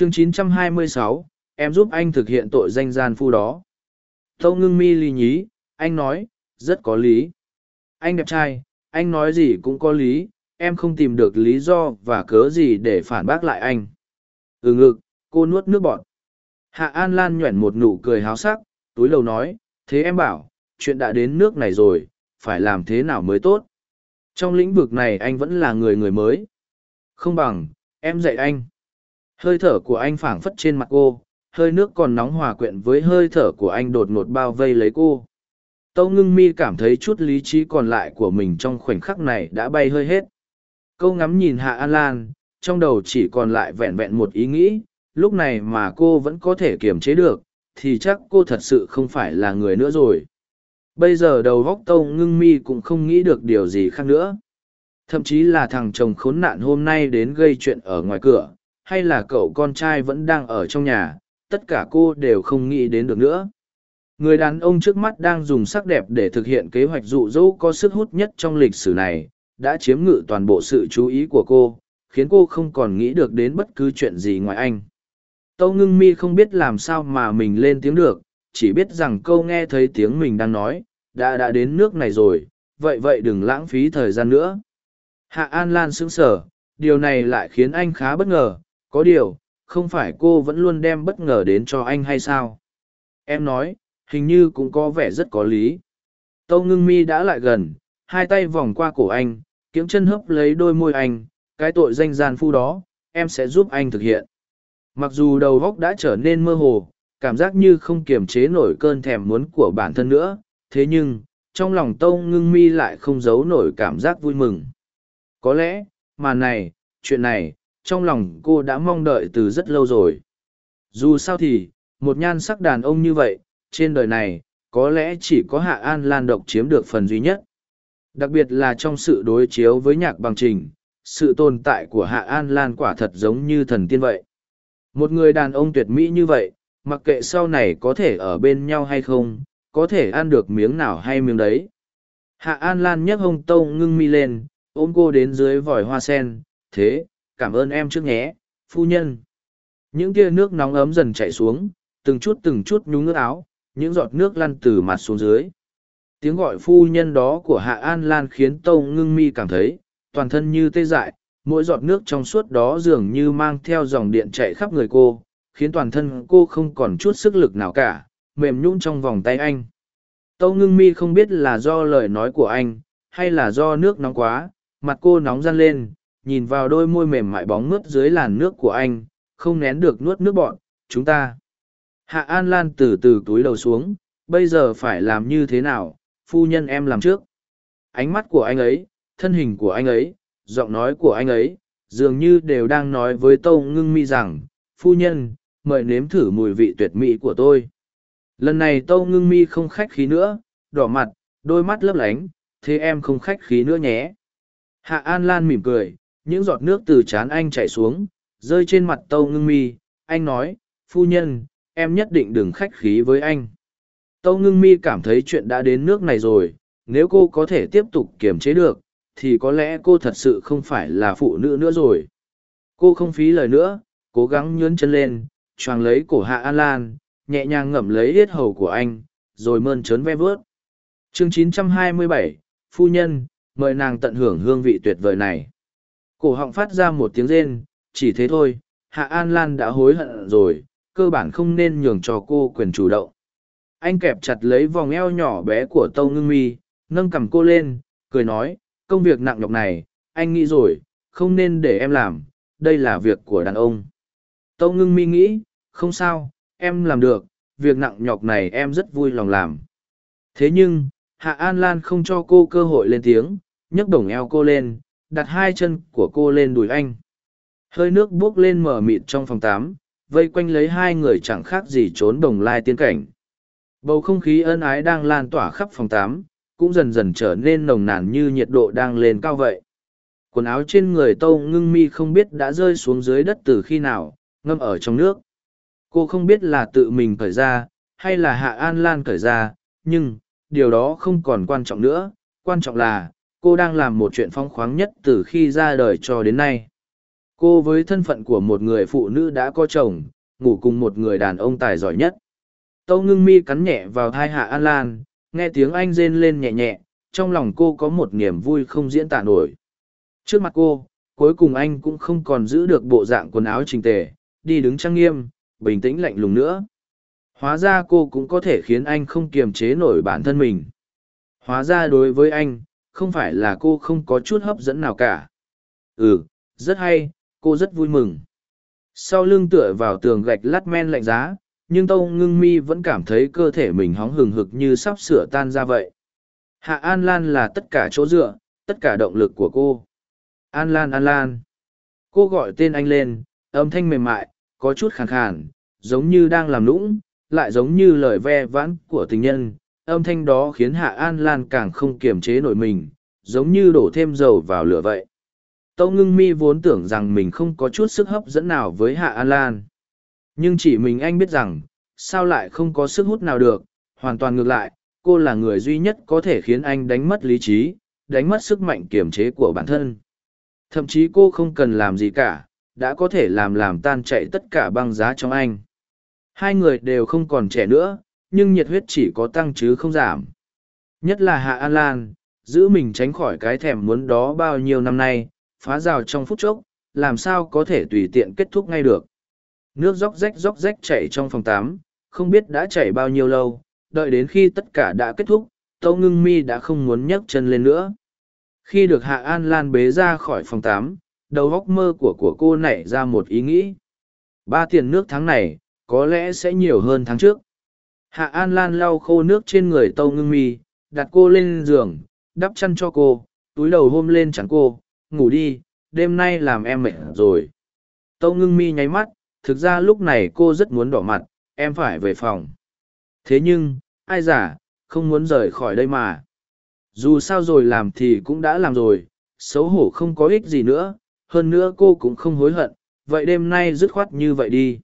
chương 926, em giúp anh thực hiện tội danh gian phu đó. Tâu ngưng mi ly nhí, anh nói, rất có lý. Anh đẹp trai, anh nói gì cũng có lý, em không tìm được lý do và cớ gì để phản bác lại anh. Ừ ngực, cô nuốt nước bọt. Hạ An Lan nhuẩn một nụ cười háo sắc, túi lầu nói, thế em bảo, chuyện đã đến nước này rồi, phải làm thế nào mới tốt. Trong lĩnh vực này anh vẫn là người người mới. Không bằng, em dạy anh. Hơi thở của anh phảng phất trên mặt cô, hơi nước còn nóng hòa quyện với hơi thở của anh đột ngột bao vây lấy cô. Tâu ngưng mi cảm thấy chút lý trí còn lại của mình trong khoảnh khắc này đã bay hơi hết. Câu ngắm nhìn Hạ An Lan, trong đầu chỉ còn lại vẹn vẹn một ý nghĩ, lúc này mà cô vẫn có thể kiềm chế được, thì chắc cô thật sự không phải là người nữa rồi. Bây giờ đầu góc tâu ngưng mi cũng không nghĩ được điều gì khác nữa. Thậm chí là thằng chồng khốn nạn hôm nay đến gây chuyện ở ngoài cửa, hay là cậu con trai vẫn đang ở trong nhà, tất cả cô đều không nghĩ đến được nữa. Người đàn ông trước mắt đang dùng sắc đẹp để thực hiện kế hoạch dụ dỗ có sức hút nhất trong lịch sử này, đã chiếm ngự toàn bộ sự chú ý của cô, khiến cô không còn nghĩ được đến bất cứ chuyện gì ngoài anh. Tâu ngưng mi không biết làm sao mà mình lên tiếng được, chỉ biết rằng câu nghe thấy tiếng mình đang nói, đã đã đến nước này rồi, vậy vậy đừng lãng phí thời gian nữa. Hạ An Lan sững sờ, điều này lại khiến anh khá bất ngờ, có điều, không phải cô vẫn luôn đem bất ngờ đến cho anh hay sao? Em nói, hình như cũng có vẻ rất có lý. Tâu ngưng mi đã lại gần, hai tay vòng qua cổ anh, kiếm chân hấp lấy đôi môi anh, cái tội danh gian phu đó, em sẽ giúp anh thực hiện. Mặc dù đầu góc đã trở nên mơ hồ, cảm giác như không kiềm chế nổi cơn thèm muốn của bản thân nữa, thế nhưng, trong lòng tâu ngưng mi lại không giấu nổi cảm giác vui mừng. Có lẽ, mà này, chuyện này, trong lòng cô đã mong đợi từ rất lâu rồi. Dù sao thì, một nhan sắc đàn ông như vậy, trên đời này, có lẽ chỉ có Hạ An Lan độc chiếm được phần duy nhất. Đặc biệt là trong sự đối chiếu với nhạc bằng trình, sự tồn tại của Hạ An Lan quả thật giống như thần tiên vậy. Một người đàn ông tuyệt mỹ như vậy, mặc kệ sau này có thể ở bên nhau hay không, có thể ăn được miếng nào hay miếng đấy. Hạ An Lan nhấc hông tông ngưng mi lên, ôm cô đến dưới vòi hoa sen, thế, cảm ơn em trước nhé, phu nhân. Những tia nước nóng ấm dần chảy xuống, từng chút từng chút nhúng nước áo, những giọt nước lăn từ mặt xuống dưới. Tiếng gọi phu nhân đó của Hạ An Lan khiến Tâu ngưng mi cảm thấy, toàn thân như tê dại, mỗi giọt nước trong suốt đó dường như mang theo dòng điện chạy khắp người cô, khiến toàn thân cô không còn chút sức lực nào cả, mềm nhũn trong vòng tay anh. Tâu ngưng mi không biết là do lời nói của anh, hay là do nước nóng quá, mặt cô nóng răn lên, nhìn vào đôi môi mềm mại bóng mướt dưới làn nước của anh, không nén được nuốt nước bọn, chúng ta. Hạ An Lan từ từ túi đầu xuống, bây giờ phải làm như thế nào, phu nhân em làm trước. Ánh mắt của anh ấy, thân hình của anh ấy, giọng nói của anh ấy, dường như đều đang nói với Tâu Ngưng Mi rằng, phu nhân, mời nếm thử mùi vị tuyệt mỹ của tôi. Lần này Tâu Ngưng Mi không khách khí nữa, đỏ mặt, đôi mắt lấp lánh, thế em không khách khí nữa nhé. Hạ An Lan mỉm cười, những giọt nước từ trán anh chảy xuống, rơi trên mặt Tâu Ngưng Mi, anh nói, phu nhân, em nhất định đừng khách khí với anh. Tâu Ngưng Mi cảm thấy chuyện đã đến nước này rồi, nếu cô có thể tiếp tục kiềm chế được, thì có lẽ cô thật sự không phải là phụ nữ nữa rồi. Cô không phí lời nữa, cố gắng nhướn chân lên, choàng lấy cổ Hạ An Lan, nhẹ nhàng ngậm lấy yết hầu của anh, rồi mơn trớn ve vớt. Chương 927, Phu Nhân, mời nàng tận hưởng hương vị tuyệt vời này. Cổ họng phát ra một tiếng rên, chỉ thế thôi, Hạ An Lan đã hối hận rồi, cơ bản không nên nhường cho cô quyền chủ động. Anh kẹp chặt lấy vòng eo nhỏ bé của Tâu Ngưng Mi, nâng cầm cô lên, cười nói, công việc nặng nhọc này, anh nghĩ rồi, không nên để em làm, đây là việc của đàn ông. Tâu Ngưng Mi nghĩ, không sao, em làm được, việc nặng nhọc này em rất vui lòng làm. Thế nhưng, Hạ An Lan không cho cô cơ hội lên tiếng, nhấc đồng eo cô lên, đặt hai chân của cô lên đùi anh. Hơi nước buốc lên mờ mịt trong phòng tám, vây quanh lấy hai người chẳng khác gì trốn đồng lai tiên cảnh. Bầu không khí ân ái đang lan tỏa khắp phòng tám, cũng dần dần trở nên nồng nàn như nhiệt độ đang lên cao vậy. Quần áo trên người tâu ngưng mi không biết đã rơi xuống dưới đất từ khi nào, ngâm ở trong nước. Cô không biết là tự mình cởi ra, hay là Hạ An Lan cởi ra, nhưng, điều đó không còn quan trọng nữa, quan trọng là, cô đang làm một chuyện phong khoáng nhất từ khi ra đời cho đến nay. Cô với thân phận của một người phụ nữ đã có chồng, ngủ cùng một người đàn ông tài giỏi nhất. Tâu ngưng mi cắn nhẹ vào thai hạ An Lan, nghe tiếng anh rên lên nhẹ nhẹ, trong lòng cô có một niềm vui không diễn tả nổi. Trước mặt cô, cuối cùng anh cũng không còn giữ được bộ dạng quần áo trình tề, đi đứng trang nghiêm, bình tĩnh lạnh lùng nữa. Hóa ra cô cũng có thể khiến anh không kiềm chế nổi bản thân mình. Hóa ra đối với anh, không phải là cô không có chút hấp dẫn nào cả. Ừ, rất hay, cô rất vui mừng. Sau lưng tựa vào tường gạch lát men lạnh giá, nhưng Tâu Ngưng Mi vẫn cảm thấy cơ thể mình hóng hừng hực như sắp sửa tan ra vậy. Hạ An Lan là tất cả chỗ dựa, tất cả động lực của cô. An Lan An Lan. Cô gọi tên anh lên, âm thanh mềm mại, có chút khàn khàn, giống như đang làm nũng, lại giống như lời ve vãn của tình nhân. Âm thanh đó khiến Hạ An Lan càng không kiềm chế nổi mình, giống như đổ thêm dầu vào lửa vậy. Tâu ngưng mi vốn tưởng rằng mình không có chút sức hấp dẫn nào với Hạ An Lan. Nhưng chỉ mình anh biết rằng, sao lại không có sức hút nào được, hoàn toàn ngược lại, cô là người duy nhất có thể khiến anh đánh mất lý trí, đánh mất sức mạnh kiềm chế của bản thân. Thậm chí cô không cần làm gì cả, đã có thể làm làm tan chạy tất cả băng giá trong anh. Hai người đều không còn trẻ nữa, nhưng nhiệt huyết chỉ có tăng chứ không giảm. Nhất là Hạ An Lan, giữ mình tránh khỏi cái thèm muốn đó bao nhiêu năm nay, phá rào trong phút chốc, làm sao có thể tùy tiện kết thúc ngay được. Nước róc rách róc rách chảy trong phòng tám, không biết đã chảy bao nhiêu lâu, đợi đến khi tất cả đã kết thúc, Tâu Ngưng Mi đã không muốn nhấc chân lên nữa. Khi được Hạ An Lan bế ra khỏi phòng tám, đầu góc mơ của của cô nảy ra một ý nghĩ. Ba tiền nước tháng này, có lẽ sẽ nhiều hơn tháng trước. Hạ An Lan lau khô nước trên người Tâu Ngưng Mi, đặt cô lên giường, đắp chăn cho cô, túi đầu hôm lên chẳng cô, ngủ đi, đêm nay làm em mệt rồi. Tâu Ngưng Mi nháy mắt, thực ra lúc này cô rất muốn đỏ mặt, em phải về phòng. Thế nhưng, ai giả, không muốn rời khỏi đây mà. Dù sao rồi làm thì cũng đã làm rồi, xấu hổ không có ích gì nữa, hơn nữa cô cũng không hối hận, vậy đêm nay dứt khoát như vậy đi.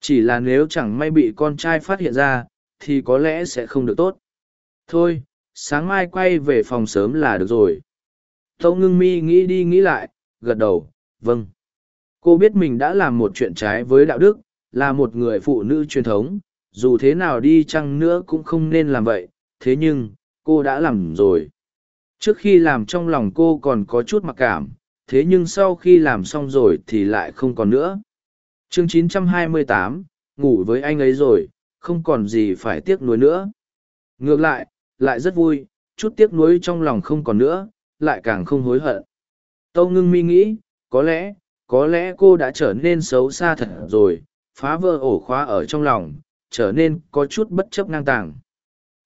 Chỉ là nếu chẳng may bị con trai phát hiện ra, thì có lẽ sẽ không được tốt. Thôi, sáng mai quay về phòng sớm là được rồi. Tâu ngưng mi nghĩ đi nghĩ lại, gật đầu, vâng. Cô biết mình đã làm một chuyện trái với đạo đức, là một người phụ nữ truyền thống, dù thế nào đi chăng nữa cũng không nên làm vậy, thế nhưng, cô đã làm rồi. Trước khi làm trong lòng cô còn có chút mặc cảm, thế nhưng sau khi làm xong rồi thì lại không còn nữa. Chương 928, ngủ với anh ấy rồi, không còn gì phải tiếc nuối nữa. Ngược lại, lại rất vui, chút tiếc nuối trong lòng không còn nữa, lại càng không hối hận. Tâu ngưng mi nghĩ, có lẽ, có lẽ cô đã trở nên xấu xa thật rồi, phá vỡ ổ khóa ở trong lòng, trở nên có chút bất chấp ngang tàng.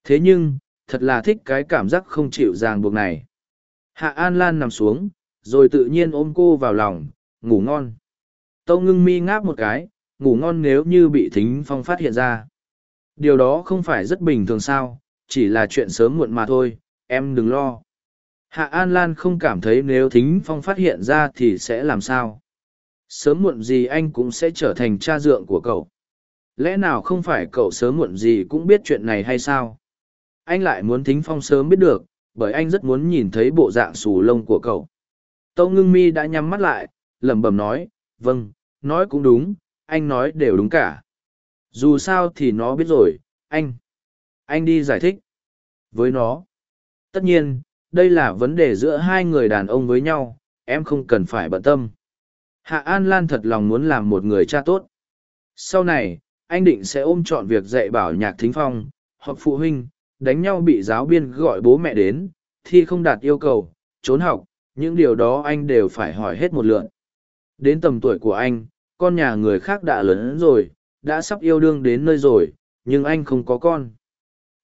Thế nhưng, thật là thích cái cảm giác không chịu ràng buộc này. Hạ An Lan nằm xuống, rồi tự nhiên ôm cô vào lòng, ngủ ngon. Tâu ngưng mi ngáp một cái, ngủ ngon nếu như bị thính phong phát hiện ra. Điều đó không phải rất bình thường sao, chỉ là chuyện sớm muộn mà thôi, em đừng lo. Hạ An Lan không cảm thấy nếu thính phong phát hiện ra thì sẽ làm sao. Sớm muộn gì anh cũng sẽ trở thành cha dượng của cậu. Lẽ nào không phải cậu sớm muộn gì cũng biết chuyện này hay sao? Anh lại muốn thính phong sớm biết được, bởi anh rất muốn nhìn thấy bộ dạng xù lông của cậu. Tâu ngưng mi đã nhắm mắt lại, lẩm bẩm nói, vâng, nói cũng đúng, anh nói đều đúng cả. Dù sao thì nó biết rồi, anh. Anh đi giải thích. Với nó. Tất nhiên, đây là vấn đề giữa hai người đàn ông với nhau, em không cần phải bận tâm. Hạ An Lan thật lòng muốn làm một người cha tốt. Sau này, anh định sẽ ôm chọn việc dạy bảo nhạc thính phong, hoặc phụ huynh, đánh nhau bị giáo viên gọi bố mẹ đến, thi không đạt yêu cầu, trốn học, những điều đó anh đều phải hỏi hết một lượn. Đến tầm tuổi của anh, con nhà người khác đã lớn rồi, đã sắp yêu đương đến nơi rồi, nhưng anh không có con.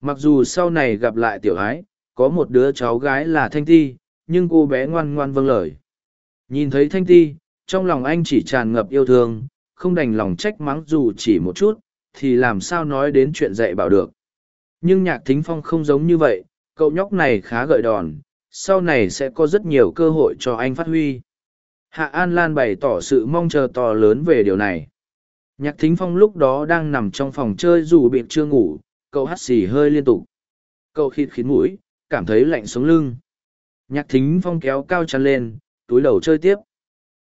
Mặc dù sau này gặp lại tiểu ái, có một đứa cháu gái là Thanh Ti, nhưng cô bé ngoan ngoan vâng lời. Nhìn thấy Thanh Ti, trong lòng anh chỉ tràn ngập yêu thương, không đành lòng trách mắng dù chỉ một chút, thì làm sao nói đến chuyện dạy bảo được. Nhưng nhạc thính phong không giống như vậy, cậu nhóc này khá gợi đòn, sau này sẽ có rất nhiều cơ hội cho anh phát huy. Hạ An Lan bày tỏ sự mong chờ to lớn về điều này. Nhạc thính phong lúc đó đang nằm trong phòng chơi dù biệt chưa ngủ, cậu hắt xì hơi liên tục. Cậu khịt khít mũi, cảm thấy lạnh sống lưng. Nhạc thính phong kéo cao chăn lên, túi đầu chơi tiếp.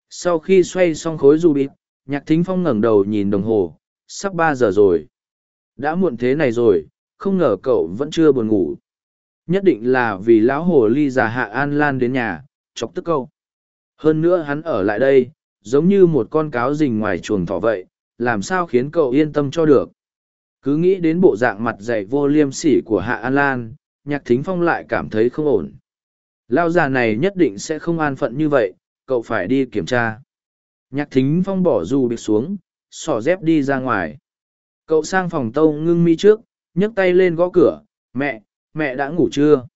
sau khi xoay xong khối dù bịt nhạc thính phong ngẩng đầu nhìn đồng hồ sắp ba giờ rồi đã muộn thế này rồi không ngờ cậu vẫn chưa buồn ngủ nhất định là vì lão hồ ly già hạ an lan đến nhà chọc tức cậu. hơn nữa hắn ở lại đây giống như một con cáo rình ngoài chuồng thỏ vậy làm sao khiến cậu yên tâm cho được? Cứ nghĩ đến bộ dạng mặt dày vô liêm sỉ của hạ an lan, nhạc thính phong lại cảm thấy không ổn. Lao già này nhất định sẽ không an phận như vậy, cậu phải đi kiểm tra. Nhạc thính phong bỏ dù bịt xuống, xỏ dép đi ra ngoài. Cậu sang phòng tâu ngưng mi trước, nhấc tay lên gõ cửa, mẹ mẹ đã ngủ chưa?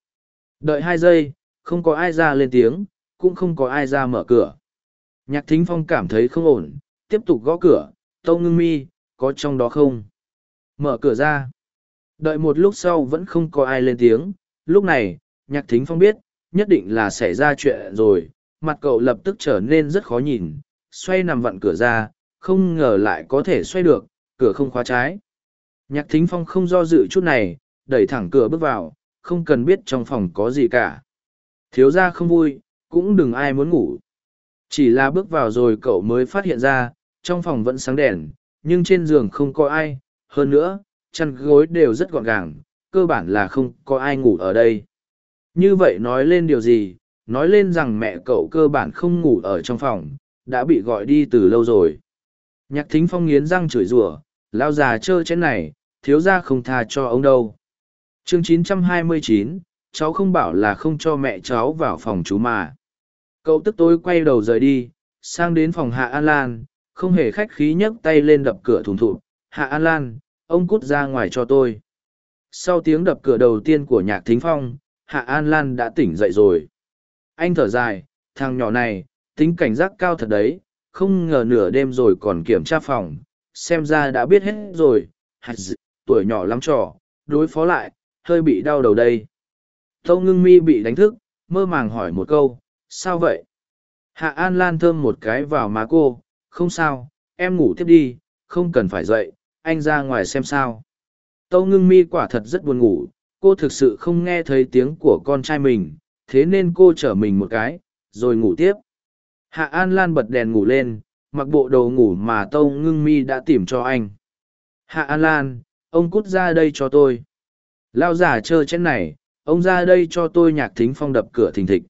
Đợi hai giây, không có ai ra lên tiếng, cũng không có ai ra mở cửa. Nhạc thính phong cảm thấy không ổn, tiếp tục gõ cửa tâu ngưng mi, có trong đó không? Mở cửa ra. Đợi một lúc sau vẫn không có ai lên tiếng. Lúc này, nhạc thính phong biết, nhất định là xảy ra chuyện rồi. Mặt cậu lập tức trở nên rất khó nhìn. Xoay nằm vặn cửa ra, không ngờ lại có thể xoay được, cửa không khóa trái. Nhạc thính phong không do dự chút này, đẩy thẳng cửa bước vào, không cần biết trong phòng có gì cả. Thiếu ra không vui, cũng đừng ai muốn ngủ. Chỉ là bước vào rồi cậu mới phát hiện ra trong phòng vẫn sáng đèn nhưng trên giường không có ai. Hơn nữa chăn gối đều rất gọn gàng cơ bản là không có ai ngủ ở đây. Như vậy nói lên điều gì? Nói lên rằng mẹ cậu cơ bản không ngủ ở trong phòng đã bị gọi đi từ lâu rồi. Nhạc thính phong nghiến răng chửi rủa lao già trơ chén này thiếu ra không tha cho ông đâu. Chương 929, cháu không bảo là không cho mẹ cháu vào phòng chú mà. Cậu tức tối quay đầu rời đi sang đến phòng hạ an lan không hề khách khí nhấc tay lên đập cửa thùng thụt. Hạ an lan, ông cút ra ngoài cho tôi. Sau tiếng đập cửa đầu tiên của nhạc thính phong, hạ an lan đã tỉnh dậy rồi. Anh thở dài, thằng nhỏ này, tính cảnh giác cao thật đấy, không ngờ nửa đêm rồi còn kiểm tra phòng, xem ra đã biết hết rồi. Tuổi nhỏ lắm trò, đối phó lại, hơi bị đau đầu đây. Tâu ngưng mi bị đánh thức, mơ màng hỏi một câu, sao vậy? Hạ an lan thơm một cái vào má cô không sao em ngủ tiếp đi không cần phải dậy anh ra ngoài xem sao. Tâu ngưng mi quả thật rất buồn ngủ cô thực sự không nghe thấy tiếng của con trai mình thế nên cô chở mình một cái rồi ngủ tiếp. Hạ an lan bật đèn ngủ lên mặc bộ đồ ngủ mà tâu ngưng mi đã tìm cho anh. Hạ an lan ông cút ra đây cho tôi. Lao giả trơ chen này ông ra đây cho tôi nhạc thính phong đập cửa thình thịch.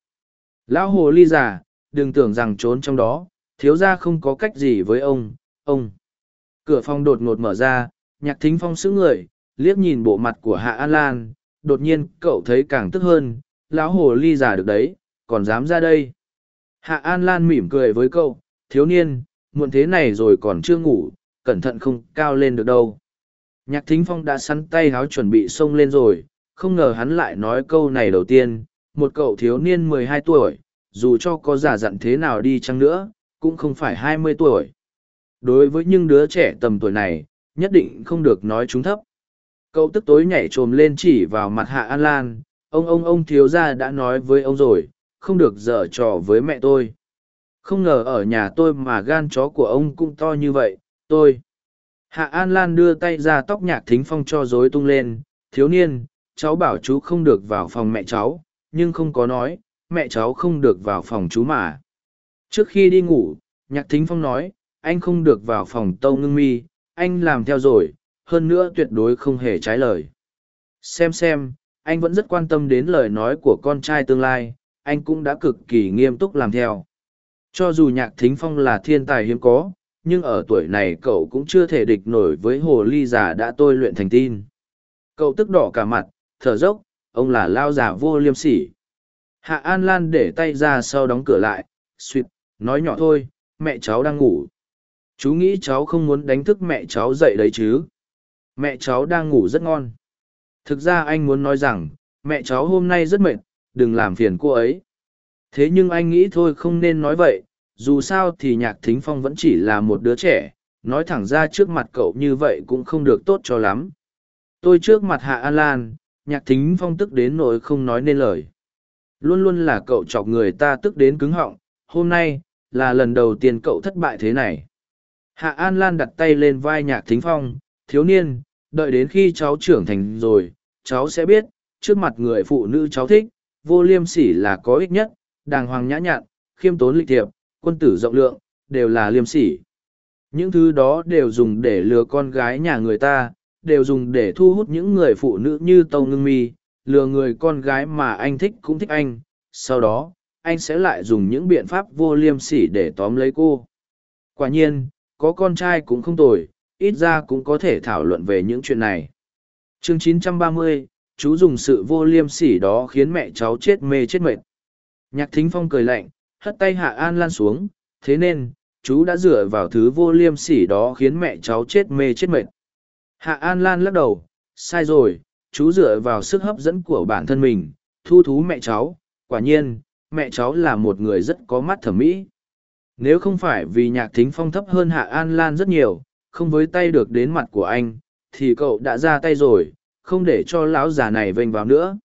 Lão hồ ly giả, đừng tưởng rằng trốn trong đó thiếu gia không có cách gì với ông ông. Cửa phòng đột ngột mở ra, nhạc thính phong sững người, liếc nhìn bộ mặt của hạ an lan, đột nhiên cậu thấy càng tức hơn, lão hồ ly già được đấy, còn dám ra đây. Hạ an lan mỉm cười với cậu, thiếu niên, muộn thế này rồi còn chưa ngủ, cẩn thận không cao lên được đâu. Nhạc thính phong đã sắn tay háo chuẩn bị xông lên rồi, không ngờ hắn lại nói câu này đầu tiên, một cậu thiếu niên mười hai tuổi, dù cho có giả dặn thế nào đi chăng nữa cũng không phải hai mươi tuổi. Đối với những đứa trẻ tầm tuổi này, nhất định không được nói chúng thấp. Cậu tức tối nhảy trồm lên chỉ vào mặt hạ an lan, ông ông ông thiếu gia đã nói với ông rồi, không được dở trò với mẹ tôi. Không ngờ ở nhà tôi mà gan chó của ông cũng to như vậy, tôi. Hạ an lan đưa tay ra tóc nhạc thính phong cho rối tung lên, thiếu niên, cháu bảo chú không được vào phòng mẹ cháu, nhưng không có nói, mẹ cháu không được vào phòng chú mà trước khi đi ngủ, nhạc thính phong nói, anh không được vào phòng tâu ngưng mi, anh làm theo rồi, hơn nữa tuyệt đối không hề trái lời. Xem xem, anh vẫn rất quan tâm đến lời nói của con trai tương lai, anh cũng đã cực kỳ nghiêm túc làm theo. Cho dù nhạc thính phong là thiên tài hiếm có, nhưng ở tuổi này cậu cũng chưa thể địch nổi với hồ ly già đã tôi luyện thành tin. Cậu tức đỏ cả mặt, thở dốc, ông là lao già vô liêm sỉ. Hạ an lan để tay ra sau đóng cửa lại, suýt nói nhỏ thôi, mẹ cháu đang ngủ. Chú nghĩ cháu không muốn đánh thức mẹ cháu dậy đấy chứ? Mẹ cháu đang ngủ rất ngon. Thực ra anh muốn nói rằng, mẹ cháu hôm nay rất mệt, đừng làm phiền cô ấy. Thế nhưng anh nghĩ thôi không nên nói vậy, dù sao thì nhạc thính phong vẫn chỉ là một đứa trẻ, nói thẳng ra trước mặt cậu như vậy cũng không được tốt cho lắm. Tôi trước mặt hạ an lan, nhạc thính phong tức đến nỗi không nói nên lời. Luôn luôn là cậu chọc người ta tức đến cứng họng, hôm nay là lần đầu tiên cậu thất bại thế này hạ an lan đặt tay lên vai nhạc thính phong thiếu niên đợi đến khi cháu trưởng thành rồi cháu sẽ biết trước mặt người phụ nữ cháu thích vô liêm sỉ là có ích nhất đàng hoàng nhã nhặn khiêm tốn lịch thiệp quân tử rộng lượng, đều là liêm sỉ. Những thứ đó đều dùng để lừa con gái nhà người ta, đều dùng để thu hút những người phụ nữ như Tâu Ngưng Mi, lừa người con gái mà anh thích cũng thích anh. Sau đó, anh sẽ lại dùng những biện pháp vô liêm sỉ để tóm lấy cô. Quả nhiên, có con trai cũng không tồi, ít ra cũng có thể thảo luận về những chuyện này. Chương 930, chú dùng sự vô liêm sỉ đó khiến mẹ cháu chết mê chết mệt. Nhạc thính phong cười lạnh, hất tay Hạ An Lan xuống, thế nên, chú đã dựa vào thứ vô liêm sỉ đó khiến mẹ cháu chết mê chết mệt. Hạ An Lan lắc đầu, sai rồi, chú dựa vào sức hấp dẫn của bản thân mình, thu thú mẹ cháu, quả nhiên, mẹ cháu là một người rất có mắt thẩm mỹ. Nếu không phải vì nhạc thính phong thấp hơn Hạ An Lan rất nhiều, không với tay được đến mặt của anh, thì cậu đã ra tay rồi, không để cho lão già này vênh vào nữa.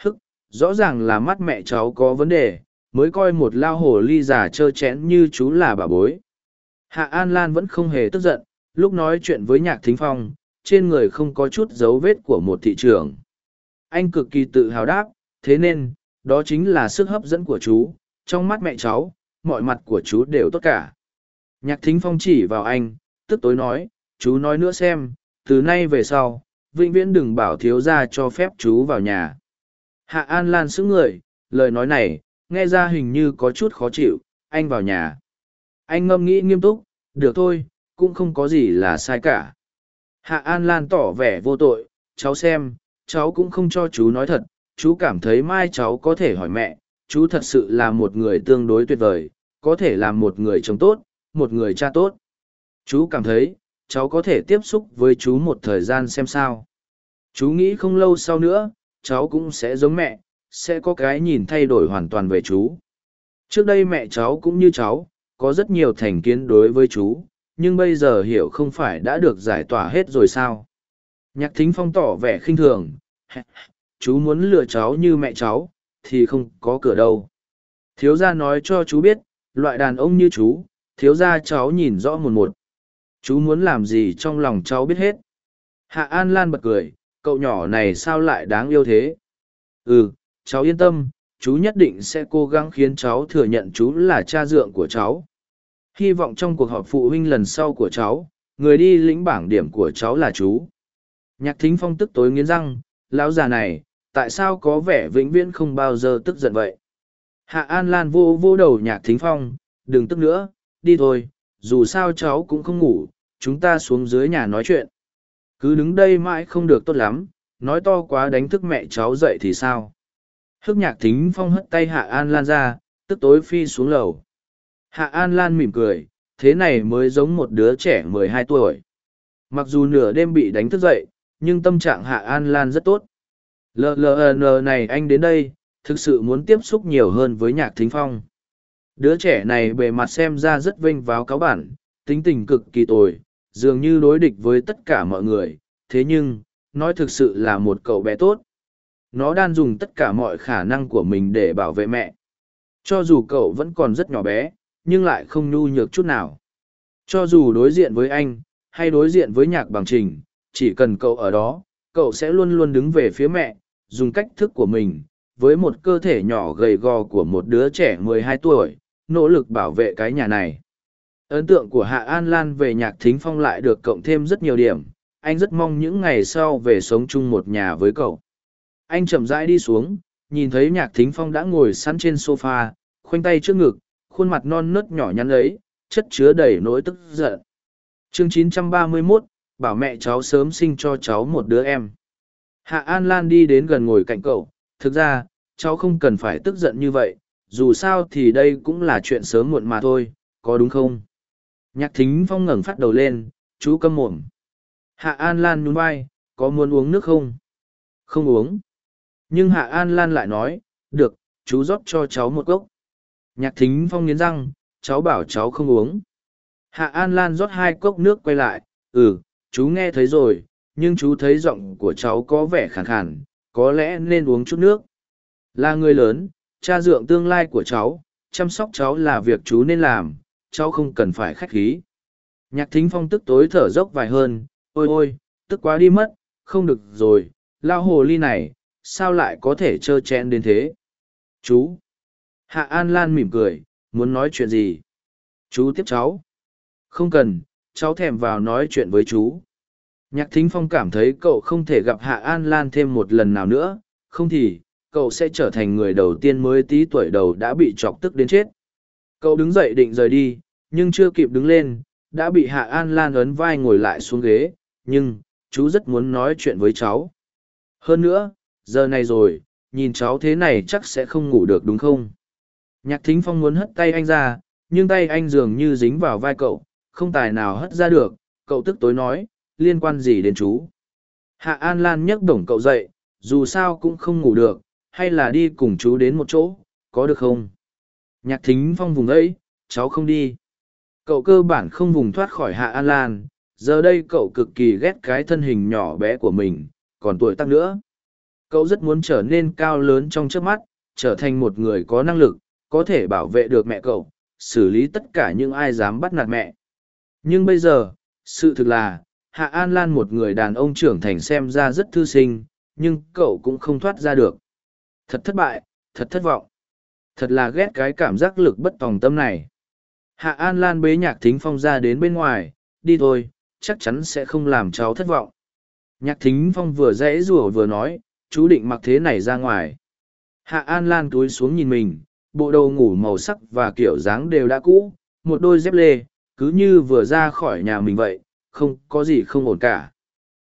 Hức, rõ ràng là mắt mẹ cháu có vấn đề, mới coi một lao hồ ly già trơ chén như chú là bà bối. Hạ An Lan vẫn không hề tức giận, lúc nói chuyện với nhạc thính phong, trên người không có chút dấu vết của một thị trường. Anh cực kỳ tự hào đáp, thế nên, đó chính là sức hấp dẫn của chú, trong mắt mẹ cháu, mọi mặt của chú đều tốt cả. Nhạc thính phong chỉ vào anh, tức tối nói, chú nói nữa xem, từ nay về sau, vĩnh viễn đừng bảo thiếu ra cho phép chú vào nhà. Hạ An Lan sững người, lời nói này, nghe ra hình như có chút khó chịu, anh vào nhà. Anh ngâm nghĩ nghiêm túc, được thôi, cũng không có gì là sai cả. Hạ An Lan tỏ vẻ vô tội, cháu xem, cháu cũng không cho chú nói thật, chú cảm thấy mai cháu có thể hỏi mẹ, chú thật sự là một người tương đối tuyệt vời, có thể làm một người chồng tốt, một người cha tốt. Chú cảm thấy, cháu có thể tiếp xúc với chú một thời gian xem sao. Chú nghĩ không lâu sau nữa, cháu cũng sẽ giống mẹ, sẽ có cái nhìn thay đổi hoàn toàn về chú. Trước đây mẹ cháu cũng như cháu, có rất nhiều thành kiến đối với chú, nhưng bây giờ hiểu không phải đã được giải tỏa hết rồi sao. Nhạc thính phong tỏ vẻ khinh thường, chú muốn lừa cháu như mẹ cháu, thì không có cửa đâu. Thiếu gia nói cho chú biết, loại đàn ông như chú, thiếu gia cháu nhìn rõ một một. Chú muốn làm gì trong lòng cháu biết hết. Hạ An Lan bật cười, cậu nhỏ này sao lại đáng yêu thế? Ừ, cháu yên tâm, chú nhất định sẽ cố gắng khiến cháu thừa nhận chú là cha dượng của cháu. Hy vọng trong cuộc họp phụ huynh lần sau của cháu, người đi lĩnh bảng điểm của cháu là chú. Nhạc thính phong tức tối nghiến răng, lão già này, tại sao có vẻ vĩnh viễn không bao giờ tức giận vậy? Hạ An Lan vô vô đầu nhạc thính phong, đừng tức nữa, đi thôi, dù sao cháu cũng không ngủ, chúng ta xuống dưới nhà nói chuyện. Cứ đứng đây mãi không được tốt lắm, nói to quá đánh thức mẹ cháu dậy thì sao? Hức nhạc thính phong hất tay Hạ An Lan ra, tức tối phi xuống lầu. Hạ An Lan mỉm cười, thế này mới giống một đứa trẻ mười hai tuổi. Mặc dù nửa đêm bị đánh thức dậy, nhưng tâm trạng Hạ An Lan rất tốt. LLN ờ này anh đến đây, thực sự muốn tiếp xúc nhiều hơn với nhạc thính phong. Đứa trẻ này bề mặt xem ra rất vinh váo cáo bản, tính tình cực kỳ tồi, dường như đối địch với tất cả mọi người, thế nhưng, nói thực sự là một cậu bé tốt. Nó đang dùng tất cả mọi khả năng của mình để bảo vệ mẹ. Cho dù cậu vẫn còn rất nhỏ bé, nhưng lại không nhu nhược chút nào. Cho dù đối diện với anh, hay đối diện với nhạc bằng trình, chỉ cần cậu ở đó, cậu sẽ luôn luôn đứng về phía mẹ, dùng cách thức của mình, với một cơ thể nhỏ gầy gò của một đứa trẻ 12 tuổi, nỗ lực bảo vệ cái nhà này. Ấn tượng của Hạ An Lan về nhạc thính phong lại được cộng thêm rất nhiều điểm, anh rất mong những ngày sau về sống chung một nhà với cậu. Anh chậm rãi đi xuống, nhìn thấy nhạc thính phong đã ngồi sẵn trên sofa, khoanh tay trước ngực, khuôn mặt non nớt nhỏ nhắn ấy, chất chứa đầy nỗi tức giận. Chương 931, bảo mẹ cháu sớm sinh cho cháu một đứa em. Hạ An Lan đi đến gần ngồi cạnh cậu, thực ra, cháu không cần phải tức giận như vậy, dù sao thì đây cũng là chuyện sớm muộn mà thôi, có đúng không? Nhạc thính phong ngẩng phát đầu lên, chú câm mồm. Hạ An Lan nhún vai, có muốn uống nước không? Không uống. Nhưng Hạ An Lan lại nói, được, chú rót cho cháu một cốc. Nhạc thính phong nghiến răng, cháu bảo cháu không uống. Hạ An Lan rót hai cốc nước quay lại, ừ, chú nghe thấy rồi, nhưng chú thấy giọng của cháu có vẻ khàn khàn, có lẽ nên uống chút nước. Là người lớn, cha dượng tương lai của cháu, chăm sóc cháu là việc chú nên làm, cháu không cần phải khách khí. Nhạc thính phong tức tối thở dốc vài hơn, ôi ôi, tức quá đi mất, không được rồi, lao hồ ly này, sao lại có thể trơ chen đến thế? Chú! Hạ An Lan mỉm cười, muốn nói chuyện gì? Chú tiếp cháu. Không cần, cháu thèm vào nói chuyện với chú. Nhạc thính phong cảm thấy cậu không thể gặp Hạ An Lan thêm một lần nào nữa, không thì, cậu sẽ trở thành người đầu tiên mới tí tuổi đầu đã bị chọc tức đến chết. Cậu đứng dậy định rời đi, nhưng chưa kịp đứng lên, đã bị Hạ An Lan ấn vai ngồi lại xuống ghế, nhưng, chú rất muốn nói chuyện với cháu. Hơn nữa, giờ này rồi, nhìn cháu thế này chắc sẽ không ngủ được đúng không? Nhạc thính phong muốn hất tay anh ra, nhưng tay anh dường như dính vào vai cậu, không tài nào hất ra được, cậu tức tối nói, liên quan gì đến chú? Hạ An Lan nhấc bổng cậu dậy, dù sao cũng không ngủ được, hay là đi cùng chú đến một chỗ, có được không? Nhạc thính phong vùng ấy, cháu không đi. Cậu cơ bản không vùng thoát khỏi Hạ An Lan, giờ đây cậu cực kỳ ghét cái thân hình nhỏ bé của mình, còn tuổi tác nữa. Cậu rất muốn trở nên cao lớn trong trước mắt, trở thành một người có năng lực, có thể bảo vệ được mẹ cậu, xử lý tất cả những ai dám bắt nạt mẹ. Nhưng bây giờ, sự thực là, Hạ An Lan một người đàn ông trưởng thành xem ra rất thư sinh, nhưng cậu cũng không thoát ra được. Thật thất bại, thật thất vọng. Thật là ghét cái cảm giác lực bất tòng tâm này. Hạ An Lan bế nhạc thính phong ra đến bên ngoài, đi thôi, chắc chắn sẽ không làm cháu thất vọng. Nhạc thính phong vừa rẽ rủa vừa nói, chú định mặc thế này ra ngoài. Hạ An Lan túi xuống nhìn mình, bộ đồ ngủ màu sắc và kiểu dáng đều đã cũ, một đôi dép lê, cứ như vừa ra khỏi nhà mình vậy, không có gì không ổn cả.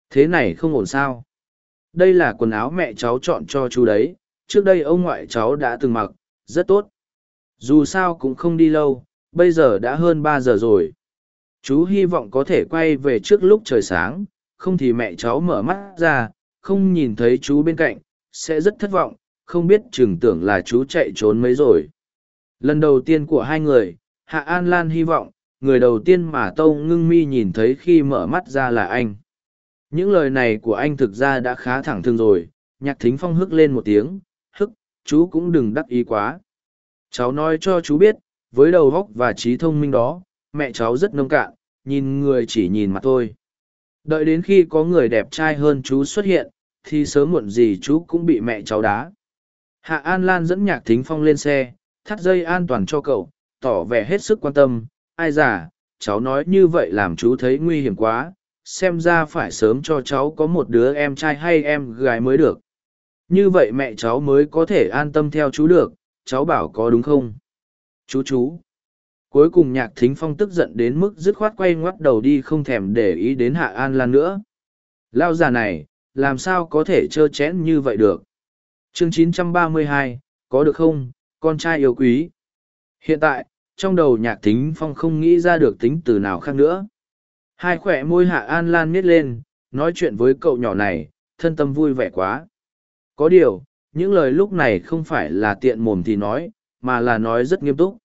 Thế này không ổn sao? Đây là quần áo mẹ cháu chọn cho chú đấy, trước đây ông ngoại cháu đã từng mặc, rất tốt. Dù sao cũng không đi lâu, bây giờ đã hơn ba giờ rồi. Chú hy vọng có thể quay về trước lúc trời sáng, không thì mẹ cháu mở mắt ra, không nhìn thấy chú bên cạnh, sẽ rất thất vọng, không biết chừng tưởng là chú chạy trốn mấy rồi. Lần đầu tiên của hai người, Hạ An Lan hy vọng, người đầu tiên mà Tâu Ngưng Mi nhìn thấy khi mở mắt ra là anh. Những lời này của anh thực ra đã khá thẳng thừng rồi, nhạc thính phong hức lên một tiếng, hức, chú cũng đừng đắc ý quá. Cháu nói cho chú biết, với đầu óc và trí thông minh đó, mẹ cháu rất nông cạn, nhìn người chỉ nhìn mặt thôi. Đợi đến khi có người đẹp trai hơn chú xuất hiện, thì sớm muộn gì chú cũng bị mẹ cháu đá. Hạ An Lan dẫn nhạc thính phong lên xe, thắt dây an toàn cho cậu, tỏ vẻ hết sức quan tâm. Ai già, cháu nói như vậy làm chú thấy nguy hiểm quá, xem ra phải sớm cho cháu có một đứa em trai hay em gái mới được. Như vậy mẹ cháu mới có thể an tâm theo chú được, cháu bảo có đúng không? Chú chú. Cuối cùng nhạc thính phong tức giận đến mức dứt khoát quay ngoắt đầu đi không thèm để ý đến Hạ An Lan nữa. Lao già này, làm sao có thể trơ chẽn như vậy được? chương 932, có được không, con trai yêu quý? Hiện tại, trong đầu nhạc thính phong không nghĩ ra được tính từ nào khác nữa. Hai khỏe môi Hạ An Lan miết lên, nói chuyện với cậu nhỏ này, thân tâm vui vẻ quá. Có điều, những lời lúc này không phải là tiện mồm thì nói, mà là nói rất nghiêm túc.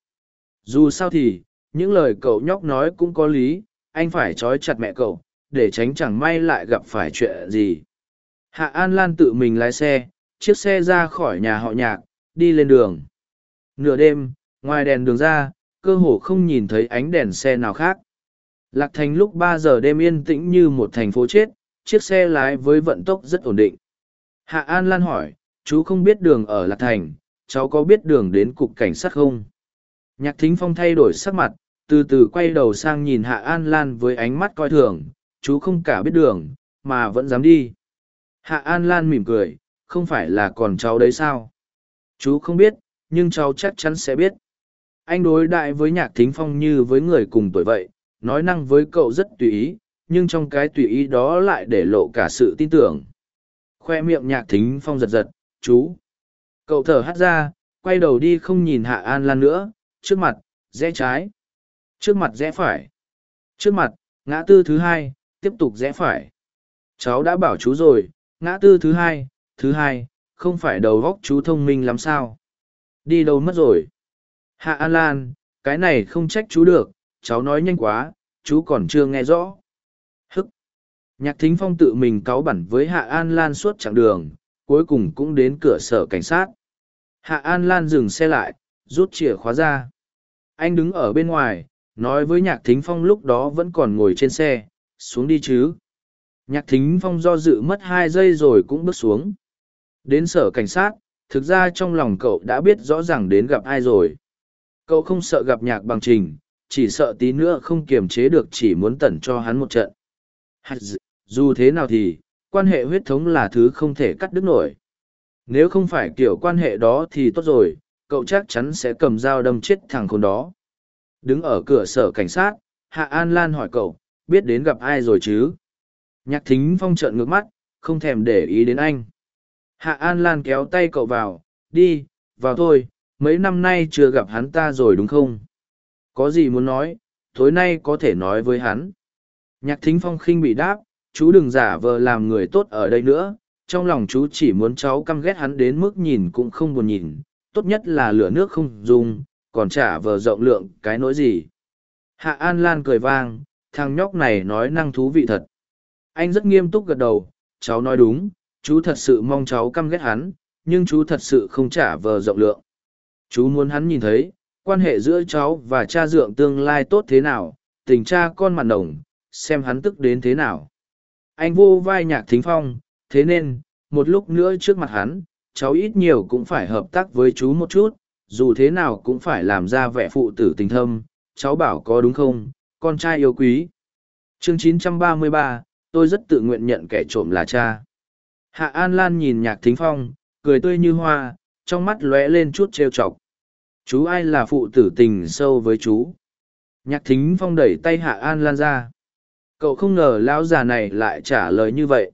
Dù sao thì, những lời cậu nhóc nói cũng có lý, anh phải trói chặt mẹ cậu, để tránh chẳng may lại gặp phải chuyện gì. Hạ An Lan tự mình lái xe, chiếc xe ra khỏi nhà họ nhạc, đi lên đường. Nửa đêm, ngoài đèn đường ra, cơ hồ không nhìn thấy ánh đèn xe nào khác. Lạc Thành lúc ba giờ đêm yên tĩnh như một thành phố chết, chiếc xe lái với vận tốc rất ổn định. Hạ An Lan hỏi, chú không biết đường ở Lạc Thành, cháu có biết đường đến cục cảnh sát không? Nhạc thính phong thay đổi sắc mặt, từ từ quay đầu sang nhìn Hạ An Lan với ánh mắt coi thường, chú không cả biết đường, mà vẫn dám đi. Hạ An Lan mỉm cười, không phải là còn cháu đấy sao? Chú không biết, nhưng cháu chắc chắn sẽ biết. Anh đối đại với nhạc thính phong như với người cùng tuổi vậy, nói năng với cậu rất tùy ý, nhưng trong cái tùy ý đó lại để lộ cả sự tin tưởng. Khoe miệng nhạc thính phong giật giật, chú. Cậu thở hắt ra, quay đầu đi không nhìn Hạ An Lan nữa, trước mặt, rẽ trái. Trước mặt rẽ phải. Trước mặt, ngã tư thứ hai, tiếp tục rẽ phải. Cháu đã bảo chú rồi, ngã tư thứ hai, thứ hai, không phải đầu góc chú thông minh lắm sao. Đi đâu mất rồi. Hạ An Lan, cái này không trách chú được, cháu nói nhanh quá, chú còn chưa nghe rõ. Hức. Nhạc thính phong tự mình cáu bẩn với Hạ An Lan suốt chặng đường, cuối cùng cũng đến cửa sở cảnh sát. Hạ An Lan dừng xe lại, rút chìa khóa ra. Anh đứng ở bên ngoài, nói với Nhạc Thính Phong lúc đó vẫn còn ngồi trên xe, xuống đi chứ. Nhạc Thính Phong do dự mất hai giây rồi cũng bước xuống. Đến sở cảnh sát, thực ra trong lòng cậu đã biết rõ ràng đến gặp ai rồi. Cậu không sợ gặp nhạc bằng trình, chỉ sợ tí nữa không kiềm chế được chỉ muốn tẩn cho hắn một trận. Dù thế nào thì, quan hệ huyết thống là thứ không thể cắt đứt nổi. Nếu không phải kiểu quan hệ đó thì tốt rồi, cậu chắc chắn sẽ cầm dao đâm chết thằng con đó. Đứng ở cửa sở cảnh sát, Hạ An Lan hỏi cậu, biết đến gặp ai rồi chứ? Nhạc thính phong trợn ngược mắt, không thèm để ý đến anh. Hạ An Lan kéo tay cậu vào, đi, vào thôi, mấy năm nay chưa gặp hắn ta rồi đúng không? Có gì muốn nói, tối nay có thể nói với hắn. Nhạc thính phong khinh bị đáp, chú đừng giả vờ làm người tốt ở đây nữa, trong lòng chú chỉ muốn cháu căm ghét hắn đến mức nhìn cũng không buồn nhìn, tốt nhất là lửa nước không dùng, còn trả vờ rộng lượng cái nỗi gì. Hạ An Lan cười vang, thằng nhóc này nói năng thú vị thật. Anh rất nghiêm túc gật đầu, cháu nói đúng, chú thật sự mong cháu căm ghét hắn, nhưng chú thật sự không trả vờ rộng lượng. Chú muốn hắn nhìn thấy, quan hệ giữa cháu và cha dượng tương lai tốt thế nào, tình cha con mặt nồng, xem hắn tức đến thế nào. Anh vô vai nhạc thính phong, thế nên, một lúc nữa trước mặt hắn, cháu ít nhiều cũng phải hợp tác với chú một chút, dù thế nào cũng phải làm ra vẻ phụ tử tình thâm, cháu bảo có đúng không, con trai yêu quý. Chương 933, tôi rất tự nguyện nhận kẻ trộm là cha. Hạ An Lan nhìn nhạc thính phong, cười tươi như hoa, trong mắt lóe lên chút trêu chọc. Chú ai là phụ tử tình sâu với chú? Nhạc thính phong đẩy tay Hạ An Lan ra. Cậu không ngờ lão già này lại trả lời như vậy.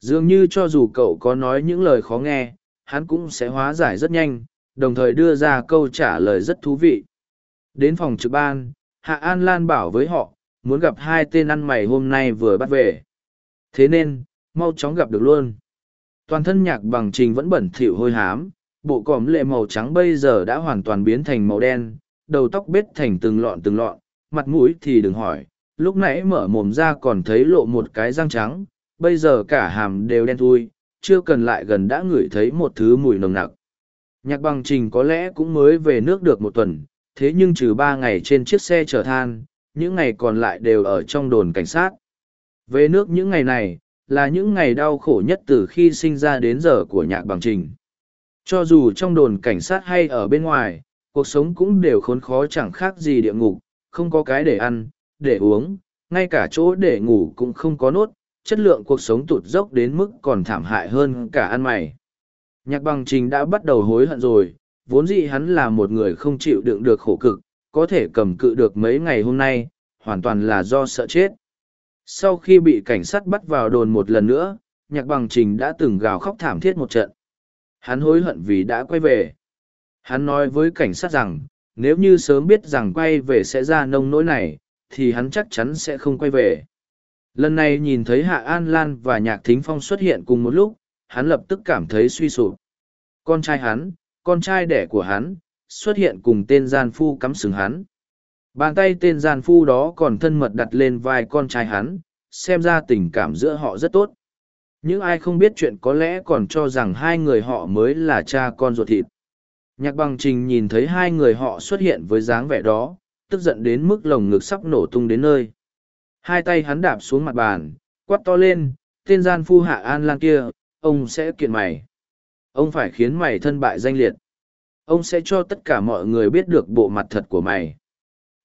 Dường như cho dù cậu có nói những lời khó nghe, hắn cũng sẽ hóa giải rất nhanh, đồng thời đưa ra câu trả lời rất thú vị. Đến phòng trực ban, Hạ An Lan bảo với họ, muốn gặp hai tên ăn mày hôm nay vừa bắt về. Thế nên, mau chóng gặp được luôn. Toàn thân nhạc bằng trình vẫn bẩn thỉu hôi hám, bộ còm lệ màu trắng bây giờ đã hoàn toàn biến thành màu đen, đầu tóc bết thành từng lọn từng lọn, mặt mũi thì đừng hỏi, lúc nãy mở mồm ra còn thấy lộ một cái răng trắng, bây giờ cả hàm đều đen thui, chưa cần lại gần đã ngửi thấy một thứ mùi nồng nặc. Nhạc bằng trình có lẽ cũng mới về nước được một tuần, thế nhưng trừ ba ngày trên chiếc xe chở than, những ngày còn lại đều ở trong đồn cảnh sát. Về nước những ngày này, là những ngày đau khổ nhất từ khi sinh ra đến giờ của nhạc bằng trình. Cho dù trong đồn cảnh sát hay ở bên ngoài, cuộc sống cũng đều khốn khó chẳng khác gì địa ngục, không có cái để ăn, để uống, ngay cả chỗ để ngủ cũng không có nốt, chất lượng cuộc sống tụt dốc đến mức còn thảm hại hơn cả ăn mày. Nhạc bằng trình đã bắt đầu hối hận rồi, vốn dĩ hắn là một người không chịu đựng được khổ cực, có thể cầm cự được mấy ngày hôm nay, hoàn toàn là do sợ chết. Sau khi bị cảnh sát bắt vào đồn một lần nữa, nhạc bằng trình đã từng gào khóc thảm thiết một trận. Hắn hối hận vì đã quay về. Hắn nói với cảnh sát rằng, nếu như sớm biết rằng quay về sẽ ra nông nỗi này, thì hắn chắc chắn sẽ không quay về. Lần này nhìn thấy Hạ An Lan và Nhạc Thính Phong xuất hiện cùng một lúc, hắn lập tức cảm thấy suy sụp. Con trai hắn, con trai đẻ của hắn, xuất hiện cùng tên gian phu cắm sừng hắn. Bàn tay tên gian phu đó còn thân mật đặt lên vai con trai hắn, xem ra tình cảm giữa họ rất tốt. Những ai không biết chuyện có lẽ còn cho rằng hai người họ mới là cha con ruột thịt. Nhạc bằng trình nhìn thấy hai người họ xuất hiện với dáng vẻ đó, tức giận đến mức lồng ngực sắp nổ tung đến nơi. Hai tay hắn đạp xuống mặt bàn, quát to lên, tên gian phu hạ an lan kia, ông sẽ kiện mày. Ông phải khiến mày thân bại danh liệt. Ông sẽ cho tất cả mọi người biết được bộ mặt thật của mày.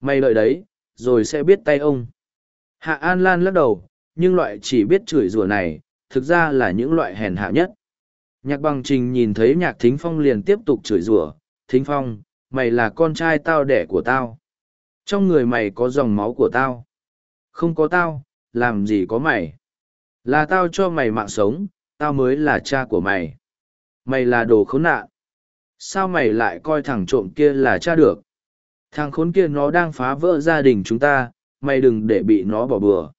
Mày lợi đấy, rồi sẽ biết tay ông. Hạ An Lan lắc đầu, nhưng loại chỉ biết chửi rủa này, thực ra là những loại hèn hạ nhất. Nhạc bằng trình nhìn thấy nhạc thính phong liền tiếp tục chửi rủa thính phong, mày là con trai tao đẻ của tao. Trong người mày có dòng máu của tao. Không có tao, làm gì có mày. Là tao cho mày mạng sống, tao mới là cha của mày. Mày là đồ khốn nạn. Sao mày lại coi thằng trộm kia là cha được? Thằng khốn kia nó đang phá vỡ gia đình chúng ta, mày đừng để bị nó bỏ bừa.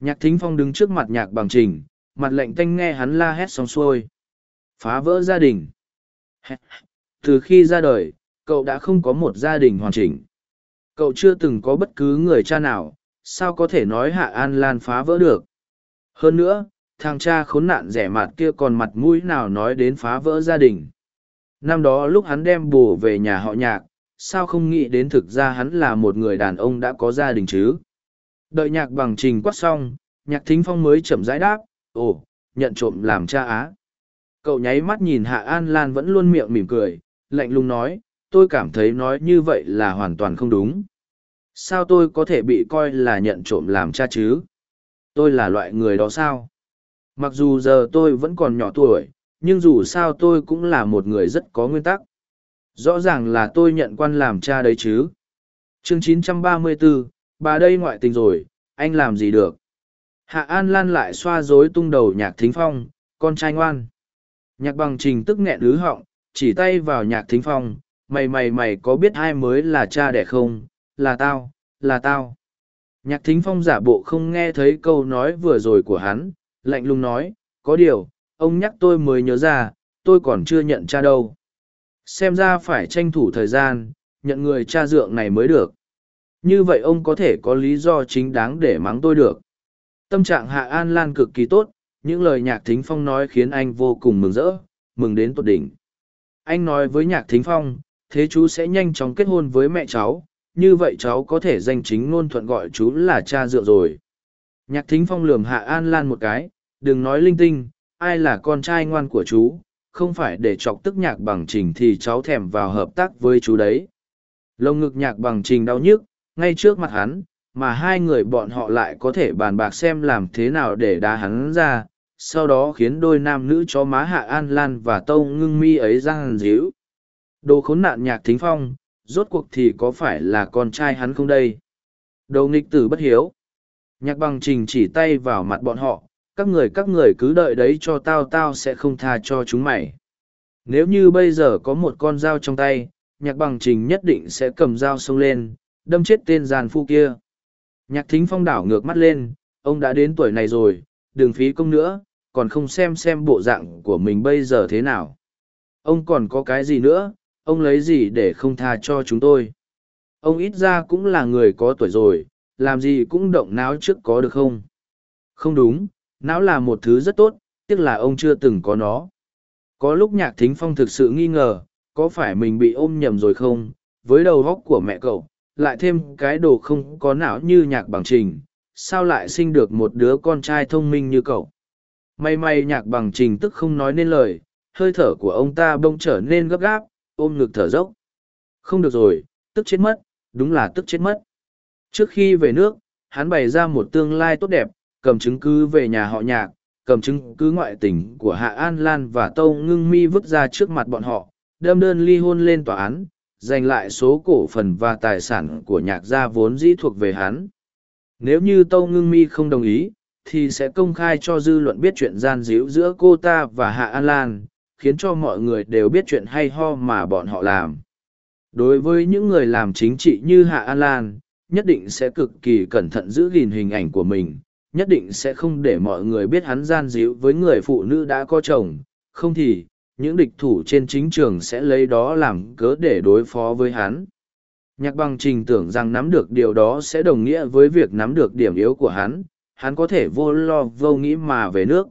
Nhạc thính phong đứng trước mặt nhạc bằng trình, mặt lệnh tanh nghe hắn la hét xong xuôi. Phá vỡ gia đình. Từ khi ra đời, cậu đã không có một gia đình hoàn chỉnh. Cậu chưa từng có bất cứ người cha nào, sao có thể nói Hạ An Lan phá vỡ được. Hơn nữa, thằng cha khốn nạn rẻ mặt kia còn mặt mũi nào nói đến phá vỡ gia đình. Năm đó lúc hắn đem bồ về nhà họ nhạc, sao không nghĩ đến thực ra hắn là một người đàn ông đã có gia đình chứ? Đợi nhạc bằng trình quát xong, nhạc thính phong mới chậm rãi đáp, ồ, nhận trộm làm cha á. Cậu nháy mắt nhìn Hạ An Lan vẫn luôn miệng mỉm cười, lạnh lùng nói, tôi cảm thấy nói như vậy là hoàn toàn không đúng. Sao tôi có thể bị coi là nhận trộm làm cha chứ? Tôi là loại người đó sao? Mặc dù giờ tôi vẫn còn nhỏ tuổi nhưng dù sao tôi cũng là một người rất có nguyên tắc. Rõ ràng là tôi nhận quan làm cha đấy chứ. Chương 934, bà đây ngoại tình rồi anh làm gì được? Hạ an lan lại xoa rối tung đầu nhạc thính phong, con trai ngoan. Nhạc bằng trình tức nghẹn lứ họng, chỉ tay vào nhạc thính phong, mày mày mày có biết ai mới là cha đẻ không? Là tao là tao. Nhạc thính phong giả bộ không nghe thấy câu nói vừa rồi của hắn, lạnh lùng nói, có điều, ông nhắc tôi mới nhớ ra, tôi còn chưa nhận cha đâu. Xem ra phải tranh thủ thời gian, nhận người cha dượng này mới được. Như vậy ông có thể có lý do chính đáng để mắng tôi được tâm trạng hạ an lan cực kỳ tốt, những lời nhạc thính phong nói khiến anh vô cùng mừng rỡ, mừng đến tột đỉnh. Anh nói với nhạc thính phong, thế chú sẽ nhanh chóng kết hôn với mẹ cháu, như vậy cháu có thể danh chính ngôn thuận gọi chú là cha dượng rồi. Nhạc thính phong lườm hạ an lan một cái, đừng nói linh tinh, ai là con trai ngoan của chú, không phải để chọc tức nhạc bằng trình thì cháu thèm vào hợp tác với chú đấy. Lồng ngực nhạc bằng trình đau nhức, ngay trước mặt hắn mà hai người bọn họ lại có thể bàn bạc xem làm thế nào để đá hắn ra, sau đó khiến đôi nam nữ chó má hạ an lan và tâu ngưng mi ấy răng díu. Đồ khốn nạn nhạc thính phong, rốt cuộc thì có phải là con trai hắn không đây? Đầu nghịch tử bất hiếu. Nhạc bằng trình chỉ tay vào mặt bọn họ, các người các người cứ đợi đấy cho tao tao sẽ không tha cho chúng mày. Nếu như bây giờ có một con dao trong tay, nhạc bằng trình nhất định sẽ cầm dao xông lên, đâm chết tên giàn phu kia nhạc thính phong đảo ngược mắt lên, ông đã đến tuổi này rồi, đừng phí công nữa, còn không xem xem bộ dạng của mình bây giờ thế nào. Ông còn có cái gì nữa, ông lấy gì để không tha cho chúng tôi? Ông ít ra cũng là người có tuổi rồi, làm gì cũng động não trước có được không? Không đúng, não là một thứ rất tốt, tiếc là ông chưa từng có nó. Có lúc nhạc thính phong thực sự nghi ngờ, có phải mình bị ôm nhầm rồi không? Với đầu góc của mẹ cậu lại thêm cái đồ không có não như nhạc bằng trình, sao lại sinh được một đứa con trai thông minh như cậu? May may nhạc bằng trình tức không nói nên lời, hơi thở của ông ta bông trở nên gấp gáp, ôm ngực thở dốc. Không được rồi, tức chết mất, đúng là tức chết mất. Trước khi về nước, hắn bày ra một tương lai tốt đẹp, cầm chứng cứ về nhà họ nhạc, cầm chứng cứ ngoại tình của hạ an lan và tâu ngưng mi vứt ra trước mặt bọn họ, đâm đơn ly hôn lên tòa án giành lại số cổ phần và tài sản của nhạc gia vốn dĩ thuộc về hắn. Nếu như tâu ngưng mi không đồng ý, thì sẽ công khai cho dư luận biết chuyện gian díu giữa cô ta và hạ an lan, khiến cho mọi người đều biết chuyện hay ho mà bọn họ làm. Đối với những người làm chính trị như hạ an lan, nhất định sẽ cực kỳ cẩn thận giữ gìn hình ảnh của mình, nhất định sẽ không để mọi người biết hắn gian díu với người phụ nữ đã có chồng. Không thì những địch thủ trên chính trường sẽ lấy đó làm cớ để đối phó với hắn. Nhạc bằng trình tưởng rằng nắm được điều đó sẽ đồng nghĩa với việc nắm được điểm yếu của hắn hắn có thể vô lo vô nghĩ mà về nước.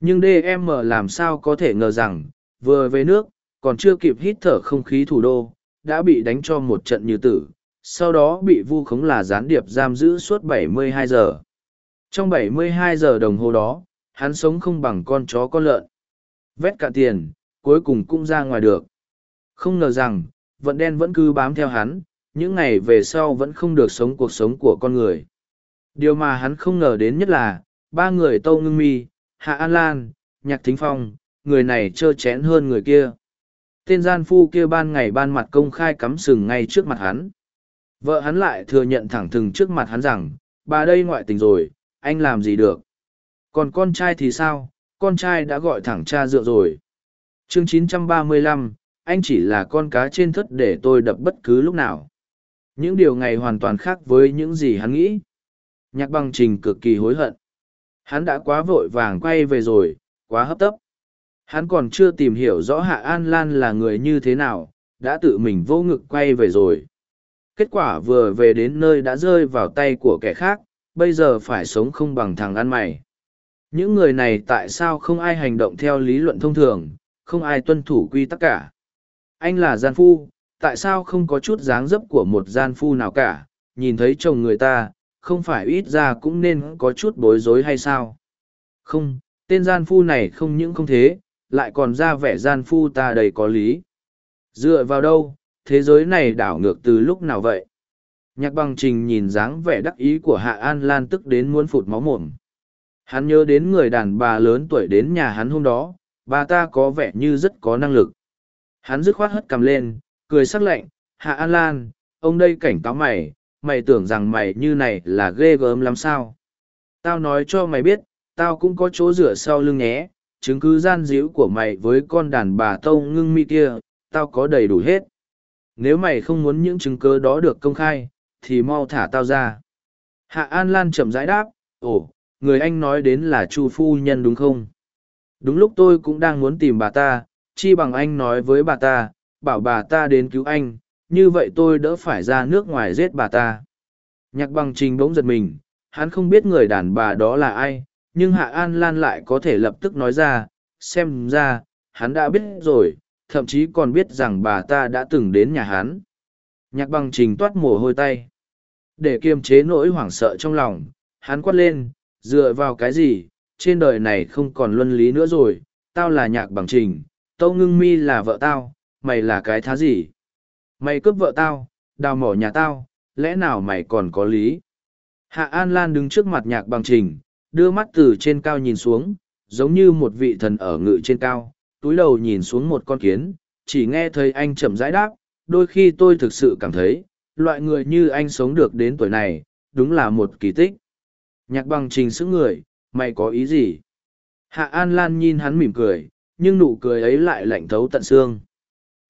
Nhưng dm làm sao có thể ngờ rằng, vừa về nước, còn chưa kịp hít thở không khí thủ đô, đã bị đánh cho một trận như tử, sau đó bị vu khống là gián điệp giam giữ suốt 72 giờ. Trong 72 giờ đồng hồ đó, hắn sống không bằng con chó con lợn vét cả tiền cuối cùng cũng ra ngoài được không ngờ rằng vận đen vẫn cứ bám theo hắn những ngày về sau vẫn không được sống cuộc sống của con người điều mà hắn không ngờ đến nhất là ba người tâu ngưng mi Hạ An Lan, Nhạc Thính Phong, người này trơ chén hơn người kia. Tên gian phu kia ban ngày ban mặt công khai cắm sừng ngay trước mặt hắn. Vợ hắn lại thừa nhận thẳng thừng trước mặt hắn rằng, bà đây ngoại tình rồi, anh làm gì được. Còn con trai thì sao, con trai đã gọi thẳng cha dựa rồi. chương 935, anh chỉ là con cá trên thất để tôi đập bất cứ lúc nào. Những điều này hoàn toàn khác với những gì hắn nghĩ. Nhạc Bằng trình cực kỳ hối hận. Hắn đã quá vội vàng quay về rồi, quá hấp tấp. Hắn còn chưa tìm hiểu rõ Hạ An Lan là người như thế nào, đã tự mình vô ngực quay về rồi. Kết quả vừa về đến nơi đã rơi vào tay của kẻ khác, bây giờ phải sống không bằng thằng ăn mày. Những người này tại sao không ai hành động theo lý luận thông thường, không ai tuân thủ quy tắc cả. Anh là gian phu, tại sao không có chút dáng dấp của một gian phu nào cả, nhìn thấy chồng người ta, không phải ít ra cũng nên có chút bối rối hay sao? Không, tên gian phu này không những không thế, lại còn ra vẻ gian phu ta đầy có lý. Dựa vào đâu, thế giới này đảo ngược từ lúc nào vậy? Nhạc bằng trình nhìn dáng vẻ đắc ý của Hạ An Lan tức đến muốn phụt máu mồm. Hắn nhớ đến người đàn bà lớn tuổi đến nhà hắn hôm đó, bà ta có vẻ như rất có năng lực. Hắn dứt khoát hất cầm lên, cười sắc lạnh, Hạ An Lan, ông đây cảnh cáo mày, mày tưởng rằng mày như này là ghê gớm lắm sao. Tao nói cho mày biết, tao cũng có chỗ rửa sau lưng nhé, chứng cứ gian díu của mày với con đàn bà tâu ngưng mi kia, tao có đầy đủ hết. Nếu mày không muốn những chứng cứ đó được công khai, thì mau thả tao ra. Hạ An Lan chậm rãi đáp, ồ, người anh nói đến là Chu Phu Nhân đúng không? Đúng lúc tôi cũng đang muốn tìm bà ta, chi bằng anh nói với bà ta, bảo bà ta đến cứu anh, như vậy tôi đỡ phải ra nước ngoài giết bà ta. Nhạc bằng trình bỗng giật mình, hắn không biết người đàn bà đó là ai, nhưng Hạ An Lan lại có thể lập tức nói ra, xem ra, hắn đã biết rồi, thậm chí còn biết rằng bà ta đã từng đến nhà hắn. Nhạc bằng trình toát mồ hôi tay. Để kiềm chế nỗi hoảng sợ trong lòng, hắn quát lên, dựa vào cái gì, trên đời này không còn luân lý nữa rồi, tao là nhạc bằng trình, tâu ngưng mi là vợ tao, mày là cái thá gì? Mày cướp vợ tao, đào mỏ nhà tao, lẽ nào mày còn có lý? Hạ An Lan đứng trước mặt nhạc bằng trình, đưa mắt từ trên cao nhìn xuống, giống như một vị thần ở ngự trên cao, túi đầu nhìn xuống một con kiến, chỉ nghe thấy anh chậm rãi đáp, đôi khi tôi thực sự cảm thấy, loại người như anh sống được đến tuổi này, đúng là một kỳ tích. Nhạc bằng trình sức người, mày có ý gì? Hạ An Lan nhìn hắn mỉm cười, nhưng nụ cười ấy lại lạnh thấu tận xương.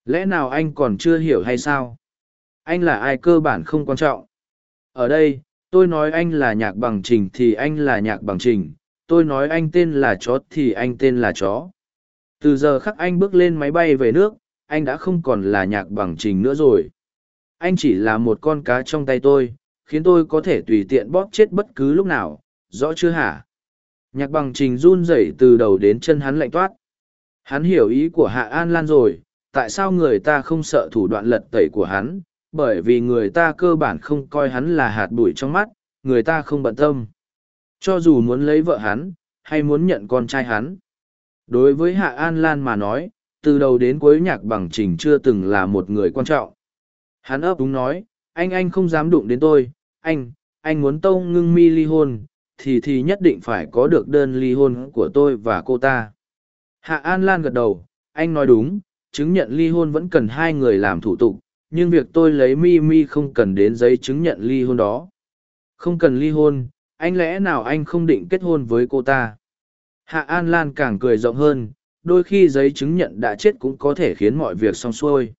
Lẽ nào anh còn chưa hiểu hay sao? Anh là ai cơ bản không quan trọng. Ở đây, tôi nói anh là nhạc bằng trình thì anh là nhạc bằng trình, tôi nói anh tên là chó thì anh tên là chó. Từ giờ khắc anh bước lên máy bay về nước, anh đã không còn là nhạc bằng trình nữa rồi. Anh chỉ là một con cá trong tay tôi, khiến tôi có thể tùy tiện bóp chết bất cứ lúc nào, rõ chưa hả? Nhạc bằng trình run rẩy từ đầu đến chân hắn lạnh toát. Hắn hiểu ý của Hạ An Lan rồi, tại sao người ta không sợ thủ đoạn lật tẩy của hắn, bởi vì người ta cơ bản không coi hắn là hạt bụi trong mắt, người ta không bận tâm. Cho dù muốn lấy vợ hắn, hay muốn nhận con trai hắn. Đối với Hạ An Lan mà nói, từ đầu đến cuối nhạc bằng trình chưa từng là một người quan trọng. Hắn ấp đúng nói, anh anh không dám đụng đến tôi, anh, anh muốn tâu ngưng mi ly hôn, thì thì nhất định phải có được đơn ly hôn của tôi và cô ta. Hạ An Lan gật đầu, anh nói đúng, chứng nhận ly hôn vẫn cần hai người làm thủ tục, nhưng việc tôi lấy mi mi không cần đến giấy chứng nhận ly hôn đó. Không cần ly hôn, anh lẽ nào anh không định kết hôn với cô ta? Hạ An Lan càng cười rộng hơn, đôi khi giấy chứng nhận đã chết cũng có thể khiến mọi việc xong xuôi.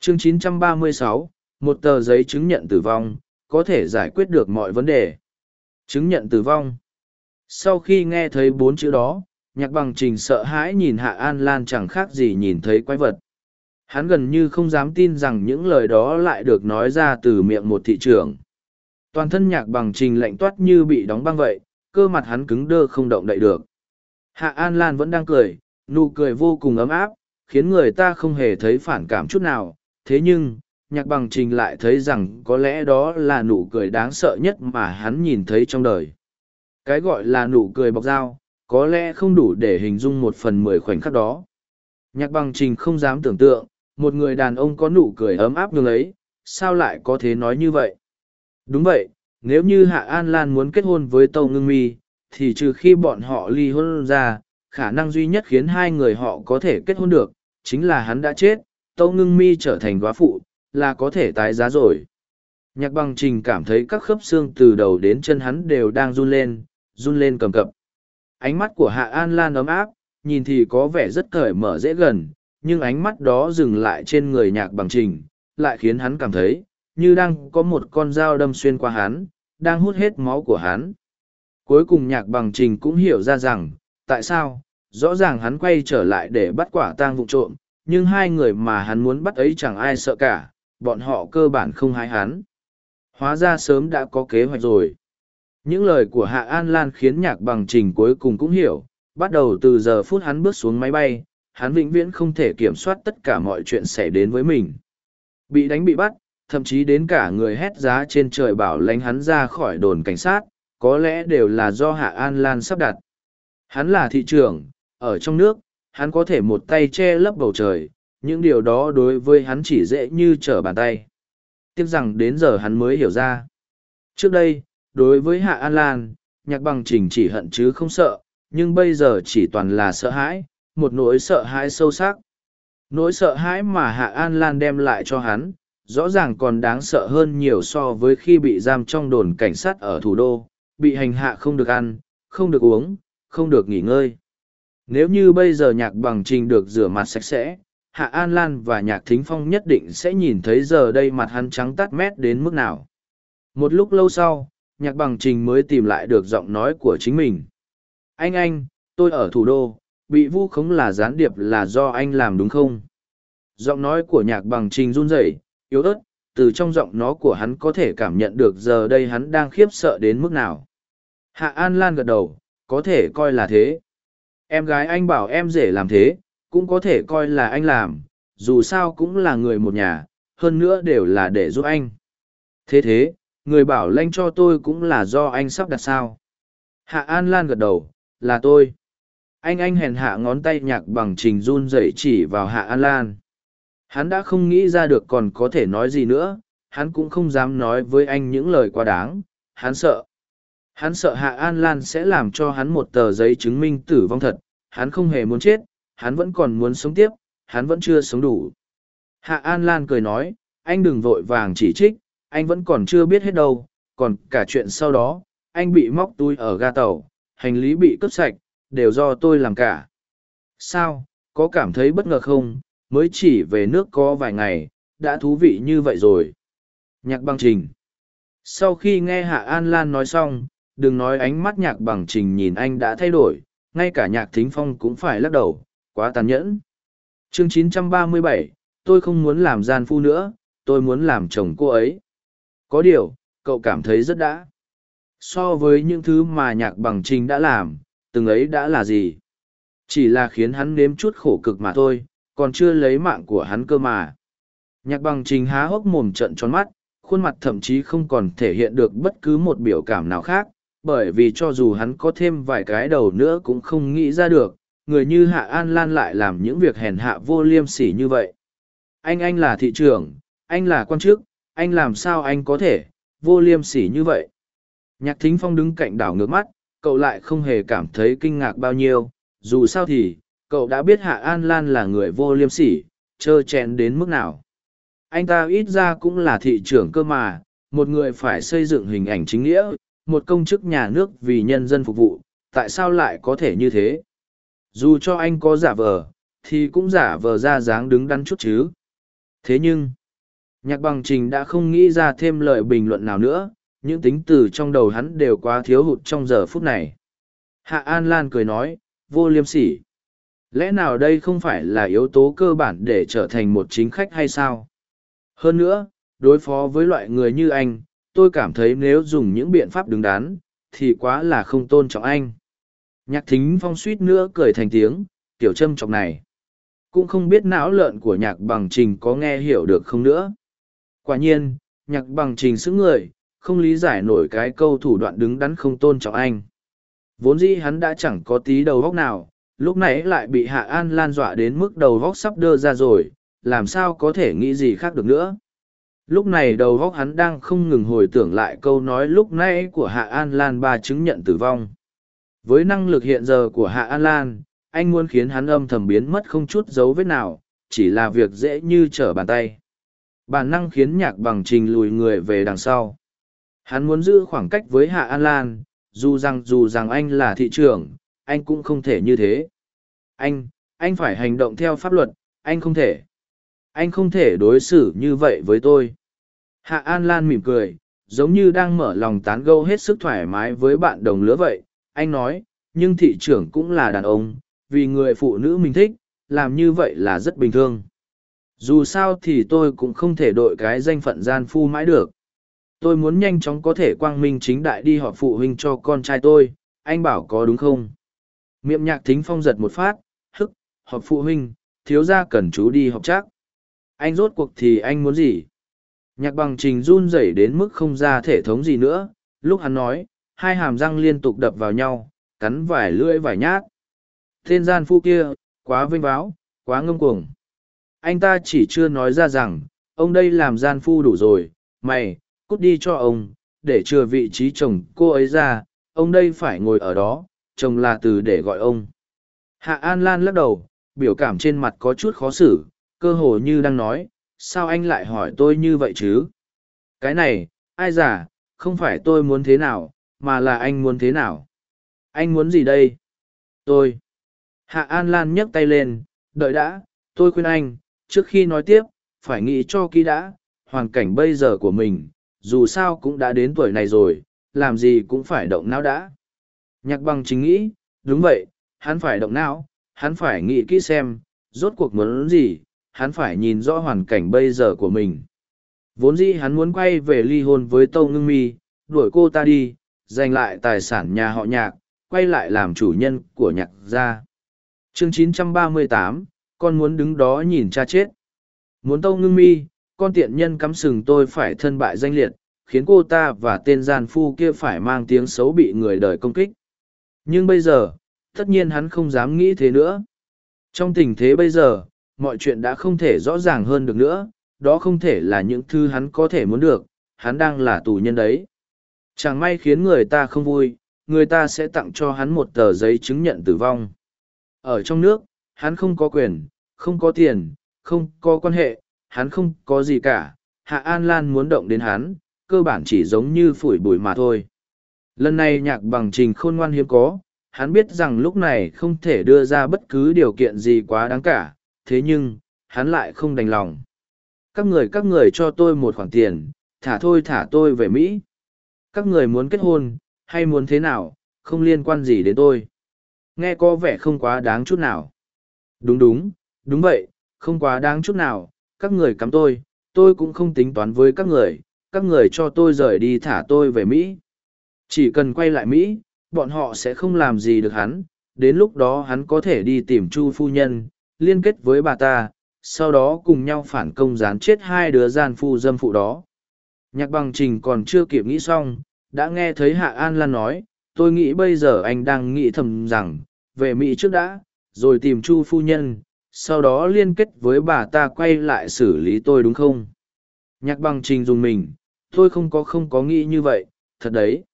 Chương 936, một tờ giấy chứng nhận tử vong, có thể giải quyết được mọi vấn đề. Chứng nhận tử vong. Sau khi nghe thấy bốn chữ đó, nhạc bằng trình sợ hãi nhìn Hạ An Lan chẳng khác gì nhìn thấy quái vật. Hắn gần như không dám tin rằng những lời đó lại được nói ra từ miệng một thị trưởng. Toàn thân nhạc bằng trình lạnh toát như bị đóng băng vậy, cơ mặt hắn cứng đơ không động đậy được. Hạ An Lan vẫn đang cười, nụ cười vô cùng ấm áp, khiến người ta không hề thấy phản cảm chút nào. Thế nhưng, nhạc bằng trình lại thấy rằng có lẽ đó là nụ cười đáng sợ nhất mà hắn nhìn thấy trong đời. Cái gọi là nụ cười bọc dao, có lẽ không đủ để hình dung một phần mười khoảnh khắc đó. Nhạc bằng trình không dám tưởng tượng, một người đàn ông có nụ cười ấm áp như ấy, sao lại có thể nói như vậy? Đúng vậy, nếu như Hạ An Lan muốn kết hôn với Tâu Ngưng Mi, thì trừ khi bọn họ ly hôn ra, khả năng duy nhất khiến hai người họ có thể kết hôn được, chính là hắn đã chết, Tâu Ngưng Mi trở thành góa phụ, là có thể tái giá rồi. Nhạc bằng trình cảm thấy các khớp xương từ đầu đến chân hắn đều đang run lên, run lên cầm cập. Ánh mắt của Hạ An Lan ấm áp, nhìn thì có vẻ rất cởi mở dễ gần, nhưng ánh mắt đó dừng lại trên người nhạc bằng trình, lại khiến hắn cảm thấy, như đang có một con dao đâm xuyên qua hắn, đang hút hết máu của hắn. Cuối cùng nhạc bằng trình cũng hiểu ra rằng, tại sao, rõ ràng hắn quay trở lại để bắt quả tang vụ trộm, nhưng hai người mà hắn muốn bắt ấy chẳng ai sợ cả, bọn họ cơ bản không hái hắn. Hóa ra sớm đã có kế hoạch rồi. Những lời của Hạ An Lan khiến nhạc bằng trình cuối cùng cũng hiểu, bắt đầu từ giờ phút hắn bước xuống máy bay, hắn vĩnh viễn không thể kiểm soát tất cả mọi chuyện xảy đến với mình. Bị đánh bị bắt, thậm chí đến cả người hét giá trên trời bảo lánh hắn ra khỏi đồn cảnh sát, có lẽ đều là do Hạ An Lan sắp đặt. Hắn là thị trưởng, ở trong nước, hắn có thể một tay che lấp bầu trời, những điều đó đối với hắn chỉ dễ như trở bàn tay. Tiếc rằng đến giờ hắn mới hiểu ra. Trước đây, đối với Hạ An Lan, nhạc bằng trình chỉ hận chứ không sợ, nhưng bây giờ chỉ toàn là sợ hãi, một nỗi sợ hãi sâu sắc. Nỗi sợ hãi mà Hạ An Lan đem lại cho hắn, rõ ràng còn đáng sợ hơn nhiều so với khi bị giam trong đồn cảnh sát ở thủ đô, bị hành hạ không được ăn, không được uống, không được nghỉ ngơi. Nếu như bây giờ nhạc bằng trình được rửa mặt sạch sẽ, Hạ An Lan và nhạc thính phong nhất định sẽ nhìn thấy giờ đây mặt hắn trắng tắt mét đến mức nào. Một lúc lâu sau, nhạc bằng trình mới tìm lại được giọng nói của chính mình. Anh anh, tôi ở thủ đô, bị vu khống là gián điệp là do anh làm đúng không? Giọng nói của nhạc bằng trình run rẩy, yếu ớt, từ trong giọng nó của hắn có thể cảm nhận được giờ đây hắn đang khiếp sợ đến mức nào. Hạ An Lan gật đầu, có thể coi là thế. Em gái anh bảo em dễ làm thế, cũng có thể coi là anh làm, dù sao cũng là người một nhà, hơn nữa đều là để giúp anh. Thế thế, người bảo lanh cho tôi cũng là do anh sắp đặt sao. Hạ An Lan gật đầu, là tôi. Anh anh hèn hạ ngón tay nhạc bằng trình run rẩy chỉ vào Hạ An Lan. Hắn đã không nghĩ ra được còn có thể nói gì nữa, hắn cũng không dám nói với anh những lời quá đáng, hắn sợ. Hắn sợ Hạ An Lan sẽ làm cho hắn một tờ giấy chứng minh tử vong thật, hắn không hề muốn chết, hắn vẫn còn muốn sống tiếp, hắn vẫn chưa sống đủ. Hạ An Lan cười nói, anh đừng vội vàng chỉ trích, anh vẫn còn chưa biết hết đâu, còn cả chuyện sau đó, anh bị móc túi ở ga tàu, hành lý bị cướp sạch, đều do tôi làm cả. Sao, có cảm thấy bất ngờ không, mới chỉ về nước có vài ngày, đã thú vị như vậy rồi. Nhạc băng trình. Sau khi nghe Hạ An Lan nói xong, đừng nói ánh mắt nhạc bằng trình nhìn anh đã thay đổi, ngay cả nhạc thính phong cũng phải lắc đầu, quá tàn nhẫn. Chương 937, tôi không muốn làm gian phu nữa, tôi muốn làm chồng cô ấy. Có điều, cậu cảm thấy rất đã. So với những thứ mà nhạc bằng trình đã làm, từng ấy đã là gì? Chỉ là khiến hắn nếm chút khổ cực mà thôi, còn chưa lấy mạng của hắn cơ mà. Nhạc bằng trình há hốc mồm trận tròn mắt, khuôn mặt thậm chí không còn thể hiện được bất cứ một biểu cảm nào khác, bởi vì cho dù hắn có thêm vài cái đầu nữa cũng không nghĩ ra được, người như Hạ An Lan lại làm những việc hèn hạ vô liêm sỉ như vậy. Anh anh là thị trưởng, anh là quan chức, anh làm sao anh có thể, vô liêm sỉ như vậy. Nhạc thính phong đứng cạnh đảo ngược mắt, cậu lại không hề cảm thấy kinh ngạc bao nhiêu, dù sao thì, cậu đã biết Hạ An Lan là người vô liêm sỉ, trơ chén đến mức nào. Anh ta ít ra cũng là thị trưởng cơ mà, một người phải xây dựng hình ảnh chính nghĩa, một công chức nhà nước vì nhân dân phục vụ, tại sao lại có thể như thế? Dù cho anh có giả vờ, thì cũng giả vờ ra dáng đứng đắn chút chứ. Thế nhưng, nhạc bằng trình đã không nghĩ ra thêm lời bình luận nào nữa, những tính từ trong đầu hắn đều quá thiếu hụt trong giờ phút này. Hạ An Lan cười nói, vô liêm sỉ. Lẽ nào đây không phải là yếu tố cơ bản để trở thành một chính khách hay sao? Hơn nữa, đối phó với loại người như anh, tôi cảm thấy nếu dùng những biện pháp đứng đắn, thì quá là không tôn trọng anh. Nhạc thính phong suýt nữa cười thành tiếng, tiểu châm trọng này. Cũng không biết não lợn của nhạc bằng trình có nghe hiểu được không nữa. Quả nhiên, nhạc bằng trình xứng người, không lý giải nổi cái câu thủ đoạn đứng đắn không tôn trọng anh. Vốn dĩ hắn đã chẳng có tí đầu góc nào, lúc nãy lại bị Hạ An lan dọa đến mức đầu góc sắp đưa ra rồi, làm sao có thể nghĩ gì khác được nữa. Lúc này đầu góc hắn đang không ngừng hồi tưởng lại câu nói lúc nãy của Hạ An Lan ba chứng nhận tử vong. Với năng lực hiện giờ của Hạ An Lan, anh muốn khiến hắn âm thầm biến mất không chút dấu vết nào, chỉ là việc dễ như trở bàn tay. Bản năng khiến nhạc bằng trình lùi người về đằng sau. Hắn muốn giữ khoảng cách với Hạ An Lan, dù rằng dù rằng anh là thị trưởng, anh cũng không thể như thế. Anh, anh phải hành động theo pháp luật, anh không thể. Anh không thể đối xử như vậy với tôi. Hạ An Lan mỉm cười, giống như đang mở lòng tán gẫu hết sức thoải mái với bạn đồng lứa vậy. Anh nói, nhưng thị trưởng cũng là đàn ông, vì người phụ nữ mình thích, làm như vậy là rất bình thường. Dù sao thì tôi cũng không thể đội cái danh phận gian phu mãi được. Tôi muốn nhanh chóng có thể quang minh chính đại đi họp phụ huynh cho con trai tôi, anh bảo có đúng không? Miệng nhạc thính phong giật một phát, hức, họp phụ huynh, thiếu ra cần chú đi họp chắc. Anh rốt cuộc thì anh muốn gì? Nhạc bằng trình run rẩy đến mức không ra thể thống gì nữa, lúc hắn nói, hai hàm răng liên tục đập vào nhau, cắn vài lưỡi vài nhát. Tên gian phu kia, quá vinh báo, quá ngông cuồng. anh ta chỉ chưa nói ra rằng ông đây làm gian phu đủ rồi mày cút đi cho ông để chừa vị trí chồng cô ấy ra ông đây phải ngồi ở đó chồng là từ để gọi ông hạ an lan lắc đầu biểu cảm trên mặt có chút khó xử cơ hồ như đang nói sao anh lại hỏi tôi như vậy chứ cái này ai giả không phải tôi muốn thế nào mà là anh muốn thế nào? Anh muốn gì đây? Tôi. Hạ an lan nhấc tay lên, đợi đã, tôi khuyên anh, trước khi nói tiếp, phải nghĩ cho kỹ đã, hoàn cảnh bây giờ của mình, dù sao cũng đã đến tuổi này rồi, làm gì cũng phải động não đã. Nhạc bằng chính nghĩ, đúng vậy, hắn phải động não, hắn phải nghĩ kỹ xem, rốt cuộc muốn gì, hắn phải nhìn rõ hoàn cảnh bây giờ của mình. Vốn dĩ hắn muốn quay về ly hôn với tâu ngưng mi, đuổi cô ta đi giành lại tài sản nhà họ nhạc quay lại làm chủ nhân của nhạc gia. Chương 938, con muốn đứng đó nhìn cha chết. Muốn tâu ngưng mi con tiện nhân cắm sừng tôi phải thân bại danh liệt khiến cô ta và tên gian phu kia phải mang tiếng xấu bị người đời công kích. Nhưng bây giờ tất nhiên hắn không dám nghĩ thế nữa. Trong tình thế bây giờ mọi chuyện đã không thể rõ ràng hơn được nữa đó không thể là những thứ hắn có thể muốn được hắn đang là tù nhân đấy chẳng may khiến người ta không vui, người ta sẽ tặng cho hắn một tờ giấy chứng nhận tử vong. Ở trong nước, hắn không có quyền, không có tiền, không có quan hệ, hắn không có gì cả. Hạ an lan muốn động đến hắn, cơ bản chỉ giống như phủi bụi mà thôi. Lần này nhạc bằng trình khôn ngoan hiếm có, hắn biết rằng lúc này không thể đưa ra bất cứ điều kiện gì quá đáng cả, thế nhưng, hắn lại không đành lòng. Các người các người cho tôi một khoản tiền, thả thôi thả tôi về mỹ các người muốn kết hôn, hay muốn thế nào, không liên quan gì đến tôi. Nghe có vẻ không quá đáng chút nào. Đúng đúng đúng vậy, không quá đáng chút nào, các người cắm tôi tôi cũng không tính toán với các người các người cho tôi rời đi thả tôi về mỹ. Chỉ cần quay lại mỹ, bọn họ sẽ không làm gì được hắn, đến lúc đó hắn có thể đi tìm chu phu nhân, liên kết với bà ta, sau đó cùng nhau phản công gián chết hai đứa gian phu dâm phụ đó nhạc bằng trình còn chưa kịp nghĩ xong, đã nghe thấy hạ an lan nói, tôi nghĩ bây giờ anh đang nghĩ thầm rằng, về mỹ trước đã, rồi tìm chu phu nhân, sau đó liên kết với bà ta quay lại xử lý tôi đúng không? Nhạc bằng trình dùng mình, tôi không có không có nghĩ như vậy, thật đấy.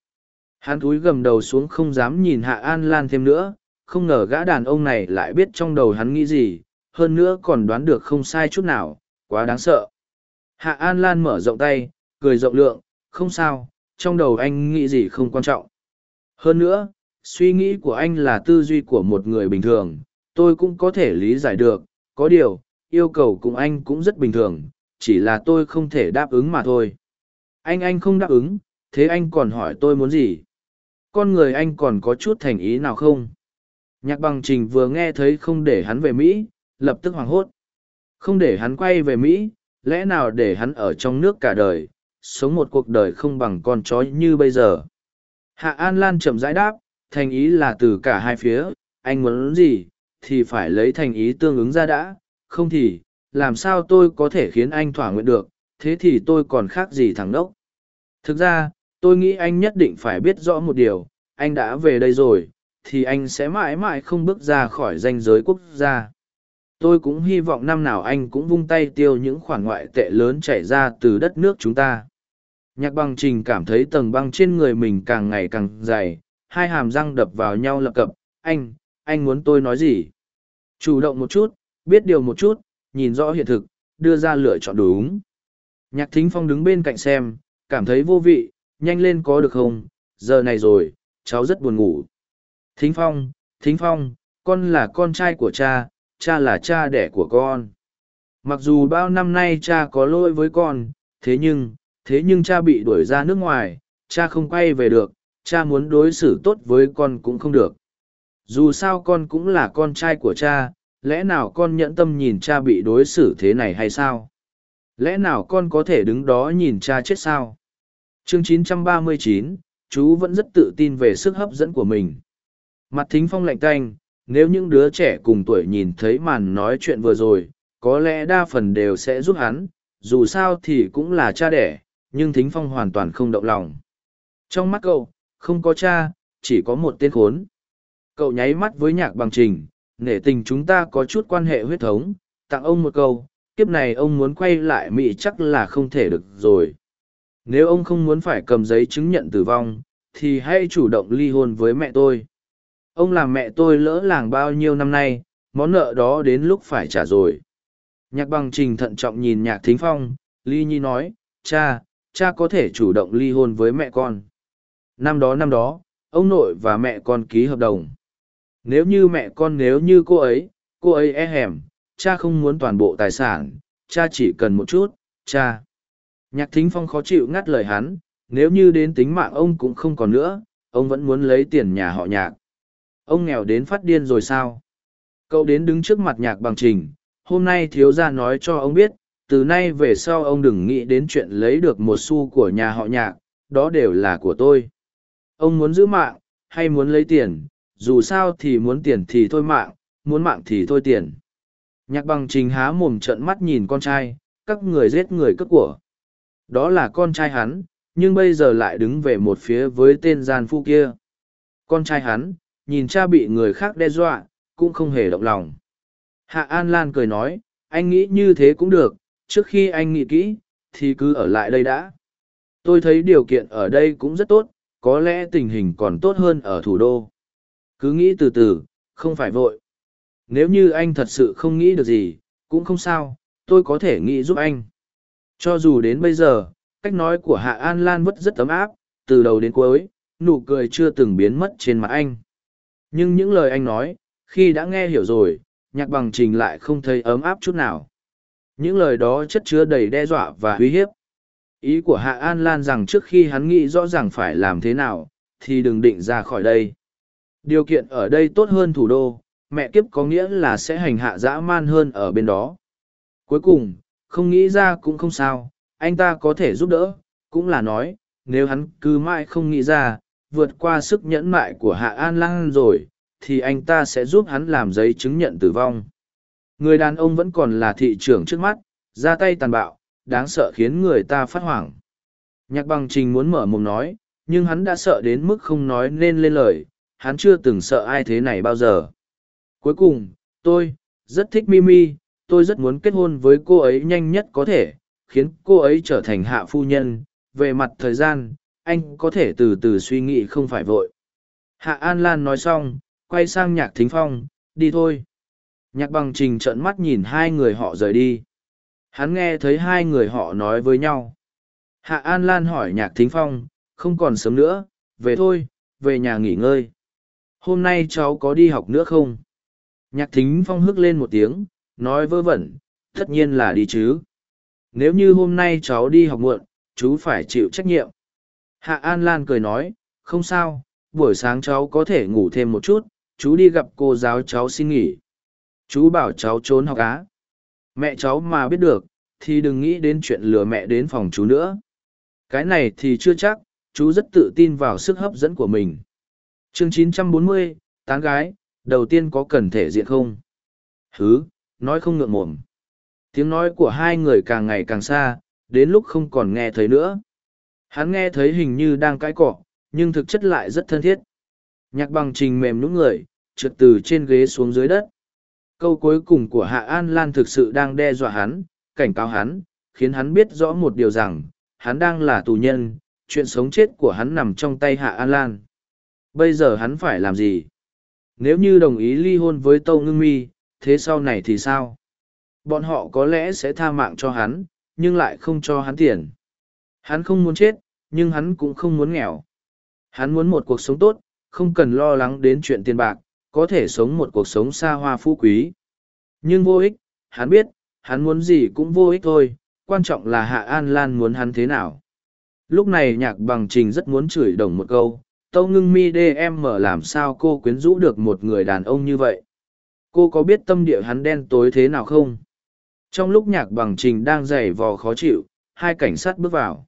Hắn cúi gầm đầu xuống không dám nhìn hạ an lan thêm nữa, không ngờ gã đàn ông này lại biết trong đầu hắn nghĩ gì, hơn nữa còn đoán được không sai chút nào, quá đáng sợ. Hạ an lan mở rộng tay cười rộng lượng, không sao, trong đầu anh nghĩ gì không quan trọng. Hơn nữa, suy nghĩ của anh là tư duy của một người bình thường, tôi cũng có thể lý giải được, có điều, yêu cầu cùng anh cũng rất bình thường, chỉ là tôi không thể đáp ứng mà thôi. Anh anh không đáp ứng, thế anh còn hỏi tôi muốn gì? Con người anh còn có chút thành ý nào không? Nhạc bằng trình vừa nghe thấy không để hắn về mỹ, lập tức hoảng hốt. Không để hắn quay về mỹ, lẽ nào để hắn ở trong nước cả đời? Sống một cuộc đời không bằng con chó như bây giờ. Hạ an lan chậm rãi đáp, thành ý là từ cả hai phía, anh muốn gì thì phải lấy thành ý tương ứng ra đã, không thì làm sao tôi có thể khiến anh thỏa nguyện được, thế thì tôi còn khác gì thằng đốc thực ra, tôi nghĩ anh nhất định phải biết rõ một điều, anh đã về đây rồi, thì anh sẽ mãi mãi không bước ra khỏi danh giới quốc gia. Tôi cũng hy vọng năm nào anh cũng vung tay tiêu những khoản ngoại tệ lớn chảy ra từ đất nước chúng ta nhạc bằng trình cảm thấy tầng băng trên người mình càng ngày càng dày, hai hàm răng đập vào nhau lập cập. Anh anh muốn tôi nói gì? Chủ động một chút, biết điều một chút, nhìn rõ hiện thực, đưa ra lựa chọn đúng. Nhạc thính phong đứng bên cạnh xem, cảm thấy vô vị, nhanh lên có được không? Giờ này rồi, cháu rất buồn ngủ. Thính phong thính phong, con là con trai của cha cha là cha đẻ của con. Mặc dù bao năm nay cha có lỗi với con, thế nhưng thế nhưng cha bị đuổi ra nước ngoài cha không quay về được cha muốn đối xử tốt với con cũng không được. Dù sao con cũng là con trai của cha lẽ nào con nhẫn tâm nhìn cha bị đối xử thế này hay sao? Lẽ nào con có thể đứng đó nhìn cha chết sao? Chương 939, chú vẫn rất tự tin về sức hấp dẫn của mình. Mặt thính phong lạnh tanh nếu những đứa trẻ cùng tuổi nhìn thấy màn nói chuyện vừa rồi có lẽ đa phần đều sẽ giúp hắn dù sao thì cũng là cha đẻ nhưng thính phong hoàn toàn không động lòng trong mắt cậu không có cha chỉ có một tên khốn cậu nháy mắt với nhạc bằng trình nể tình chúng ta có chút quan hệ huyết thống tặng ông một câu kiếp này ông muốn quay lại Mỹ chắc là không thể được rồi. Nếu ông không muốn phải cầm giấy chứng nhận tử vong, thì hãy chủ động ly hôn với mẹ tôi. Ông làm mẹ tôi lỡ làng bao nhiêu năm nay, món nợ đó đến lúc phải trả rồi. Nhạc bằng trình thận trọng nhìn nhạc thính phong, Ly Nhi nói, cha, cha có thể chủ động ly hôn với mẹ con. Năm đó năm đó, ông nội và mẹ con ký hợp đồng. Nếu như mẹ con nếu như cô ấy, cô ấy e hẻm, cha không muốn toàn bộ tài sản, cha chỉ cần một chút, cha. Nhạc thính phong khó chịu ngắt lời hắn, nếu như đến tính mạng ông cũng không còn nữa, ông vẫn muốn lấy tiền nhà họ nhạc. Ông nghèo đến phát điên rồi sao? Cậu đến đứng trước mặt nhạc bằng trình, hôm nay thiếu gia nói cho ông biết, từ nay về sau ông đừng nghĩ đến chuyện lấy được một xu của nhà họ nhạc, đó đều là của tôi. Ông muốn giữ mạng, hay muốn lấy tiền, dù sao thì muốn tiền thì thôi mạng, muốn mạng thì thôi tiền. Nhạc bằng trình há mồm trợn mắt nhìn con trai, các người giết người cướp của. Đó là con trai hắn, nhưng bây giờ lại đứng về một phía với tên gian phu kia. Con trai hắn, nhìn cha bị người khác đe dọa, cũng không hề động lòng. Hạ An Lan cười nói, anh nghĩ như thế cũng được, trước khi anh nghĩ kỹ, thì cứ ở lại đây đã. Tôi thấy điều kiện ở đây cũng rất tốt, có lẽ tình hình còn tốt hơn ở thủ đô. Cứ nghĩ từ từ, không phải vội. Nếu như anh thật sự không nghĩ được gì, cũng không sao, tôi có thể nghĩ giúp anh. Cho dù đến bây giờ, cách nói của Hạ An Lan vẫn rất ấm áp, từ đầu đến cuối, nụ cười chưa từng biến mất trên mặt anh. Nhưng những lời anh nói, khi đã nghe hiểu rồi, nhạc bằng trình lại không thấy ấm áp chút nào. Những lời đó chất chứa đầy đe dọa và uy hiếp. Ý của Hạ An Lan rằng trước khi hắn nghĩ rõ ràng phải làm thế nào, thì đừng định ra khỏi đây. Điều kiện ở đây tốt hơn thủ đô, mẹ kiếp có nghĩa là sẽ hành hạ dã man hơn ở bên đó. Cuối cùng, không nghĩ ra cũng không sao, anh ta có thể giúp đỡ, cũng là nói, nếu hắn cứ mãi không nghĩ ra, vượt qua sức nhẫn mại của Hạ An Lan rồi, thì anh ta sẽ giúp hắn làm giấy chứng nhận tử vong. Người đàn ông vẫn còn là thị trưởng trước mắt, ra tay tàn bạo, đáng sợ khiến người ta phát hoảng. Nhạc bằng trình muốn mở mồm nói, nhưng hắn đã sợ đến mức không nói nên lên lời, hắn chưa từng sợ ai thế này bao giờ. Cuối cùng, tôi, rất thích Mimi, tôi rất muốn kết hôn với cô ấy nhanh nhất có thể, khiến cô ấy trở thành hạ phu nhân. Về mặt thời gian, anh có thể từ từ suy nghĩ không phải vội. Hạ An Lan nói xong, quay sang nhạc thính phong, đi thôi. Nhạc bằng trình trợn mắt nhìn hai người họ rời đi. Hắn nghe thấy hai người họ nói với nhau. Hạ An Lan hỏi nhạc thính phong, không còn sớm nữa, về thôi, về nhà nghỉ ngơi. Hôm nay cháu có đi học nữa không? Nhạc thính phong hức lên một tiếng, nói vơ vẩn, tất nhiên là đi chứ. Nếu như hôm nay cháu đi học muộn, chú phải chịu trách nhiệm. Hạ An Lan cười nói, không sao, buổi sáng cháu có thể ngủ thêm một chút, chú đi gặp cô giáo cháu xin nghỉ. Chú bảo cháu trốn học á. Mẹ cháu mà biết được, thì đừng nghĩ đến chuyện lừa mẹ đến phòng chú nữa. Cái này thì chưa chắc, chú rất tự tin vào sức hấp dẫn của mình. chương 940, tán gái, đầu tiên có cần thể diện không? Hứ, nói không ngượng mồm. Tiếng nói của hai người càng ngày càng xa, đến lúc không còn nghe thấy nữa. Hắn nghe thấy hình như đang cãi cọ, nhưng thực chất lại rất thân thiết. Nhạc bằng trình mềm nhũng người, trượt từ trên ghế xuống dưới đất. Câu cuối cùng của Hạ An Lan thực sự đang đe dọa hắn, cảnh cáo hắn, khiến hắn biết rõ một điều rằng, hắn đang là tù nhân, chuyện sống chết của hắn nằm trong tay Hạ An Lan. Bây giờ hắn phải làm gì? Nếu như đồng ý ly hôn với Tâu Ngưng Mi, thế sau này thì sao? Bọn họ có lẽ sẽ tha mạng cho hắn, nhưng lại không cho hắn tiền. Hắn không muốn chết, nhưng hắn cũng không muốn nghèo. Hắn muốn một cuộc sống tốt, không cần lo lắng đến chuyện tiền bạc, có thể sống một cuộc sống xa hoa phú quý. Nhưng vô ích, hắn biết, hắn muốn gì cũng vô ích thôi, quan trọng là Hạ An Lan muốn hắn thế nào. Lúc này nhạc bằng trình rất muốn chửi đồng một câu, tâu ngưng mi đê em mở làm sao cô quyến rũ được một người đàn ông như vậy. Cô có biết tâm địa hắn đen tối thế nào không? Trong lúc nhạc bằng trình đang giày vò khó chịu, hai cảnh sát bước vào.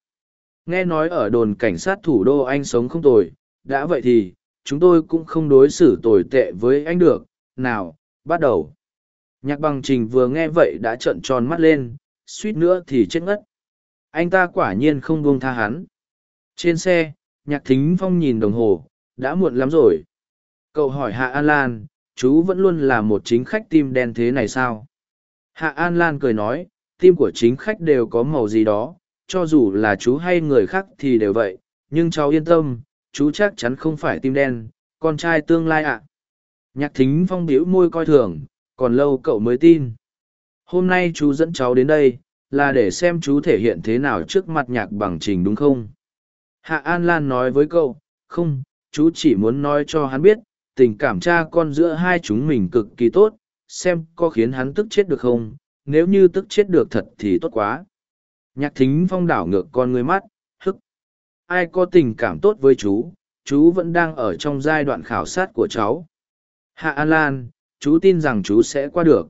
Nghe nói ở đồn cảnh sát thủ đô anh sống không tồi, đã vậy thì, chúng tôi cũng không đối xử tồi tệ với anh được. Nào, bắt đầu. Nhạc bằng trình vừa nghe vậy đã trợn tròn mắt lên, suýt nữa thì chết ngất. Anh ta quả nhiên không buông tha hắn. Trên xe, nhạc thính phong nhìn đồng hồ, đã muộn lắm rồi. Cậu hỏi Hạ An Lan, chú vẫn luôn là một chính khách tim đen thế này sao? Hạ An Lan cười nói, tim của chính khách đều có màu gì đó, cho dù là chú hay người khác thì đều vậy, nhưng cháu yên tâm, chú chắc chắn không phải tim đen, con trai tương lai ạ. Nhạc thính phong biểu môi coi thường, còn lâu cậu mới tin. Hôm nay chú dẫn cháu đến đây, là để xem chú thể hiện thế nào trước mặt nhạc bằng trình đúng không? Hạ An Lan nói với cậu, không, chú chỉ muốn nói cho hắn biết, tình cảm cha con giữa hai chúng mình cực kỳ tốt, xem có khiến hắn tức chết được không, nếu như tức chết được thật thì tốt quá. Nhạc thính phong đảo ngược con người mắt. Ai có tình cảm tốt với chú, chú vẫn đang ở trong giai đoạn khảo sát của cháu. Hạ An Lan, chú tin rằng chú sẽ qua được.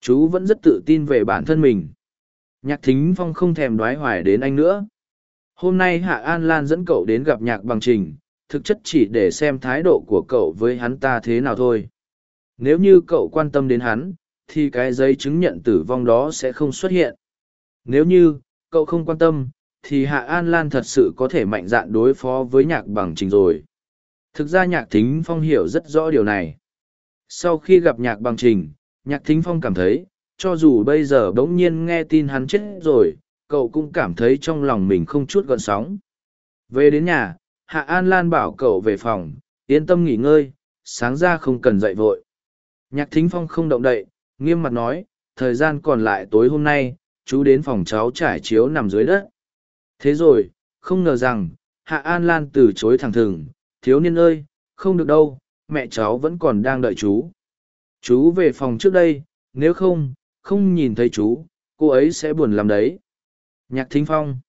Chú vẫn rất tự tin về bản thân mình. Nhạc thính phong không thèm đoái hoài đến anh nữa. Hôm nay Hạ An Lan dẫn cậu đến gặp nhạc bằng trình, thực chất chỉ để xem thái độ của cậu với hắn ta thế nào thôi. Nếu như cậu quan tâm đến hắn, thì cái giấy chứng nhận tử vong đó sẽ không xuất hiện. Nếu như, cậu không quan tâm, thì Hạ An Lan thật sự có thể mạnh dạn đối phó với nhạc bằng trình rồi. Thực ra nhạc thính phong hiểu rất rõ điều này. Sau khi gặp nhạc bằng trình, nhạc thính phong cảm thấy, cho dù bây giờ bỗng nhiên nghe tin hắn chết rồi, cậu cũng cảm thấy trong lòng mình không chút gợn sóng. Về đến nhà, Hạ An Lan bảo cậu về phòng, yên tâm nghỉ ngơi, sáng ra không cần dậy vội. Nhạc thính phong không động đậy, nghiêm mặt nói, thời gian còn lại tối hôm nay, chú đến phòng cháu trải chiếu nằm dưới đất. Thế rồi, không ngờ rằng, Hạ An Lan từ chối thẳng thừng, thiếu niên ơi, không được đâu, mẹ cháu vẫn còn đang đợi chú. Chú về phòng trước đây, nếu không, không nhìn thấy chú, cô ấy sẽ buồn làm đấy. Nhạc thính phong.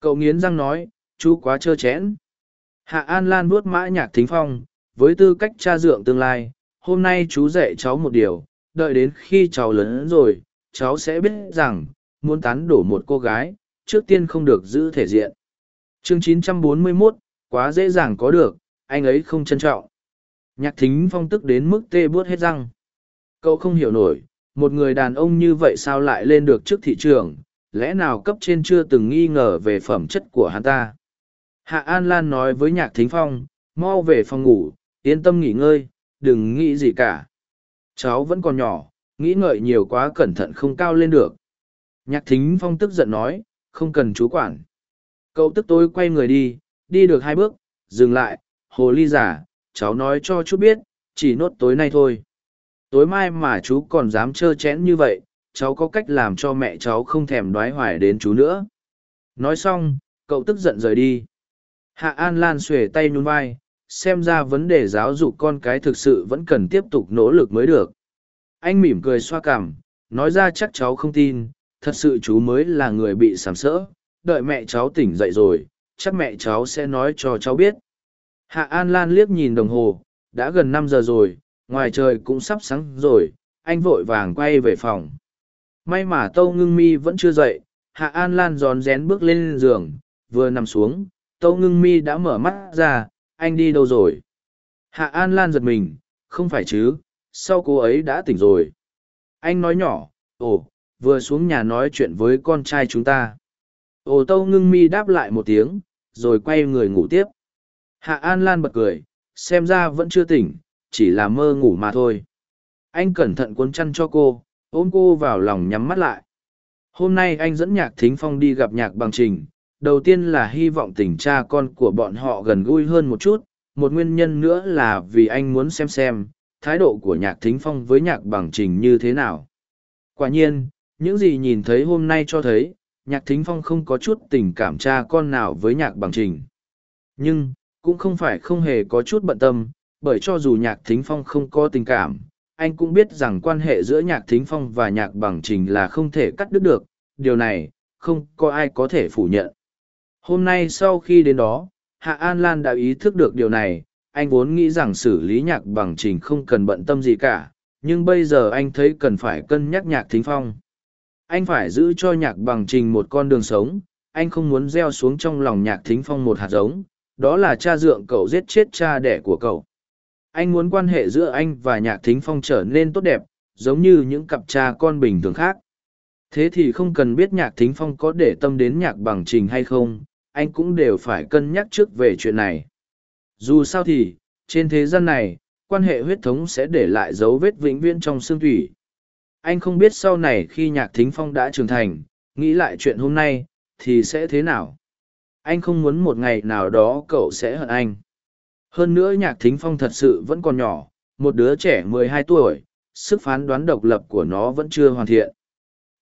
Cậu nghiến răng nói, chú quá trơ chẽn. Hạ An Lan vuốt mã nhạc thính phong, với tư cách cha dượng tương lai, hôm nay chú dạy cháu một điều, đợi đến khi cháu lớn rồi, cháu sẽ biết rằng, muốn tán đổ một cô gái, trước tiên không được giữ thể diện. Chương 941, quá dễ dàng có được, anh ấy không trân trọng. Nhạc thính phong tức đến mức tê bút hết răng. Cậu không hiểu nổi, một người đàn ông như vậy sao lại lên được trước thị trường, lẽ nào cấp trên chưa từng nghi ngờ về phẩm chất của hắn ta. Hạ An Lan nói với nhạc thính phong, mau về phòng ngủ, yên tâm nghỉ ngơi, đừng nghĩ gì cả. Cháu vẫn còn nhỏ, nghĩ ngợi nhiều quá cẩn thận không cao lên được. Nhạc thính phong tức giận nói, không cần chú quản. Cậu tức tối quay người đi, đi được hai bước, dừng lại, hồ ly giả, cháu nói cho chú biết, chỉ nốt tối nay thôi. Tối mai mà chú còn dám trơ chẽn như vậy, cháu có cách làm cho mẹ cháu không thèm đoái hoài đến chú nữa. Nói xong, cậu tức giận rời đi. Hạ An Lan xuề tay nhún vai, xem ra vấn đề giáo dục con cái thực sự vẫn cần tiếp tục nỗ lực mới được. Anh mỉm cười xoa cảm, nói ra chắc cháu không tin, thật sự chú mới là người bị sàm sỡ, đợi mẹ cháu tỉnh dậy rồi, chắc mẹ cháu sẽ nói cho cháu biết. Hạ An Lan liếc nhìn đồng hồ, đã gần năm giờ rồi, ngoài trời cũng sắp sáng rồi, anh vội vàng quay về phòng. May mà Tâu Ngưng Mi vẫn chưa dậy, Hạ An Lan giòn rén bước lên giường, vừa nằm xuống, Tâu Ngưng Mi đã mở mắt ra, anh đi đâu rồi? Hạ An Lan giật mình, không phải chứ, sau cô ấy đã tỉnh rồi. Anh nói nhỏ, ồ, vừa xuống nhà nói chuyện với con trai chúng ta. Ồ Tâu Ngưng Mi đáp lại một tiếng, rồi quay người ngủ tiếp. Hạ An Lan bật cười, xem ra vẫn chưa tỉnh, chỉ là mơ ngủ mà thôi. Anh cẩn thận cuốn chăn cho cô, ôm cô vào lòng nhắm mắt lại. Hôm nay anh dẫn nhạc thính phong đi gặp nhạc bằng trình. Đầu tiên là hy vọng tình cha con của bọn họ gần gũi hơn một chút, một nguyên nhân nữa là vì anh muốn xem xem, thái độ của nhạc thính phong với nhạc bằng trình như thế nào. Quả nhiên, những gì nhìn thấy hôm nay cho thấy, nhạc thính phong không có chút tình cảm cha con nào với nhạc bằng trình. Nhưng, cũng không phải không hề có chút bận tâm, bởi cho dù nhạc thính phong không có tình cảm, anh cũng biết rằng quan hệ giữa nhạc thính phong và nhạc bằng trình là không thể cắt đứt được, điều này, không có ai có thể phủ nhận. Hôm nay sau khi đến đó, Hạ An Lan đã ý thức được điều này, anh vốn nghĩ rằng xử lý nhạc bằng trình không cần bận tâm gì cả, nhưng bây giờ anh thấy cần phải cân nhắc nhạc thính phong. Anh phải giữ cho nhạc bằng trình một con đường sống, anh không muốn gieo xuống trong lòng nhạc thính phong một hạt giống, đó là cha dượng cậu giết chết cha đẻ của cậu. Anh muốn quan hệ giữa anh và nhạc thính phong trở nên tốt đẹp giống như những cặp cha con bình thường khác. Thế thì không cần biết nhạc thính phong có để tâm đến nhạc bằng trình hay không anh cũng đều phải cân nhắc trước về chuyện này. Dù sao thì trên thế gian này quan hệ huyết thống sẽ để lại dấu vết vĩnh viễn trong xương thủy anh không biết sau này khi nhạc thính phong đã trưởng thành, nghĩ lại chuyện hôm nay, thì sẽ thế nào? Anh không muốn một ngày nào đó cậu sẽ hận anh. Hơn nữa nhạc thính phong thật sự vẫn còn nhỏ, một đứa trẻ mười hai tuổi, sức phán đoán độc lập của nó vẫn chưa hoàn thiện.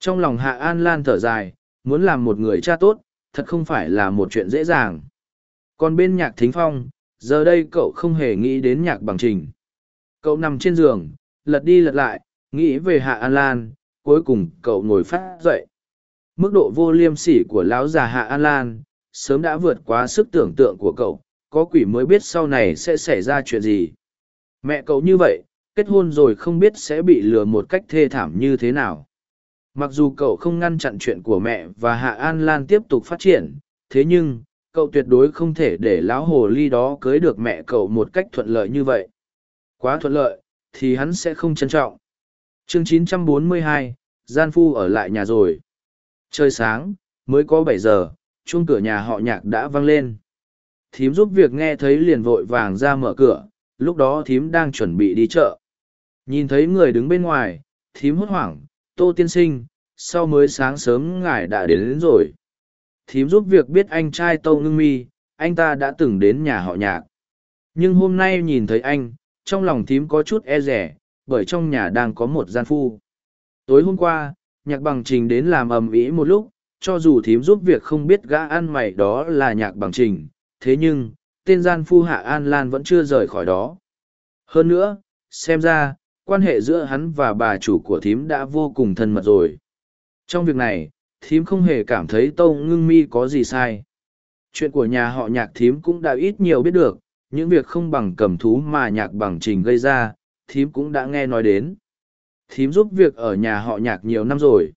Trong lòng hạ an lan thở dài, muốn làm một người cha tốt, thật không phải là một chuyện dễ dàng. Còn bên nhạc thính phong, giờ đây cậu không hề nghĩ đến nhạc bằng trình. Cậu nằm trên giường, lật đi lật lại nghĩ về hạ an lan, cuối cùng cậu ngồi phát dậy. Mức độ vô liêm sỉ của lão già hạ an lan, sớm đã vượt quá sức tưởng tượng của cậu, có quỷ mới biết sau này sẽ xảy ra chuyện gì. Mẹ cậu như vậy, kết hôn rồi không biết sẽ bị lừa một cách thê thảm như thế nào. Mặc dù cậu không ngăn chặn chuyện của mẹ và hạ an lan tiếp tục phát triển, thế nhưng, cậu tuyệt đối không thể để lão hồ ly đó cưới được mẹ cậu một cách thuận lợi như vậy. Quá thuận lợi, thì hắn sẽ không trân trọng chương 942, gian phu ở lại nhà rồi. Trời sáng mới có bảy giờ chuông cửa nhà họ nhạc đã vang lên. Thím giúp việc nghe thấy liền vội vàng ra mở cửa lúc đó thím đang chuẩn bị đi chợ. Nhìn thấy người đứng bên ngoài thím hốt hoảng tô tiên sinh sau mới sáng sớm ngài đã đến, đến rồi. Thím giúp việc biết anh trai tâu ngưng mi anh ta đã từng đến nhà họ nhạc. Nhưng hôm nay nhìn thấy anh trong lòng thím có chút e rẻ bởi trong nhà đang có một gian phu. Tối hôm qua, nhạc bằng trình đến làm ầm ĩ một lúc, cho dù thím giúp việc không biết gã ăn mày đó là nhạc bằng trình, thế nhưng, tên gian phu hạ an lan vẫn chưa rời khỏi đó. Hơn nữa, xem ra, quan hệ giữa hắn và bà chủ của thím đã vô cùng thân mật rồi. Trong việc này, thím không hề cảm thấy tâu ngưng mi có gì sai. Chuyện của nhà họ nhạc thím cũng đã ít nhiều biết được, những việc không bằng cầm thú mà nhạc bằng trình gây ra thím cũng đã nghe nói đến. Thím giúp việc ở nhà họ nhạc nhiều năm rồi.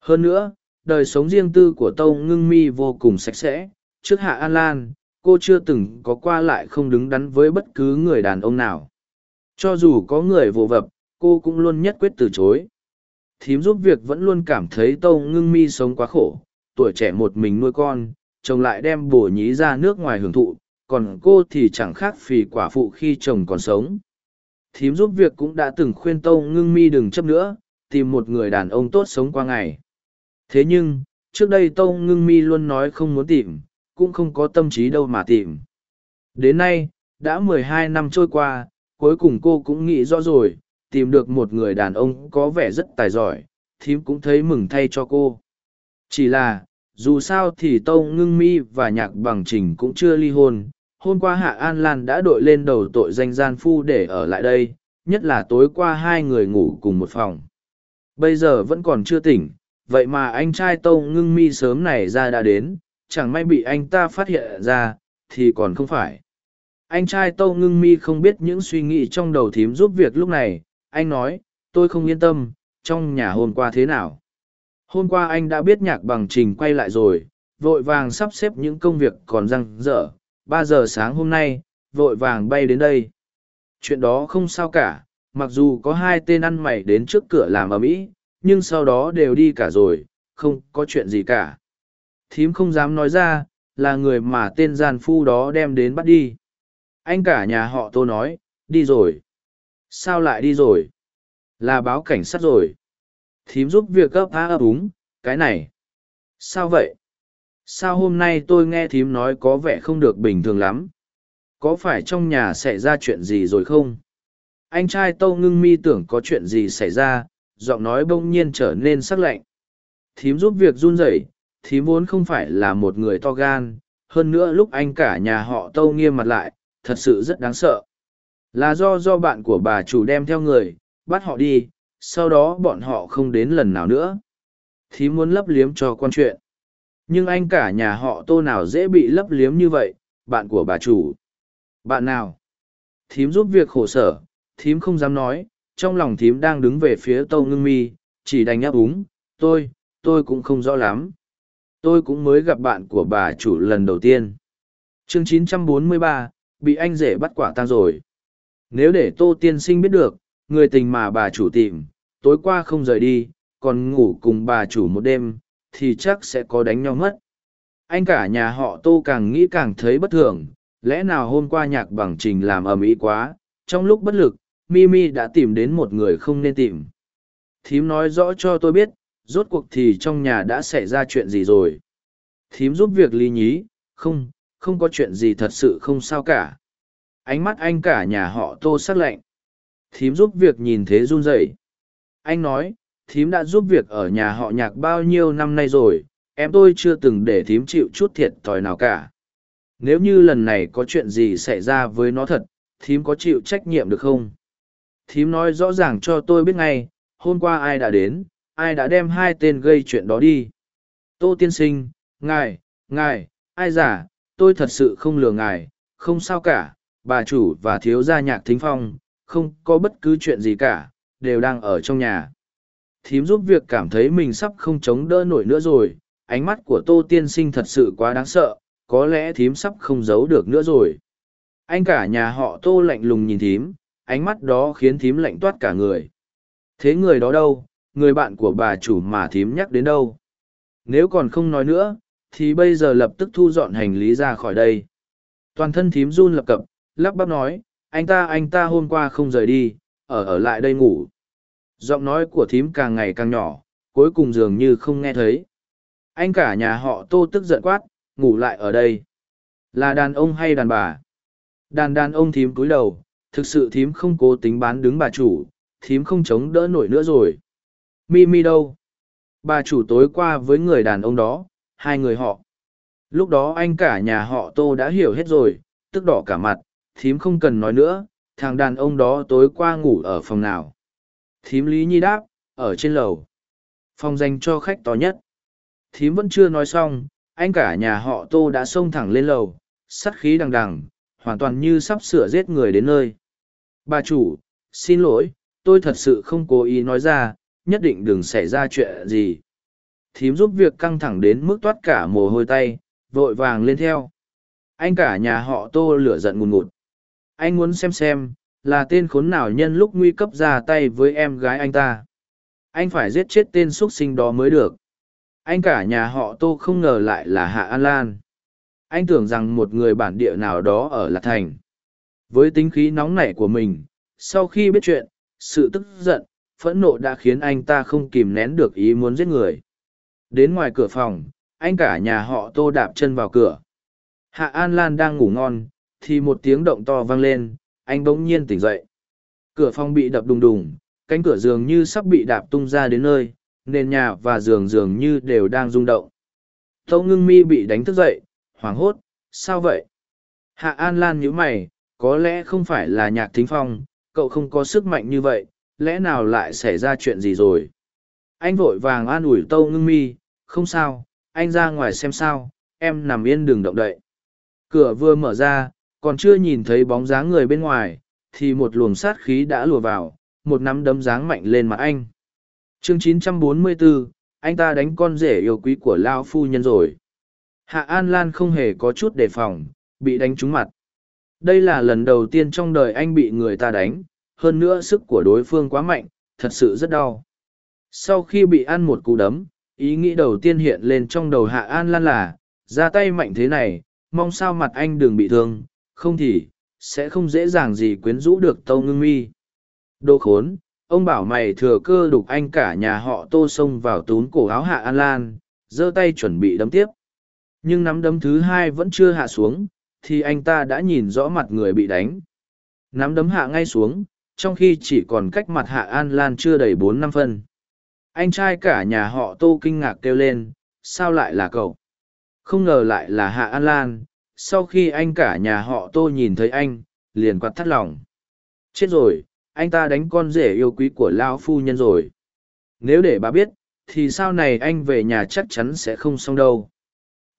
Hơn nữa, đời sống riêng tư của tâu ngưng mi vô cùng sạch sẽ. Trước hạ an lan, cô chưa từng có qua lại không đứng đắn với bất cứ người đàn ông nào. Cho dù có người vô vập, cô cũng luôn nhất quyết từ chối. Thím giúp việc vẫn luôn cảm thấy tâu ngưng mi sống quá khổ. Tuổi trẻ một mình nuôi con, chồng lại đem bổ nhí ra nước ngoài hưởng thụ. Còn cô thì chẳng khác phì quả phụ khi chồng còn sống thím giúp việc cũng đã từng khuyên tâu ngưng mi đừng chấp nữa, tìm một người đàn ông tốt sống qua ngày. Thế nhưng, trước đây tâu ngưng mi luôn nói không muốn tìm, cũng không có tâm trí đâu mà tìm. Đến nay, đã mười hai năm trôi qua, cuối cùng cô cũng nghĩ rõ rồi, tìm được một người đàn ông có vẻ rất tài giỏi, thím cũng thấy mừng thay cho cô. Chỉ là, dù sao thì tâu ngưng mi và nhạc bằng trình cũng chưa ly hôn hôm qua hạ an lan đã đội lên đầu tội danh gian phu để ở lại đây, nhất là tối qua hai người ngủ cùng một phòng. Bây giờ vẫn còn chưa tỉnh, vậy mà anh trai tâu ngưng mi sớm này ra đã đến, chẳng may bị anh ta phát hiện ra, thì còn không phải. Anh trai tâu ngưng mi không biết những suy nghĩ trong đầu thím giúp việc lúc này, anh nói, tôi không yên tâm, trong nhà hôm qua thế nào? Hôm qua anh đã biết nhạc bằng trình quay lại rồi, vội vàng sắp xếp những công việc còn răng dở ba giờ sáng hôm nay, vội vàng bay đến đây. Chuyện đó không sao cả, mặc dù có hai tên ăn mày đến trước cửa làm ở mỹ nhưng sau đó đều đi cả rồi, không có chuyện gì cả. Thím không dám nói ra, là người mà tên gian phu đó đem đến bắt đi. Anh cả nhà họ tô nói, đi rồi. Sao lại đi rồi? Là báo cảnh sát rồi. Thím giúp việc cấp phá ấp, úng, cái này. Sao vậy? Sao hôm nay tôi nghe thím nói có vẻ không được bình thường lắm? Có phải trong nhà xảy ra chuyện gì rồi không? Anh trai tâu ngưng mi tưởng có chuyện gì xảy ra, giọng nói bỗng nhiên trở nên sắc lạnh. Thím giúp việc run rẩy, thím vốn không phải là một người to gan, hơn nữa lúc anh cả nhà họ tâu nghiêm mặt lại, thật sự rất đáng sợ. Là do do bạn của bà chủ đem theo người, bắt họ đi, sau đó bọn họ không đến lần nào nữa. Thím muốn lấp liếm cho con chuyện nhưng anh cả nhà họ tô nào dễ bị lấp liếm như vậy bạn của bà chủ. Bạn nào? Thím giúp việc khổ sở thím không dám nói trong lòng thím đang đứng về phía tâu ngưng mi chỉ đành ấp úng tôi tôi cũng không rõ lắm. Tôi cũng mới gặp bạn của bà chủ lần đầu tiên. Chương 943, bị anh rể bắt quả tang rồi. Nếu để tô tiên sinh biết được người tình mà bà chủ tìm tối qua không rời đi còn ngủ cùng bà chủ một đêm thì chắc sẽ có đánh nhau mất. Anh cả nhà họ tô càng nghĩ càng thấy bất thường, lẽ nào hôm qua nhạc bằng trình làm ầm ĩ quá, trong lúc bất lực, mimi đã tìm đến một người không nên tìm. Thím nói rõ cho tôi biết, rốt cuộc thì trong nhà đã xảy ra chuyện gì rồi? Thím giúp việc lý nhí, không không có chuyện gì thật sự không sao cả. Ánh mắt anh cả nhà họ tô sắc lạnh. Thím giúp việc nhìn thế run rẩy. Anh nói thím đã giúp việc ở nhà họ nhạc bao nhiêu năm nay rồi, em tôi chưa từng để thím chịu chút thiệt thòi nào cả. Nếu như lần này có chuyện gì xảy ra với nó thật, thím có chịu trách nhiệm được không? Thím nói rõ ràng cho tôi biết ngay, hôm qua ai đã đến, ai đã đem hai tên gây chuyện đó đi. Tô tiên sinh, ngài ngài, ai giả, tôi thật sự không lừa ngài, không sao cả, bà chủ và thiếu gia nhạc thính phong, không có bất cứ chuyện gì cả, đều đang ở trong nhà thím giúp việc cảm thấy mình sắp không chống đỡ nổi nữa rồi, ánh mắt của tô tiên sinh thật sự quá đáng sợ, có lẽ thím sắp không giấu được nữa rồi. Anh cả nhà họ tô lạnh lùng nhìn thím, ánh mắt đó khiến thím lạnh toát cả người. Thế người đó đâu? Người bạn của bà chủ mà thím nhắc đến đâu? Nếu còn không nói nữa, thì bây giờ lập tức thu dọn hành lý ra khỏi đây. Toàn thân thím run lập cập, lắp bắp nói, anh ta anh ta hôm qua không rời đi, ở ở lại đây ngủ giọng nói của thím càng ngày càng nhỏ, cuối cùng dường như không nghe thấy. Anh cả nhà họ tô tức giận quát, ngủ lại ở đây. Là đàn ông hay đàn bà? Đàn đàn ông thím cúi đầu, thực sự thím không cố tính bán đứng bà chủ, thím không chống đỡ nổi nữa rồi. Mi mi đâu? Bà chủ tối qua với người đàn ông đó, hai người họ. Lúc đó anh cả nhà họ tô đã hiểu hết rồi, tức đỏ cả mặt, thím không cần nói nữa, thằng đàn ông đó tối qua ngủ ở phòng nào? Thím lý nhi đáp, ở trên lầu. Phòng dành cho khách to nhất. Thím vẫn chưa nói xong, anh cả nhà họ tô đã xông thẳng lên lầu, sắt khí đằng đằng, hoàn toàn như sắp sửa giết người đến nơi. Bà chủ, xin lỗi, tôi thật sự không cố ý nói ra, nhất định đừng xảy ra chuyện gì. Thím giúp việc căng thẳng đến mức toát cả mồ hôi tay, vội vàng lên theo. Anh cả nhà họ tô lửa giận ngùn ngụt. Anh muốn xem xem là tên khốn nào nhân lúc nguy cấp ra tay với em gái anh ta. Anh phải giết chết tên x u ấ t sinh đó mới được. Anh cả nhà họ tô không ngờ lại là hạ an lan. Anh tưởng rằng một người bản địa nào đó ở lạc thành. Với tính khí nóng nảy của mình, sau khi biết chuyện, sự tức giận, phẫn nộ đã khiến anh ta không kìm nén được ý muốn giết người. Đến ngoài cửa phòng, anh cả nhà họ tô đạp chân vào cửa. Hạ an lan đang ngủ ngon, thì một tiếng động to vang lên anh bỗng nhiên tỉnh dậy. Cửa phòng bị đập đùng đùng, cánh cửa dường như sắp bị đạp tung ra đến nơi, nền nhà và giường dường như đều đang rung động. Tâu ngưng mi bị đánh thức dậy, hoảng hốt, sao vậy? Hạ an lan nhíu mày, có lẽ không phải là nhạc thính phong, cậu không có sức mạnh như vậy, lẽ nào lại xảy ra chuyện gì rồi? Anh vội vàng an ủi tâu ngưng mi, không sao, anh ra ngoài xem sao, em nằm yên đừng động đậy. Cửa vừa mở ra còn chưa nhìn thấy bóng dáng người bên ngoài thì một luồng sát khí đã lùa vào một nắm đấm dáng mạnh lên mặt anh. Chương 944, anh ta đánh con rể yêu quý của lao phu nhân rồi. Hạ an lan không hề có chút đề phòng bị đánh trúng mặt. Đây là lần đầu tiên trong đời anh bị người ta đánh hơn nữa sức của đối phương quá mạnh thật sự rất đau. Sau khi bị ăn một cú đấm ý nghĩ đầu tiên hiện lên trong đầu hạ an lan là ra tay mạnh thế này mong sao mặt anh đừng bị thương không thì, sẽ không dễ dàng gì quyến rũ được tâu ngưng mi. Đồ khốn, ông bảo mày thừa cơ đục anh cả nhà họ tô xông vào tún cổ áo hạ an lan, giơ tay chuẩn bị đấm tiếp. Nhưng nắm đấm thứ hai vẫn chưa hạ xuống, thì anh ta đã nhìn rõ mặt người bị đánh. Nắm đấm hạ ngay xuống, trong khi chỉ còn cách mặt hạ an lan chưa đầy bốn năm phân. Anh trai cả nhà họ tô kinh ngạc kêu lên, sao lại là cậu? Không ngờ lại là hạ an lan sau khi anh cả nhà họ tô nhìn thấy anh, liền quặt thắt lòng. Chết rồi, anh ta đánh con rể yêu quý của lao phu nhân rồi. Nếu để bà biết, thì sau này anh về nhà chắc chắn sẽ không xong đâu.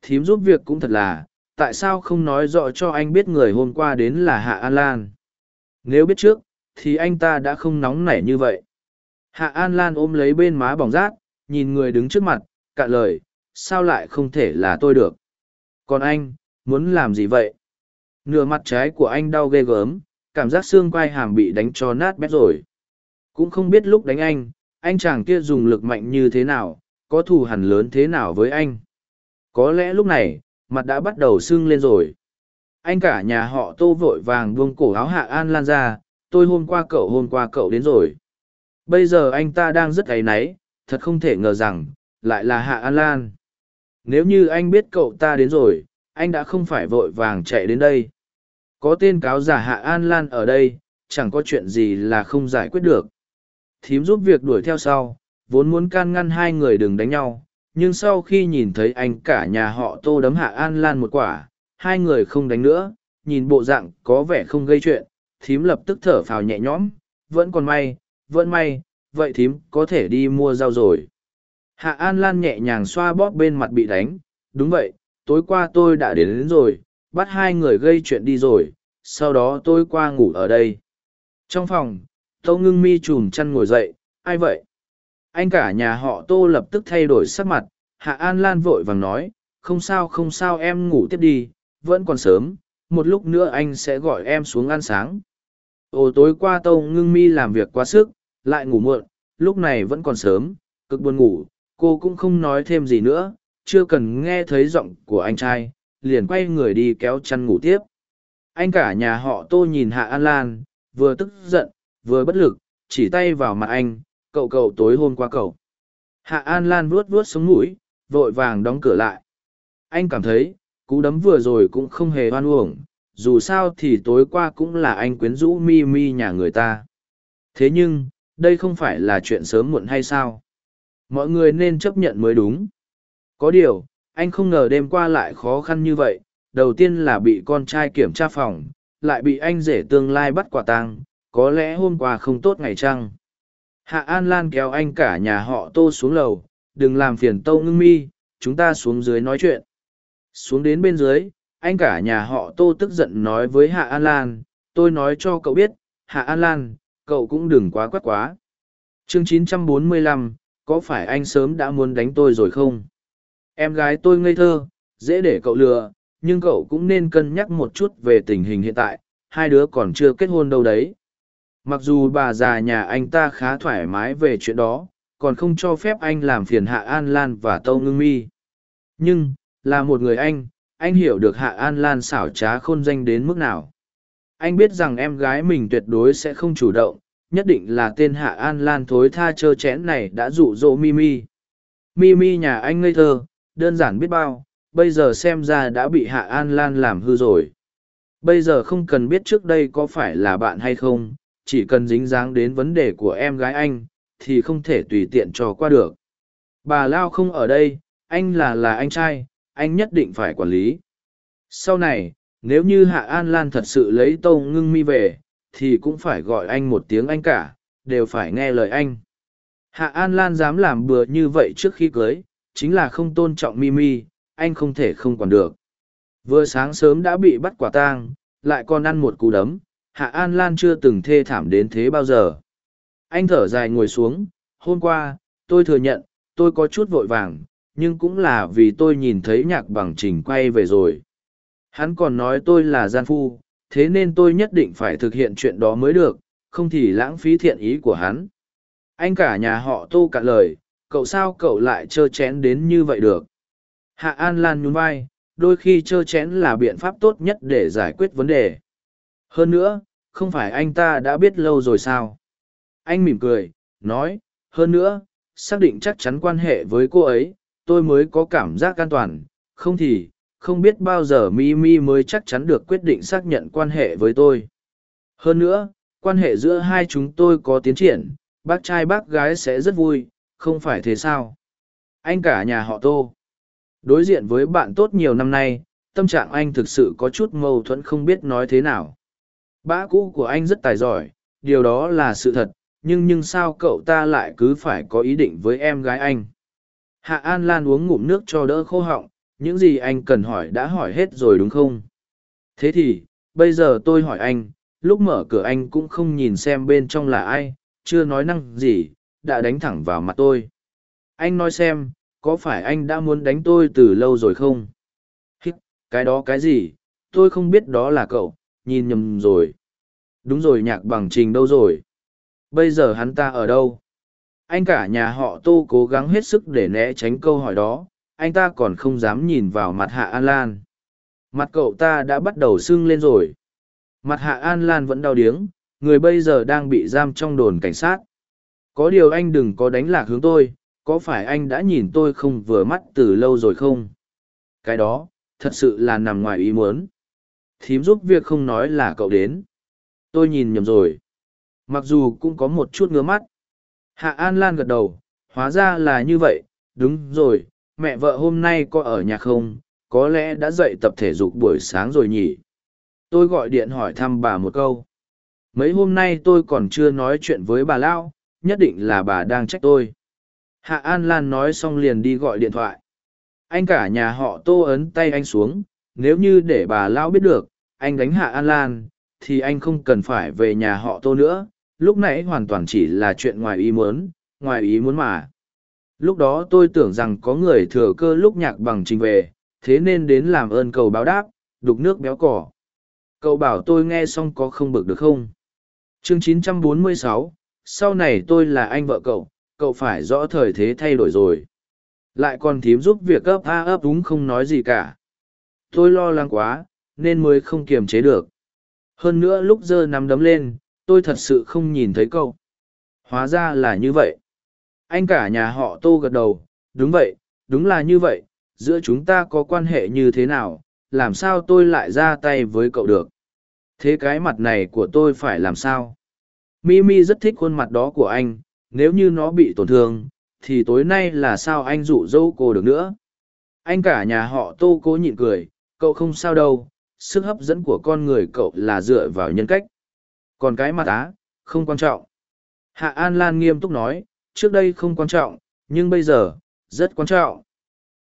Thím giúp việc cũng thật là, tại sao không nói rõ cho anh biết người hôm qua đến là hạ an lan? Nếu biết trước, thì anh ta đã không nóng nảy như vậy. Hạ an lan ôm lấy bên má bỏng rát, nhìn người đứng trước mặt, cạn lời, sao lại không thể là tôi được? Còn anh muốn làm gì vậy? Nửa mặt trái của anh đau ghê gớm cảm giác xương quai hàm bị đánh cho nát bét rồi. Cũng không biết lúc đánh anh anh chàng kia dùng lực mạnh như thế nào có thù hẳn lớn thế nào với anh? Có lẽ lúc này mặt đã bắt đầu sưng lên rồi. Anh cả nhà họ tô vội vàng buông cổ áo hạ an lan ra tôi hôm qua cậu hôm qua cậu đến rồi. Bây giờ anh ta đang rất áy náy, thật không thể ngờ rằng, lại là Hạ An Lan. Nếu như anh biết cậu ta đến rồi, anh đã không phải vội vàng chạy đến đây. Có tên cáo giả Hạ An Lan ở đây, chẳng có chuyện gì là không giải quyết được. Thím giúp việc đuổi theo sau, vốn muốn can ngăn hai người đừng đánh nhau, nhưng sau khi nhìn thấy anh cả nhà họ tô đấm Hạ An Lan một quả, hai người không đánh nữa, nhìn bộ dạng có vẻ không gây chuyện, thím lập tức thở phào nhẹ nhõm, vẫn còn may, vẫn may, vậy thím có thể đi mua rau rồi. Hạ An Lan nhẹ nhàng xoa bóp bên mặt bị đánh, đúng vậy, tối qua tôi đã đến, đến rồi, bắt hai người gây chuyện đi rồi, sau đó tôi qua ngủ ở đây. Trong phòng, Tô ngưng mi chùm chăn ngồi dậy, ai vậy? Anh cả nhà họ Tô lập tức thay đổi sắc mặt, Hạ An Lan vội vàng nói, không sao không sao em ngủ tiếp đi, vẫn còn sớm, một lúc nữa anh sẽ gọi em xuống ăn sáng. Ồ tối qua Tô ngưng mi làm việc quá sức, lại ngủ muộn, lúc này vẫn còn sớm, cực buồn ngủ, cô cũng không nói thêm gì nữa, chưa cần nghe thấy giọng của anh trai, liền quay người đi kéo chăn ngủ tiếp. Anh cả nhà họ Tô nhìn Hạ An Lan, vừa tức giận, vừa bất lực, chỉ tay vào mặt anh, cậu cậu tối hôm qua cậu. Hạ An Lan vuốt vuốt sống mũi, vội vàng đóng cửa lại. Anh cảm thấy, cú đấm vừa rồi cũng không hề oan uổng, dù sao thì tối qua cũng là anh quyến rũ mi mi nhà người ta. Thế nhưng, đây không phải là chuyện sớm muộn hay sao? Mọi người nên chấp nhận mới đúng. Có điều, anh không ngờ đêm qua lại khó khăn như vậy, đầu tiên là bị con trai kiểm tra phòng, lại bị anh rể tương lai bắt quả tang, có lẽ hôm qua không tốt ngày trăng. Hạ An Lan kéo anh cả nhà họ tô xuống lầu, đừng làm phiền tâu ngưng mi, chúng ta xuống dưới nói chuyện. Xuống đến bên dưới, anh cả nhà họ tô tức giận nói với Hạ An Lan, tôi nói cho cậu biết, Hạ An Lan, cậu cũng đừng quá quát quá. chương 945, có phải anh sớm đã muốn đánh tôi rồi không? Em gái tôi ngây thơ, dễ để cậu lừa, nhưng cậu cũng nên cân nhắc một chút về tình hình hiện tại, hai đứa còn chưa kết hôn đâu đấy. Mặc dù bà già nhà anh ta khá thoải mái về chuyện đó còn không cho phép anh làm phiền hạ an lan và tâu ngưng mi. Nhưng là một người anh anh hiểu được hạ an lan xảo trá khôn danh đến mức nào. Anh biết rằng em gái mình tuyệt đối sẽ không chủ động nhất định là tên hạ an lan thối tha chơ chẽn này đã rụ rỗ mimi mimi nhà anh ngây thơ đơn giản biết bao, bây giờ xem ra đã bị hạ an lan làm hư rồi. Bây giờ không cần biết trước đây có phải là bạn hay không, chỉ cần dính dáng đến vấn đề của em gái anh, thì không thể tùy tiện cho qua được. Bà lao không ở đây, anh là là anh trai, anh nhất định phải quản lý. Sau này, nếu như hạ an lan thật sự lấy tâu ngưng mi về, thì cũng phải gọi anh một tiếng anh cả, đều phải nghe lời anh. Hạ an lan dám làm bừa như vậy trước khi cưới chính là không tôn trọng mimi anh không thể không quản được vừa sáng sớm đã bị bắt quả tang lại còn ăn một cú đấm Hạ An Lan chưa từng thê thảm đến thế bao giờ. Anh thở dài ngồi xuống, hôm qua, tôi thừa nhận, tôi có chút vội vàng, nhưng cũng là vì tôi nhìn thấy nhạc bằng trình quay về rồi. Hắn còn nói tôi là gian phu, thế nên tôi nhất định phải thực hiện chuyện đó mới được, không thì lãng phí thiện ý của hắn. Anh cả nhà họ tô cả lời, cậu sao cậu lại trơ chén đến như vậy được. Hạ An Lan nhún vai, đôi khi trơ chén là biện pháp tốt nhất để giải quyết vấn đề. Hơn nữa, không phải anh ta đã biết lâu rồi sao? Anh mỉm cười, nói, hơn nữa, xác định chắc chắn quan hệ với cô ấy, tôi mới có cảm giác an toàn, không thì, không biết bao giờ Mi Mi mới chắc chắn được quyết định xác nhận quan hệ với tôi. Hơn nữa, quan hệ giữa hai chúng tôi có tiến triển, bác trai bác gái sẽ rất vui, không phải thế sao? Anh cả nhà họ Tô. Đối diện với bạn tốt nhiều năm nay, tâm trạng anh thực sự có chút mâu thuẫn không biết nói thế nào. Bã cũ của anh rất tài giỏi, điều đó là sự thật, nhưng nhưng sao cậu ta lại cứ phải có ý định với em gái anh? Hạ An Lan uống ngụm nước cho đỡ khô họng, những gì anh cần hỏi đã hỏi hết rồi đúng không? Thế thì, bây giờ tôi hỏi anh, lúc mở cửa anh cũng không nhìn xem bên trong là ai, chưa nói năng gì, đã đánh thẳng vào mặt tôi. Anh nói xem, có phải anh đã muốn đánh tôi từ lâu rồi không? Hít, cái đó cái gì, tôi không biết đó là cậu, nhìn nhầm rồi. Đúng rồi nhạc bằng trình đâu rồi? Bây giờ hắn ta ở đâu? Anh cả nhà họ tô cố gắng hết sức để né tránh câu hỏi đó, anh ta còn không dám nhìn vào mặt Hạ An Lan. Mặt cậu ta đã bắt đầu sưng lên rồi. Mặt Hạ An Lan vẫn đau điếng, người bây giờ đang bị giam trong đồn cảnh sát có điều anh đừng có đánh lạc hướng tôi, có phải anh đã nhìn tôi không vừa mắt từ lâu rồi không? Cái đó, thật sự là nằm ngoài ý muốn. Thím giúp việc không nói là cậu đến. Tôi nhìn nhầm rồi. Mặc dù cũng có một chút ngứa mắt. Hạ an lan gật đầu, hóa ra là như vậy. Đúng rồi, mẹ vợ hôm nay có ở nhà không? Có lẽ đã dậy tập thể dục buổi sáng rồi nhỉ? Tôi gọi điện hỏi thăm bà một câu. Mấy hôm nay tôi còn chưa nói chuyện với bà lão nhất định là bà đang trách tôi. Hạ an lan nói xong liền đi gọi điện thoại. Anh cả nhà họ tô ấn tay anh xuống nếu như để bà lão biết được anh đánh hạ an lan thì anh không cần phải về nhà họ tô nữa. Lúc nãy hoàn toàn chỉ là chuyện ngoài ý muốn ngoài ý muốn mà. Lúc đó tôi tưởng rằng có người thừa cơ lúc nhạc bằng trình về thế nên đến làm ơn cầu báo đáp đục nước béo cỏ. Cậu bảo tôi nghe xong có không bực được không? Chương 946, sau này tôi là anh vợ cậu cậu phải rõ thời thế thay đổi rồi. Lại còn thím giúp việc ấp a ấp đúng không nói gì cả. Tôi lo lắng quá, nên mới không kiềm chế được. Hơn nữa lúc giơ nắm đấm lên, tôi thật sự không nhìn thấy cậu. Hóa ra là như vậy. Anh cả nhà họ tô gật đầu, đúng vậy, đúng là như vậy. Giữa chúng ta có quan hệ như thế nào, làm sao tôi lại ra tay với cậu được? Thế cái mặt này của tôi phải làm sao? Mimi rất thích khuôn mặt đó của anh, nếu như nó bị tổn thương, thì tối nay là sao anh dụ dỗ cô được nữa? Anh cả nhà họ tô cố nhịn cười, cậu không sao đâu, sức hấp dẫn của con người cậu là dựa vào nhân cách. Còn cái mặt á, không quan trọng. Hạ an lan nghiêm túc nói, trước đây không quan trọng, nhưng bây giờ, rất quan trọng.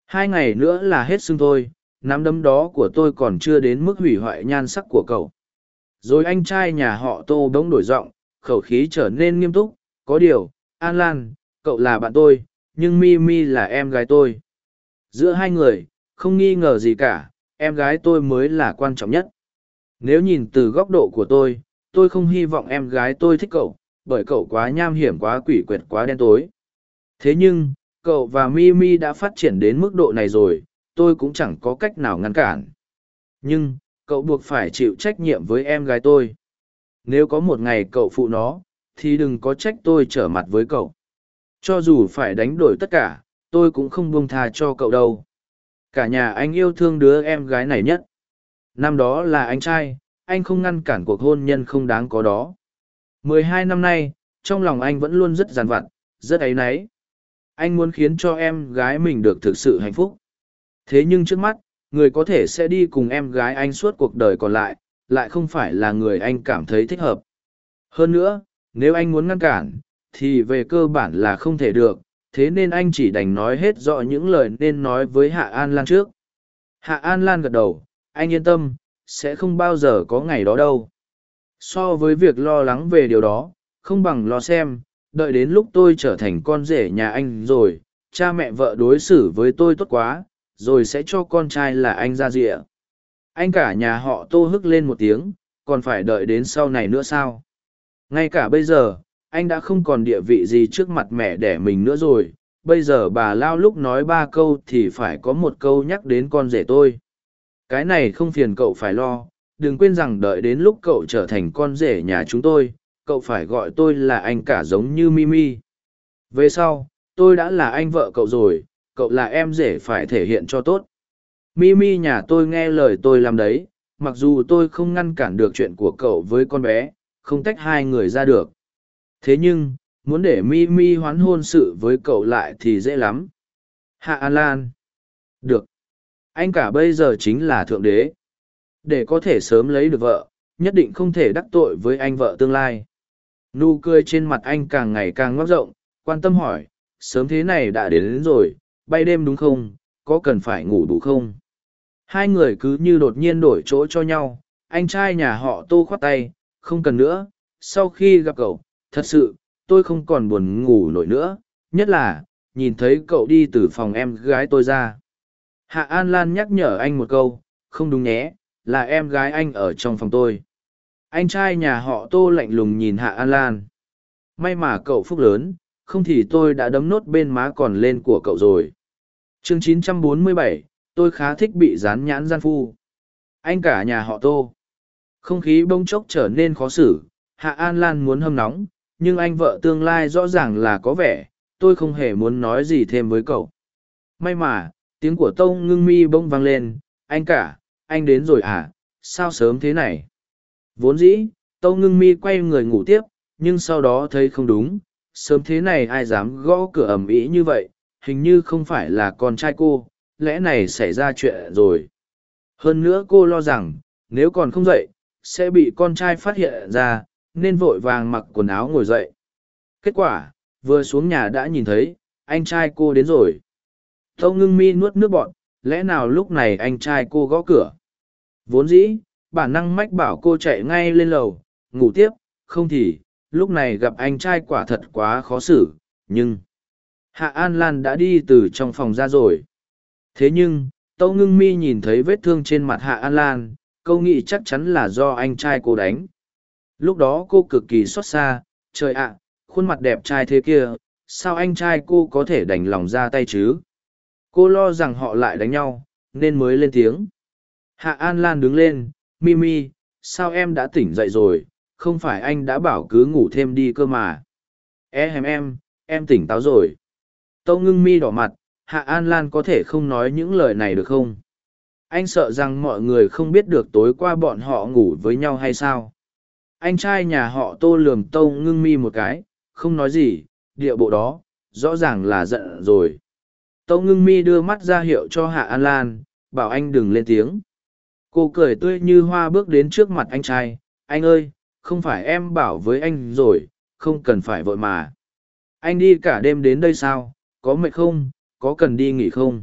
Hai ngày nữa là hết xương thôi nắm đấm đó của tôi còn chưa đến mức hủy hoại nhan sắc của cậu. Rồi anh trai nhà họ tô bỗng đổi giọng khẩu khí trở nên nghiêm túc, có điều, an lan, cậu là bạn tôi, nhưng mi mi là em gái tôi. Giữa hai người, không nghi ngờ gì cả, em gái tôi mới là quan trọng nhất. Nếu nhìn từ góc độ của tôi tôi không hy vọng em gái tôi thích cậu, bởi cậu quá nham hiểm, quá quỷ quyệt, quá đen tối. Thế nhưng, cậu và mi mi đã phát triển đến mức độ này rồi, tôi cũng chẳng có cách nào ngăn cản. Nhưng, cậu buộc phải chịu trách nhiệm với em gái tôi nếu có một ngày cậu phụ nó, thì đừng có trách tôi trở mặt với cậu. Cho dù phải đánh đổi tất cả, tôi cũng không buông tha cho cậu đâu. Cả nhà anh yêu thương đứa em gái này nhất. Năm đó là anh trai, anh không ngăn cản cuộc hôn nhân không đáng có đó. Mười hai năm nay, trong lòng anh vẫn luôn rất g i vặn rất áy náy. Anh muốn khiến cho em gái mình được thực sự hạnh phúc. Thế nhưng trước mắt, người có thể sẽ đi cùng em gái anh suốt cuộc đời còn lại lại không phải là người anh cảm thấy thích hợp. Hơn nữa, nếu anh muốn ngăn cản, thì về cơ bản là không thể được, thế nên anh chỉ đành nói hết rõ những lời nên nói với hạ an lan trước. Hạ an lan gật đầu, anh yên tâm, sẽ không bao giờ có ngày đó đâu. So với việc lo lắng về điều đó, không bằng lo xem, đợi đến lúc tôi trở thành con rể nhà anh rồi, cha mẹ vợ đối xử với tôi tốt quá, rồi sẽ cho con trai là anh ra rịa anh cả nhà họ tô hức lên một tiếng, còn phải đợi đến sau này nữa sao? Ngay cả bây giờ, anh đã không còn địa vị gì trước mặt mẹ đẻ mình nữa rồi. Bây giờ bà lao lúc nói ba câu thì phải có một câu nhắc đến con rể tôi. Cái này không phiền cậu phải lo. Đừng quên rằng đợi đến lúc cậu trở thành con rể nhà chúng tôi, cậu phải gọi tôi là anh cả giống như mimi. Về sau, tôi đã là anh vợ cậu rồi, cậu là em rể phải thể hiện cho tốt mimi nhà tôi nghe lời tôi làm đấy mặc dù tôi không ngăn cản được chuyện của cậu với con bé không tách hai người ra được. Thế nhưng muốn để mi mi hoán hôn sự với cậu lại thì dễ lắm. Hạ an lan. Được. Anh cả bây giờ chính là thượng đế. Để có thể sớm lấy được vợ nhất định không thể đắc tội với anh vợ tương lai. Nụ cười trên mặt anh càng ngày càng ngóc rộng quan tâm hỏi sớm thế này đã đến, đến rồi bay đêm đúng không? Có cần phải ngủ đủ không? Hai người cứ như đột nhiên đổi chỗ cho nhau anh trai nhà họ tô khoát tay không cần nữa sau khi gặp cậu thật sự tôi không còn buồn ngủ nổi nữa nhất là nhìn thấy cậu đi từ phòng em gái tôi ra. Hạ an lan nhắc nhở anh một câu không đúng nhé là em gái anh ở trong phòng tôi. Anh trai nhà họ tô lạnh lùng nhìn hạ an lan. May mà cậu phúc lớn không thì tôi đã đấm nốt bên má còn lên của cậu rồi. Chương 947, tôi khá thích bị dán nhãn gian phu anh cả nhà họ tô không khí bông chốc trở nên khó xử hạ an lan muốn hâm nóng nhưng anh vợ tương lai rõ ràng là có vẻ, tôi không hề muốn nói gì thêm với cậu. May mà, tiếng của Tông ngưng mi bông vang lên, anh cả, anh đến rồi à, sao sớm thế này? Vốn dĩ, Tông ngưng mi quay người ngủ tiếp, nhưng sau đó thấy không đúng, sớm thế này ai dám gõ cửa ầm ĩ như vậy, hình như không phải là con trai cô, lẽ này xảy ra chuyện rồi. Hơn nữa cô lo rằng, nếu còn không dậy, sẽ bị con trai phát hiện ra, nên vội vàng mặc quần áo ngồi dậy. Kết quả, vừa xuống nhà đã nhìn thấy, anh trai cô đến rồi. Tâu ngưng mi nuốt nước bọn, lẽ nào lúc này anh trai cô gõ cửa. Vốn dĩ, bản năng mách bảo cô chạy ngay lên lầu, ngủ tiếp, không thì, lúc này gặp anh trai quả thật quá khó xử, nhưng... Hạ An Lan đã đi từ trong phòng ra rồi. Thế nhưng, Tâu Ngưng Mi nhìn thấy vết thương trên mặt Hạ An Lan, câu nghĩ chắc chắn là do anh trai cô đánh. Lúc đó cô cực kỳ xót xa, trời ạ, khuôn mặt đẹp trai thế kia, sao anh trai cô có thể đành lòng ra tay chứ? Cô lo rằng họ lại đánh nhau, nên mới lên tiếng. Hạ An Lan đứng lên, Mimi, sao em đã tỉnh dậy rồi, không phải anh đã bảo cứ ngủ thêm đi cơ mà. Em em, em tỉnh táo rồi. Tâu ngưng mi đỏ mặt, Hạ An Lan có thể không nói những lời này được không? Anh sợ rằng mọi người không biết được tối qua bọn họ ngủ với nhau hay sao? Anh trai nhà họ tô lườm tâu ngưng mi một cái, không nói gì, địa bộ đó, rõ ràng là giận rồi. Tâu ngưng mi đưa mắt ra hiệu cho Hạ An Lan, bảo anh đừng lên tiếng. Cô cười tươi như hoa bước đến trước mặt anh trai, anh ơi, không phải em bảo với anh rồi, không cần phải vội mà. Anh đi cả đêm đến đây sao, có mệt không, có cần đi nghỉ không?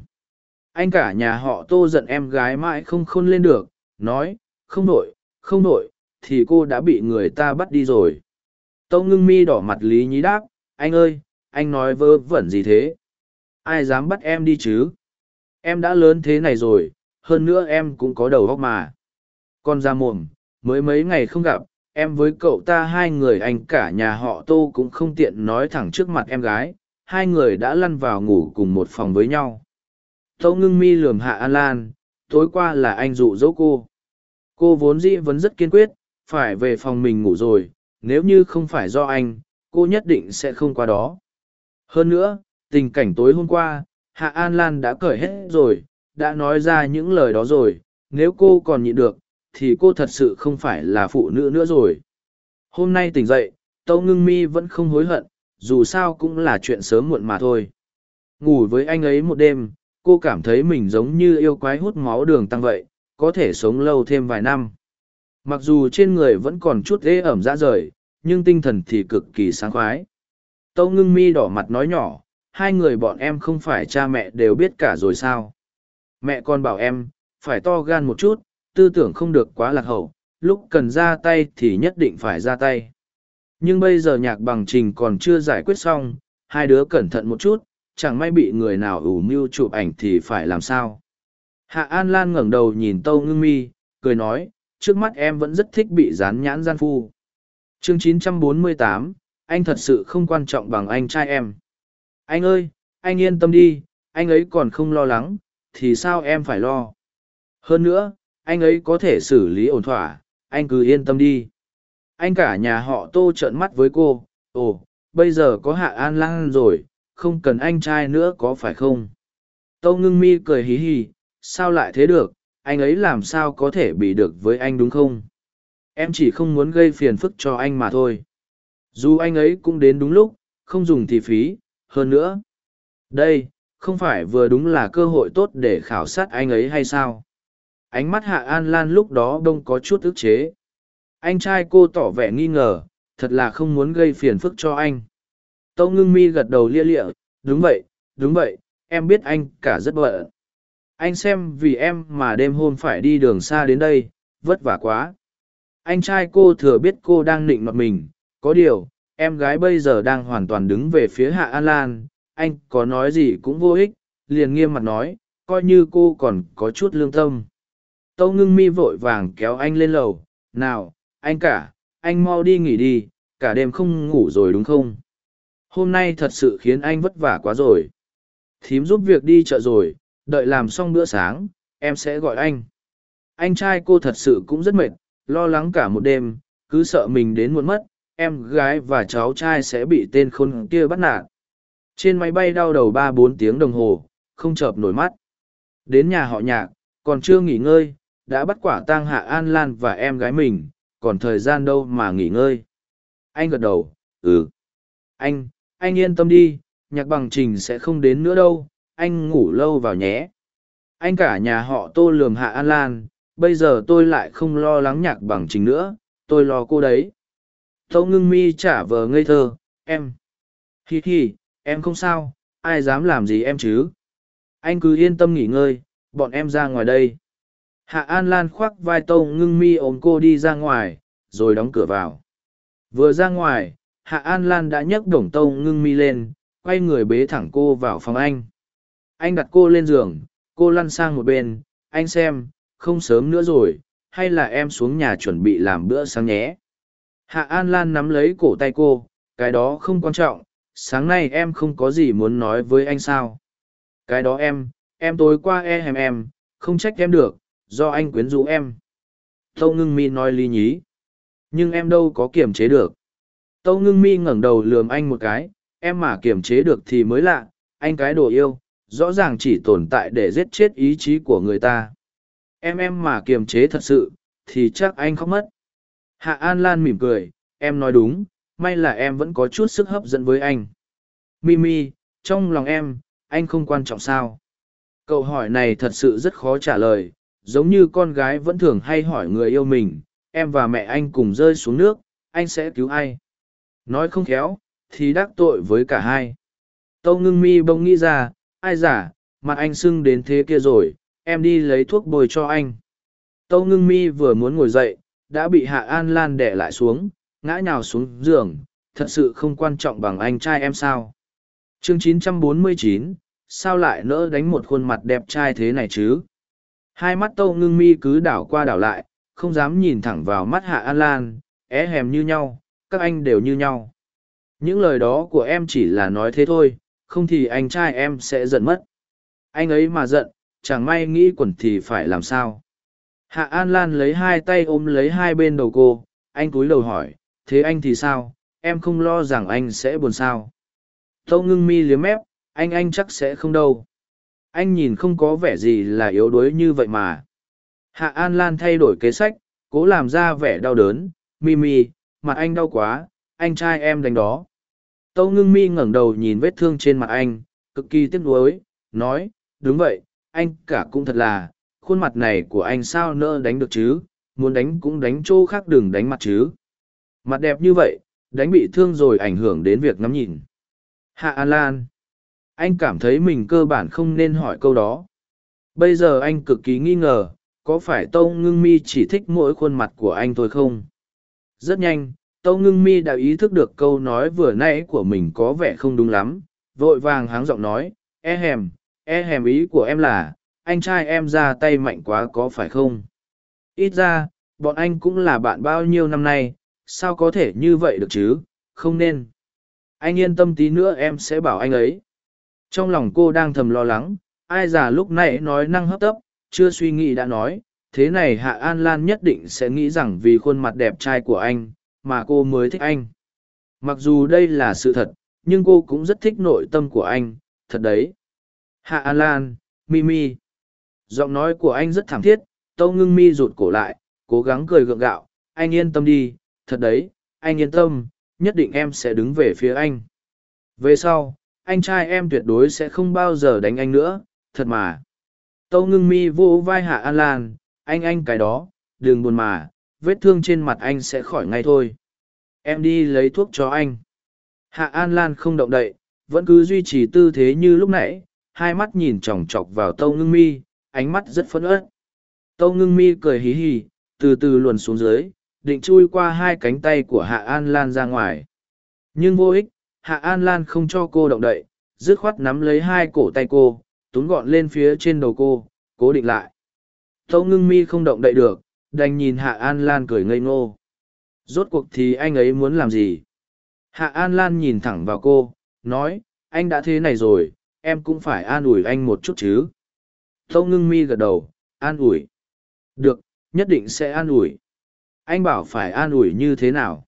Anh cả nhà họ tô giận em gái mãi không khôn lên được, nói, không nội, không nội, thì cô đã bị người ta bắt đi rồi. Tâu ngưng mi đỏ mặt lý nhí đáp, anh ơi, anh nói vơ vẩn gì thế? Ai dám bắt em đi chứ? Em đã lớn thế này rồi, hơn nữa em cũng có đầu óc mà. Con ra mồm, mới mấy ngày không gặp, em với cậu ta hai người anh cả nhà họ tô cũng không tiện nói thẳng trước mặt em gái, hai người đã lăn vào ngủ cùng một phòng với nhau. Tâu ngưng mi lườm hạ An Lan, tối qua là anh dụ dỗ cô. Cô vốn dĩ vẫn rất kiên quyết, phải về phòng mình ngủ rồi, nếu như không phải do anh, cô nhất định sẽ không qua đó. Hơn nữa, tình cảnh tối hôm qua, Hạ An Lan đã cởi hết rồi, đã nói ra những lời đó rồi, nếu cô còn nhịn được, thì cô thật sự không phải là phụ nữ nữa rồi. Hôm nay tỉnh dậy, Tâu Ngưng Mi vẫn không hối hận, dù sao cũng là chuyện sớm muộn mà thôi. Ngủ với anh ấy một đêm, cô cảm thấy mình giống như yêu quái hút máu đường tăng vậy, có thể sống lâu thêm vài năm. Mặc dù trên người vẫn còn chút ế ẩm ra rời, nhưng tinh thần thì cực kỳ sáng khoái. Tâu ngưng mi đỏ mặt nói nhỏ, hai người bọn em không phải cha mẹ đều biết cả rồi sao. Mẹ con bảo em, phải to gan một chút, tư tưởng không được quá lạc hậu, lúc cần ra tay thì nhất định phải ra tay. Nhưng bây giờ nhạc bằng trình còn chưa giải quyết xong, hai đứa cẩn thận một chút, chẳng may bị người nào ủ mưu chụp ảnh thì phải làm sao. Hạ An Lan ngẩng đầu nhìn Tâu Ngưng Mi, cười nói, trước mắt em vẫn rất thích bị dán nhãn gian phu. Chương 948, anh thật sự không quan trọng bằng anh trai em. Anh ơi, anh yên tâm đi, anh ấy còn không lo lắng, thì sao em phải lo. Hơn nữa, anh ấy có thể xử lý ổn thỏa, anh cứ yên tâm đi. Anh cả nhà họ tô trợn mắt với cô, ồ, bây giờ có hạ an lan rồi, không cần anh trai nữa có phải không? Tâu ngưng mi cười hí hí, sao lại thế được, anh ấy làm sao có thể bị được với anh đúng không? Em chỉ không muốn gây phiền phức cho anh mà thôi. Dù anh ấy cũng đến đúng lúc, không dùng thì phí, hơn nữa. Đây, không phải vừa đúng là cơ hội tốt để khảo sát anh ấy hay sao? Ánh mắt Hạ An Lan lúc đó đông có chút ức chế. Anh trai cô tỏ vẻ nghi ngờ, thật là không muốn gây phiền phức cho anh. Tâu ngưng mi gật đầu lia lịa, đúng vậy, đúng vậy, em biết anh cả rất bận. Anh xem vì em mà đêm hôm phải đi đường xa đến đây, vất vả quá. Anh trai cô thừa biết cô đang nịnh mặt mình, có điều, em gái bây giờ đang hoàn toàn đứng về phía Hạ An Lan, anh có nói gì cũng vô ích, liền nghiêm mặt nói, coi như cô còn có chút lương tâm. Tâu ngưng mi vội vàng kéo anh lên lầu, nào, anh cả, anh mau đi nghỉ đi, cả đêm không ngủ rồi đúng không? Hôm nay thật sự khiến anh vất vả quá rồi. Thím giúp việc đi chợ rồi, đợi làm xong bữa sáng, em sẽ gọi anh. Anh trai cô thật sự cũng rất mệt, lo lắng cả một đêm, cứ sợ mình đến muộn mất, em gái và cháu trai sẽ bị tên khốn kia bắt nạt trên máy bay đau đầu ba bốn tiếng đồng hồ không chợp nổi mắt đến nhà họ nhạc còn chưa nghỉ ngơi đã bắt quả tang hạ an lan và em gái mình còn thời gian đâu mà nghỉ ngơi. Anh gật đầu ừ. Anh anh yên tâm đi, nhạc bằng trình sẽ không đến nữa đâu, anh ngủ lâu vào nhé. Anh cả nhà họ tô lường hạ an lan, bây giờ tôi lại không lo lắng nhạc bằng trình nữa, tôi lo cô đấy. Tâu ngưng mi trả vờ ngây thơ, em. Hi hi, em không sao, ai dám làm gì em chứ? Anh cứ yên tâm nghỉ ngơi, bọn em ra ngoài đây hạ an lan khoác vai tâu ngưng mi ôm cô đi ra ngoài, rồi đóng cửa vào. Vừa ra ngoài, hạ an lan đã nhấc đổng tâu ngưng mi lên, quay người bế thẳng cô vào phòng anh. Anh đặt cô lên giường, cô lăn sang một bên, anh xem, không sớm nữa rồi, hay là em xuống nhà chuẩn bị làm bữa sáng nhé? Hạ an lan nắm lấy cổ tay cô, cái đó không quan trọng, sáng nay em không có gì muốn nói với anh sao? Cái đó em em tối qua e hèm em, không trách em được do anh quyến rũ em. Tâu ngưng mi nói lý nhí. Nhưng em đâu có kiềm chế được. Tâu ngưng mi ngẩng đầu lườm anh một cái. Em mà kiềm chế được thì mới lạ. Anh cái đồ yêu, rõ ràng chỉ tồn tại để giết chết ý chí của người ta. Em em mà kiềm chế thật sự, thì chắc anh khóc mất. Hạ an lan mỉm cười. Em nói đúng, may là em vẫn có chút sức hấp dẫn với anh. Mimi trong lòng em, anh không quan trọng sao. Câu hỏi này thật sự rất khó trả lời giống như con gái vẫn thường hay hỏi người yêu mình em và mẹ anh cùng rơi xuống nước anh sẽ cứu ai? Nói không khéo thì đắc tội với cả hai. Tâu ngưng mi bỗng nghĩ ra ai giả mặt anh sưng đến thế kia rồi em đi lấy thuốc bồi cho anh. Tâu ngưng mi vừa muốn ngồi dậy đã bị hạ an lan đẻ lại xuống ngã nhào xuống giường thật sự không quan trọng bằng anh trai em sao? Chương 949, sao lại nỡ đánh một khuôn mặt đẹp trai thế này chứ? Hai mắt tâu ngưng mi cứ đảo qua đảo lại, không dám nhìn thẳng vào mắt hạ an lan, é hèm như nhau, các anh đều như nhau. Những lời đó của em chỉ là nói thế thôi, không thì anh trai em sẽ giận mất. Anh ấy mà giận, chẳng may nghĩ quẩn thì phải làm sao? Hạ an lan lấy hai tay ôm lấy hai bên đầu cô, anh cúi đầu hỏi, thế anh thì sao? Em không lo rằng anh sẽ buồn sao? Tâu ngưng mi liếm mép, anh anh chắc sẽ không đâu anh nhìn không có vẻ gì là yếu đuối như vậy mà. Hạ an lan thay đổi kế sách, cố làm ra vẻ đau đớn. Mi mi, mặt anh đau quá, anh trai em đánh đó. Tâu ngưng mi ngẩng đầu nhìn vết thương trên mặt anh, cực kỳ tiếc nuối, nói, đúng vậy, anh cả cũng thật là, khuôn mặt này của anh sao nỡ đánh được chứ? Muốn đánh cũng đánh chỗ khác đừng đánh mặt chứ. Mặt đẹp như vậy, đánh bị thương rồi ảnh hưởng đến việc ngắm nhìn. Hạ an lan anh cảm thấy mình cơ bản không nên hỏi câu đó. Bây giờ anh cực kỳ nghi ngờ, có phải tâu ngưng mi chỉ thích mỗi khuôn mặt của anh thôi không? Rất nhanh, tâu ngưng mi đã ý thức được câu nói vừa nãy của mình có vẻ không đúng lắm, vội vàng háng giọng nói e hèm e hèm ý của em là, anh trai em ra tay mạnh quá có phải không? Ít ra, bọn anh cũng là bạn bao nhiêu năm nay, sao có thể như vậy được chứ? Không nên. Anh yên tâm tí nữa em sẽ bảo anh ấy trong lòng cô đang thầm lo lắng, ai già lúc nãy nói năng hấp tấp, chưa suy nghĩ đã nói, thế này hạ an lan nhất định sẽ nghĩ rằng vì khuôn mặt đẹp trai của anh mà cô mới thích anh. Mặc dù đây là sự thật, nhưng cô cũng rất thích nội tâm của anh, thật đấy. Hạ an lan, mimi. Giọng nói của anh rất thảm thiết, tâu ngưng mi rụt cổ lại, cố gắng cười gượng gạo, anh yên tâm đi, thật đấy, anh yên tâm, nhất định em sẽ đứng về phía anh. Về sau anh trai em tuyệt đối sẽ không bao giờ đánh anh nữa, thật mà. Tâu ngưng mi vô vai hạ an lan, anh anh cái đó, đừng buồn mà, vết thương trên mặt anh sẽ khỏi ngay thôi. Em đi lấy thuốc cho anh. Hạ an lan không động đậy, vẫn cứ duy trì tư thế như lúc nãy, hai mắt nhìn chòng chọc vào tâu ngưng mi, ánh mắt rất phấn ớt tâu ngưng mi cười hí hí từ từ luồn xuống dưới, định chui qua hai cánh tay của hạ an lan ra ngoài. Nhưng vô ích hạ an lan không cho cô động đậy dứt khoát nắm lấy hai cổ tay cô túm gọn lên phía trên đầu cô cố định lại. Tâu ngưng mi không động đậy được đành nhìn hạ an lan cười ngây ngô. Rốt cuộc thì anh ấy muốn làm gì? Hạ an lan nhìn thẳng vào cô nói anh đã thế này rồi em cũng phải an ủi anh một chút chứ. Tâu ngưng mi gật đầu an ủi. Được nhất định sẽ an ủi. Anh bảo phải an ủi như thế nào?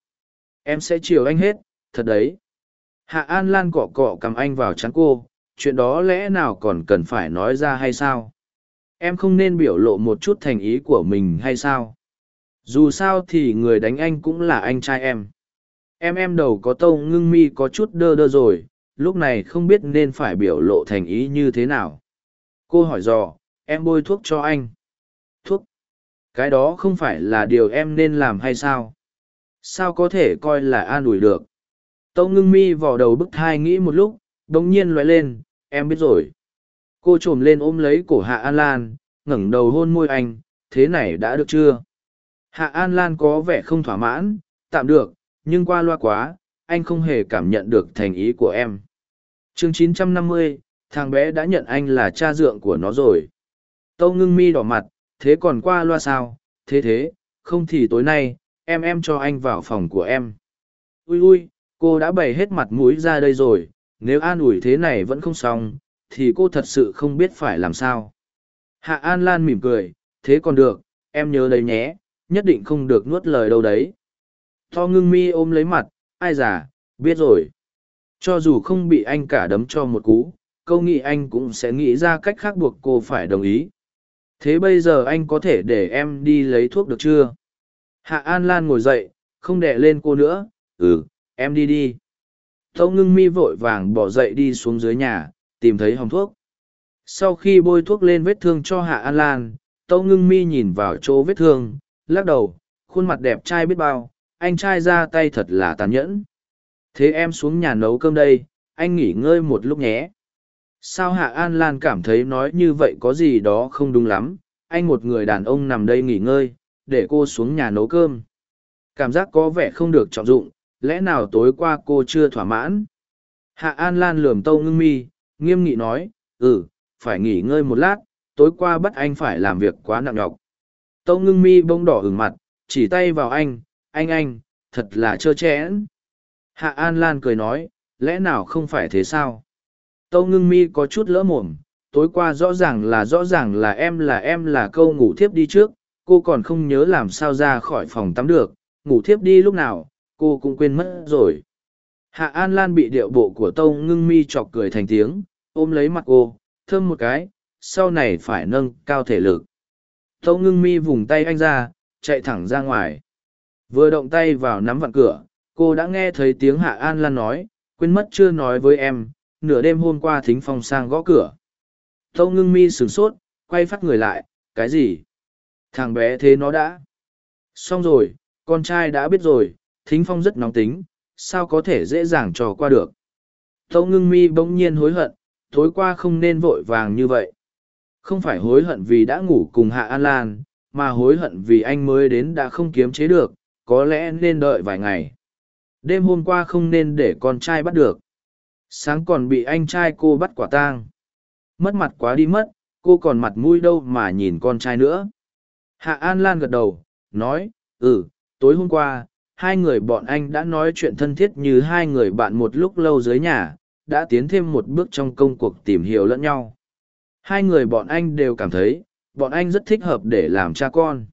Em sẽ chiều anh hết, thật đấy. Hạ An Lan cọ cọ cầm anh vào chắn cô, chuyện đó lẽ nào còn cần phải nói ra hay sao? Em không nên biểu lộ một chút thành ý của mình hay sao? Dù sao thì người đánh anh cũng là anh trai em. Em em đầu có tâu ngưng mi có chút đơ đơ rồi, lúc này không biết nên phải biểu lộ thành ý như thế nào. Cô hỏi dò, em bôi thuốc cho anh. Thuốc? Cái đó không phải là điều em nên làm hay sao? Sao có thể coi là an ủi được? Tâu ngưng mi vào đầu bức thai nghĩ một lúc, đồng nhiên loại lên, em biết rồi. Cô trồm lên ôm lấy cổ Hạ An Lan, ngẩng đầu hôn môi anh, thế này đã được chưa? Hạ An Lan có vẻ không thỏa mãn, tạm được, nhưng qua loa quá, anh không hề cảm nhận được thành ý của em. chương 950, thằng bé đã nhận anh là cha dượng của nó rồi. Tâu ngưng mi đỏ mặt, thế còn qua loa sao, thế thế, không thì tối nay, em em cho anh vào phòng của em. Ui ui, cô đã bày hết mặt mũi ra đây rồi, nếu an ủi thế này vẫn không xong, thì cô thật sự không biết phải làm sao. Hạ An Lan mỉm cười, thế còn được, em nhớ đấy nhé, nhất định không được nuốt lời đâu đấy. To ngưng mi ôm lấy mặt, ai già, biết rồi. Cho dù không bị anh cả đấm cho một cú, câu nghĩ anh cũng sẽ nghĩ ra cách khác buộc cô phải đồng ý. Thế bây giờ anh có thể để em đi lấy thuốc được chưa? Hạ An Lan ngồi dậy, không đẻ lên cô nữa, ừ, em đi đi. Tâu ngưng mi vội vàng bỏ dậy đi xuống dưới nhà, tìm thấy hòng thuốc. Sau khi bôi thuốc lên vết thương cho Hạ An Lan, Tâu ngưng mi nhìn vào chỗ vết thương, lắc đầu, khuôn mặt đẹp trai biết bao, anh trai ra tay thật là tàn nhẫn. Thế em xuống nhà nấu cơm đây, anh nghỉ ngơi một lúc nhé. Sao Hạ An Lan cảm thấy nói như vậy có gì đó không đúng lắm, anh một người đàn ông nằm đây nghỉ ngơi, để cô xuống nhà nấu cơm. Cảm giác có vẻ không được trọng dụng, lẽ nào tối qua cô chưa thỏa mãn? Hạ An Lan lườm tâu ngưng mi, nghiêm nghị nói, ừ, phải nghỉ ngơi một lát, tối qua bắt anh phải làm việc quá nặng nhọc. Tâu ngưng mi bông đỏ ửng mặt, chỉ tay vào anh, anh anh, thật là trơ chẽn. Hạ An Lan cười nói, lẽ nào không phải thế sao? Tâu ngưng mi có chút lỡ mồm, tối qua rõ ràng là rõ ràng là em là em là câu ngủ thiếp đi trước, cô còn không nhớ làm sao ra khỏi phòng tắm được, ngủ thiếp đi lúc nào, cô cũng quên mất rồi. Hạ An Lan bị điệu bộ của Tâu ngưng mi chọc cười thành tiếng, ôm lấy mặt cô, thơm một cái, sau này phải nâng cao thể lực. Tâu ngưng mi vùng tay anh ra, chạy thẳng ra ngoài. Vừa động tay vào nắm vặn cửa, cô đã nghe thấy tiếng Hạ An Lan nói, quên mất chưa nói với em, nửa đêm hôm qua thính phong sang gõ cửa. Tâu ngưng mi sửng sốt, quay phát người lại, cái gì? Thằng bé thế nó đã. Xong rồi, con trai đã biết rồi, thính phong rất nóng tính, sao có thể dễ dàng trò qua được. Tâu ngưng mi bỗng nhiên hối hận, tối qua không nên vội vàng như vậy. Không phải hối hận vì đã ngủ cùng Hạ An Lan, mà hối hận vì anh mới đến đã không kiếm chế được, có lẽ nên đợi vài ngày. Đêm hôm qua không nên để con trai bắt được. Sáng còn bị anh trai cô bắt quả tang. Mất mặt quá đi mất, cô còn mặt mũi đâu mà nhìn con trai nữa. Hạ An Lan gật đầu, nói, ừ, tối hôm qua, hai người bọn anh đã nói chuyện thân thiết như hai người bạn một lúc lâu dưới nhà, đã tiến thêm một bước trong công cuộc tìm hiểu lẫn nhau. Hai người bọn anh đều cảm thấy, bọn anh rất thích hợp để làm cha con.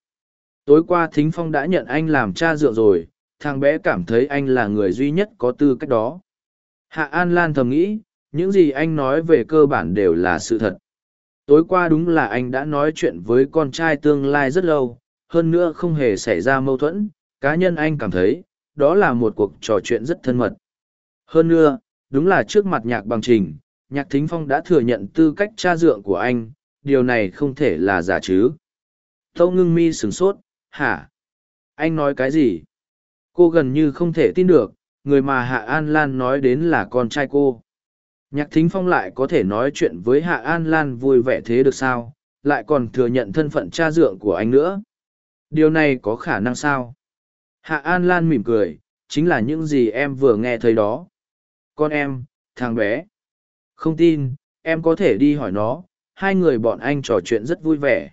Tối qua Thính Phong đã nhận anh làm cha dựa rồi, thằng bé cảm thấy anh là người duy nhất có tư cách đó. Hạ An Lan thầm nghĩ, những gì anh nói về cơ bản đều là sự thật. Tối qua đúng là anh đã nói chuyện với con trai tương lai rất lâu, hơn nữa không hề xảy ra mâu thuẫn, cá nhân anh cảm thấy, đó là một cuộc trò chuyện rất thân mật. Hơn nữa, đúng là trước mặt nhạc bằng trình, nhạc thính phong đã thừa nhận tư cách cha dượng của anh, điều này không thể là giả chứ. Tâu ngưng mi sửng sốt, hả? Anh nói cái gì? Cô gần như không thể tin được, người mà Hạ An Lan nói đến là con trai cô. Nhạc thính phong lại có thể nói chuyện với Hạ An Lan vui vẻ thế được sao, lại còn thừa nhận thân phận cha dượng của anh nữa. Điều này có khả năng sao? Hạ An Lan mỉm cười, chính là những gì em vừa nghe thấy đó. Con em, thằng bé. Không tin, em có thể đi hỏi nó, hai người bọn anh trò chuyện rất vui vẻ.